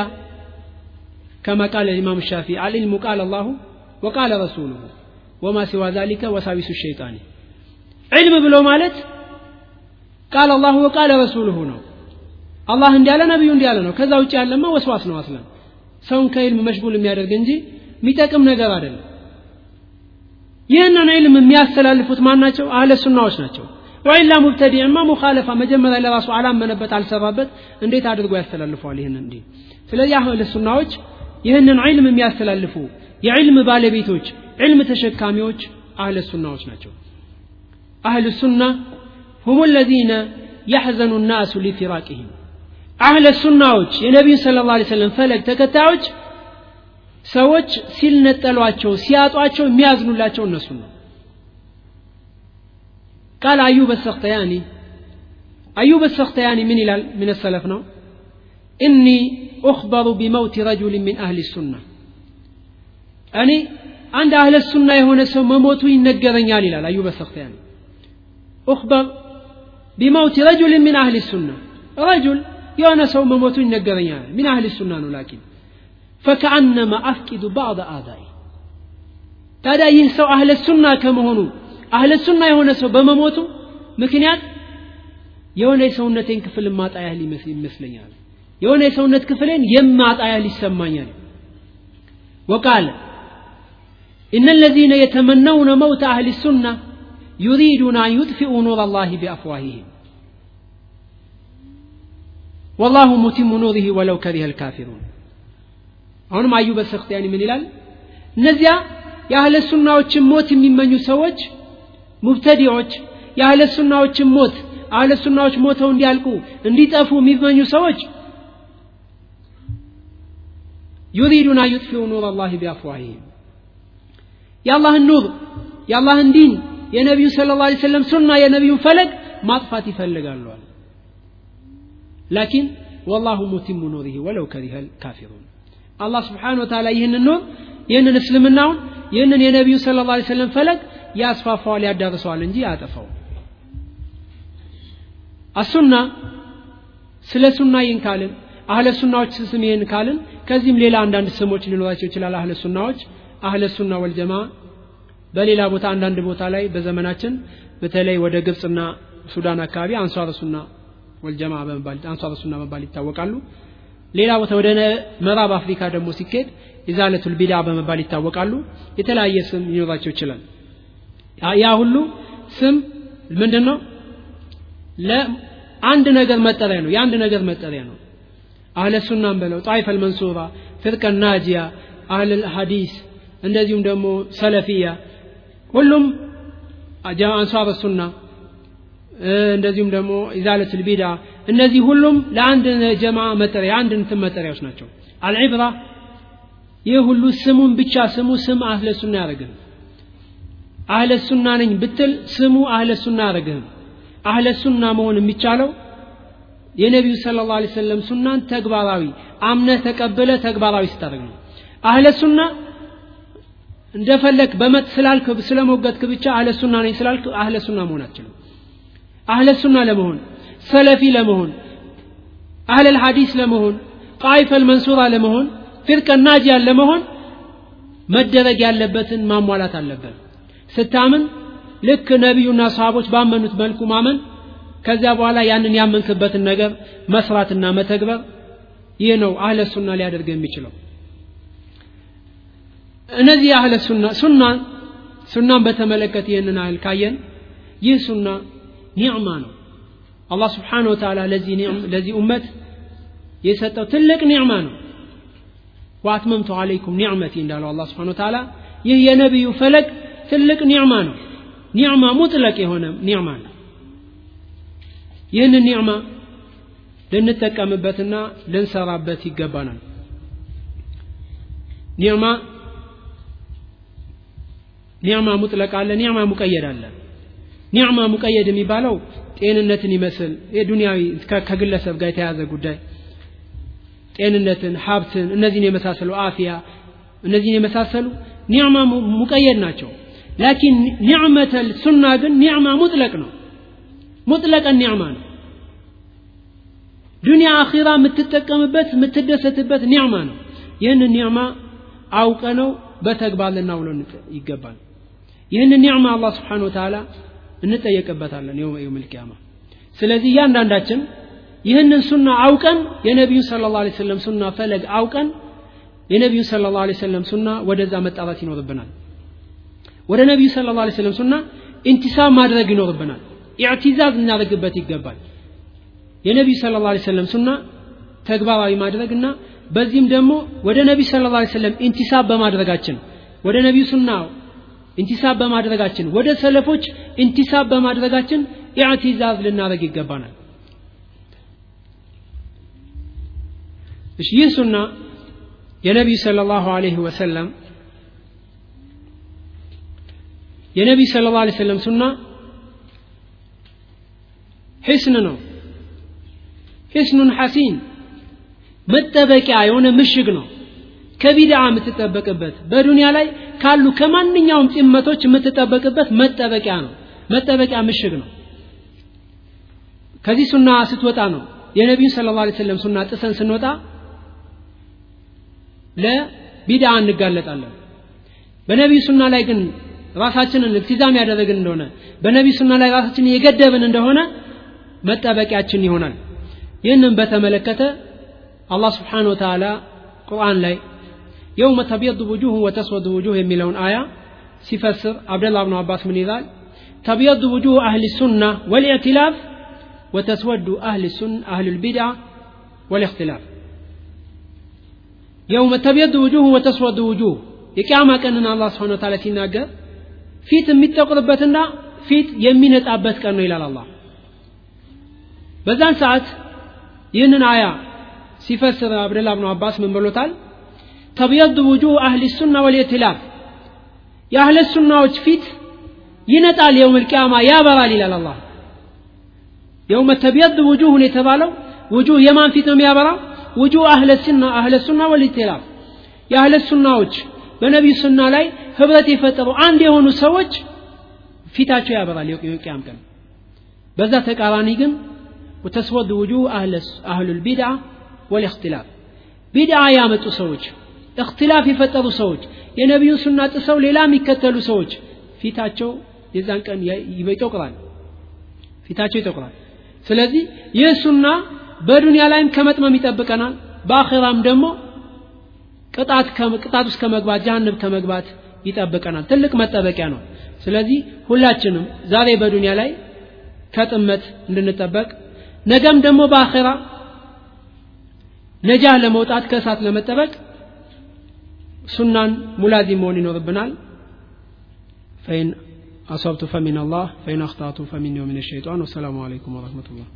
S4: كما قال الإمام الشافعي العلم قال الله وقال رسوله وما سوى ذلك وساوس الشيطان علم بلو مالت قال الله وقال رسوله ነው አላህ እንዲያለ ነቢዩ እንዲያለ ነው ከዛ ውጭ ያለማ ወስዋስ ነው አስለን ሰውን ከዕልም መሽጉል የሚያደርግ እንጂ የሚጠቅም ነገር አይደለም። ይህንን ዕልም የሚያስተላልፉት ማን ናቸው? አህለ ሱናዎች ናቸው። ወኢላ ሙብተዲዕማ ሙኻለፋ መጀመሪያ ለራሱ አላመነበት አልሰራበት እንዴት አድርጎ ያስተላልፈዋል ይህንን እንዲህ? ስለዚህ አህለ ሱናዎች ይህንን ዕልም የሚያስተላልፉ የዕልም ባለቤቶች ዕልም ተሸካሚዎች አህለ ሱናዎች ናቸው። አህል ሱና ሁም ለዚነ ያሕዘኑ ናሱ ሊፊራቅህም አህለ ሱናዎች የነቢዩ ስለ ላ ሰለም ፈለግ ተከታዮች ሰዎች ሲልነጠሏቸው ሲያጧቸው የሚያዝኑላቸው እነሱ ነው። ቃል አዩብ ሰክተያኒ አዩብ ሰክተያኒ ምን ይላል? ምን ሰለፍ ነው? እኒ ኡክበሩ ቢመውት ረጁል ምን አህል ሱና እኔ አንድ አህለ ሱና የሆነ ሰው መሞቱ ይነገረኛል ይላል አዩብ ሰክተያኒ ኡክበር ቢመውት ረጁል ምን አህል ሱና ረጁል የሆነ ሰው መሞቱ ይነገረኛል። ምን አህል ሱና ነው ላኪን ፈከአነማ አፍቂዱ ባዕድ አዛይ ታዲያ ይህ ሰው አህለ ሱና ከመሆኑ አህለ ሱና የሆነ ሰው በመሞቱ ምክንያት የሆነ የሰውነቴን ክፍል ማጣ ያህል ይመስለኛል የሆነ የሰውነት ክፍሌን የማጣ ያህል ይሰማኛል ወቃለ إن الذين يتمنون موت أهل السنة يريدون أن يطفئوا نور الله بأفواههم والله متم نوره ولو كره الكافرون አሁንም አዩበ ሰክቲያኒ ምን ይላል? እነዚያ የአህለ ሱናዎችን ሞት የሚመኙ ሰዎች ሙብተዲዎች የአህለ ሱናዎችን ሞት አህለ ሱናዎች ሞተው እንዲያልቁ እንዲጠፉ የሚመኙ ሰዎች ዩሪዱን አዩጥፊኡ ኑር አላህ ቢአፍዋሂም። የአላህን ኑር የአላህን ዲን የነቢዩ ስለ ላ ሰለም ሱና የነቢዩን ፈለግ ማጥፋት ይፈልጋለዋል ላኪን ወላሁ ሙቲሙ ኑሪህ ወለው ከሪሀ ልካፊሩን አላህ ስብሓን ወተላ ይህንን ኑር ይህንን እስልምናውን ይህንን የነቢዩ ስለ ላ ሰለም ፈለግ ያስፋፋዋል ያዳርሰዋል እንጂ ያጠፋው አሱና ስለ ሱና ይህን ካልን አህለ ሱናዎች ስም ይህን ካልን ከዚህም ሌላ አንዳንድ ስሞች ሊኖራቸው ይችላል። አህለ ሱናዎች አህለ ሱና ወልጀማ በሌላ ቦታ አንዳንድ ቦታ ላይ በዘመናችን በተለይ ወደ ግብፅና ሱዳን አካባቢ አንሷር ሱና ወልጀማ በመባል አንሷር ሱና በመባል ይታወቃሉ ሌላ ቦታ ወደ ምዕራብ አፍሪካ ደግሞ ሲኬድ ኢዛለቱል ቢዳ በመባል ይታወቃሉ። የተለያየ ስም ሊኖራቸው ይችላል። ያ ሁሉ ስም ምንድን ነው ለአንድ ነገር መጠሪያ ነው። የአንድ ነገር መጠሪያ ነው። አህለ ሱናን በለው ጣይፍ አልመንሱራ ፍርቀ ናጂያ አህል ሐዲስ እንደዚሁም ደግሞ ሰለፊያ ሁሉም አንሷር ሱና እንደዚሁም ደግሞ ኢዛለቱል ቢዳ እነዚህ ሁሉም ለአንድ ጀማ መጠሪያ የአንድ እንትን መጠሪያዎች ናቸው። አልዕብራ ይህ ሁሉ ስሙን ብቻ ስሙ ስም አህለ ሱና ያደረግህም አህለ ሱና ነኝ ብትል ስሙ አህለ ሱና ያደረግህም አህለ ሱና መሆን የሚቻለው የነቢዩ ስለ ላ ሰለም ሱናን ተግባራዊ አምነህ ተቀብለ ተግባራዊ ስታደርግ ነው። አህለ ሱና እንደፈለክ በመት ስላልክ ስለሞገትክ ብቻ አህለ ሱና ነኝ ስላልክ አህለ ሱና መሆን አትችልም አህለ ሱና ለመሆን ሰለፊ ለመሆን አህለ ልሐዲስ ለመሆን ጣይፈ ልመንሱራ ለመሆን ፊርቀ ናጂያን ለመሆን መደረግ ያለበትን ማሟላት አለበት። ስታምን ልክ ነቢዩና ሰሃቦች ባመኑት መልኩ ማመን ከዚያ በኋላ ያንን ያመንክበትን ነገር መስራትና መተግበር ይህ ነው አህለ ሱና ሊያደርግ የሚችለው። እነዚህ አህለ ሱና ሱና ሱናን በተመለከተ ይህንን አህል ካየን ይህ ሱና ኒዕማ ነው። አላህ ስብሓን ወተላ ለዚህ ኡመት የሰጠው ትልቅ ኒዕማ ነው። ወአትመምቱ አለይኩም ኒዕመቲ እንዳለው አላህ ስብሓን ወተላ ይህ የነቢዩ ፈለግ ትልቅ ኒዕማ ነው። ኒዕማ ሙጥለቅ የሆነ ኒዕማ ነው። ይህንን ኒዕማ ልንጠቀምበትና ልንሰራበት ይገባናል። ኒዕማ ኒዕማ ሙጥለቅ አለ ኒዕማ ሙቀየድ አለ ኒዕማ ሙቀየድ የሚባለው ጤንነትን ይመስል የዱንያዊ ከግለሰብ ጋር የተያዘ ጉዳይ። ጤንነትን ሀብትን እነዚህን የመሳሰሉ አፊያ እነዚህን የመሳሰሉ ኒዕማ ሙቀየድ ናቸው። ላኪን ኒዕመተል ሱና ግን ኒዕማ ሙጥለቅ ነው። ሙጥለቀ ኒዕማ ነው። ዱንያ አኺራ የምትጠቀምበት የምትደሰትበት ኒዕማ ነው። ይህንን ኒዕማ አውቀ ነው በተግባር ልናውለው ይገባል። ይህንን ኒዕማ አላህ ስብሓን ወተዓላ እንጠየቅበታለን የውመ ልቅያማ ስለዚህ እያንዳንዳችን ይህንን ሱና አውቀን የነቢዩ ስለ ላ ሰለም ሱና ፈለግ አውቀን የነቢዩ ስለ ላ ሰለም ሱና ወደዛ መጣራት ይኖርብናል። ወደ ነቢዩ ስለ ላ ሰለም ሱና ኢንቲሳብ ማድረግ ይኖርብናል። اعتزاز ልናደርግበት ይገባል። የነቢዩ صلى الله عليه وسلم ሱና ተግባራዊ ማድረግና በዚህም ደግሞ ወደ ነቢዩ صلى الله عليه وسلم انتساب በማድረጋችን ወደ ነቢዩ ሱና انتساب በማድረጋችን ወደ ሰለፎች انتساب በማድረጋችን اعتزاز ልናደርግ ይገባናል። እሺ ይህ ሱና የነቢዩ صلى الله عليه وسلم የነቢዩ ስለ ላ ሰለም ሱና ሒስን ነው። ሒስኑን ሐሲን መጠበቂያ የሆነ ምሽግ ነው ከቢድዓ የምትጠበቅበት በዱንያ ላይ ካሉ ከማንኛውም ጥመቶች የምትጠበቅበት መጠበቂያ ነው። መጠበቂያ ምሽግ ነው። ከዚህ ሱና ስትወጣ ነው። የነቢዩ ስለ ላ ሰለም ሱና ጥሰን ስንወጣ ለቢድዓ እንጋለጣለን። በነቢዩ ሱና ላይ ግን ራሳችንን እልትዛም ያደረግን እንደሆነ በነቢዩ ሱና ላይ ራሳችንን የገደብን እንደሆነ መጠበቂያችን ይሆናል። ይህንም በተመለከተ አላህ ስብሓን ወተዓላ ቁርአን ላይ የውመ ተብየዱ ውጁህ ወተስወዱ ውጁህ የሚለውን አያ ሲፈስር አብደላህ ብኑ አባስ ምን ይላል ተብየዱ ውጁህ አህል ሱና ወልኢዕትላፍ ወተስወዱ አህል ሱን አህል ልቢድዓ ወልእክትላፍ የውመ ተብየዱ ውጁህ ወተስወዱ ውጁህ የቅያማ ቀንን አላህ ስብሓን ወተዓላ ሲናገር ፊት የሚጠቁርበትና ፊት የሚነጣበት ቀን ነው ይላል አላህ። በዛን ሰዓት ይህንን አያ ሲፈስር አብደላ ብኑ አባስ ምን ብሎታል ተብየዱ ውጁህ አህል ሱና ወልኢትላፍ የአህለ ሱናዎች ፊት ይነጣል የውም ልቅያማ ያበራል ይላል አላህ የውመ ተብየዱ ውጁሁን የተባለው ውጁህ የማን ፊት ነው የሚያበራው ውጁህ አህለ ሱና አህለ ሱና ወልኢትላፍ የአህለ ሱናዎች በነቢዩ ሱና ላይ ህብረት የፈጠሩ አንድ የሆኑ ሰዎች ፊታቸው ያበራል የቅያም ቀን በዛ ተቃራኒ ግን وتسود وجوه أهل أهل البدعة والاختلاف بدعة ያመጡ ሰዎች እክትላፍ የፈጠሩ ሰዎች የነቢዩን ሱና ጥሰው ሌላ የሚከተሉ ሰዎች ፊታቸው የዛን ቀን ይጠቁራል። ፊታቸው ይጠቁራል። ስለዚህ ይህ ሱና በዱንያ ላይም ከመጥመም ይጠብቀናል። በአኼራም ደግሞ ቅጣት ቅጣት ውስጥ ከመግባት ጀሃነብ ከመግባት ይጠብቀናል። ትልቅ መጠበቂያ ነው። ስለዚህ ሁላችንም ዛሬ በዱንያ ላይ ከጥመት እንድንጠበቅ ነገም ደግሞ በአኼራ ነጃ ለመውጣት ከእሳት ለመጠበቅ ሱናን ሙላዚ መሆን ይኖርብናል ፈይን አሰብቱ ፈሚን አላህ ፈይን አክታቱ ፈሚን ወሚን ሸይጣን ወሰላሙ አለይኩም ወረህመቱላህ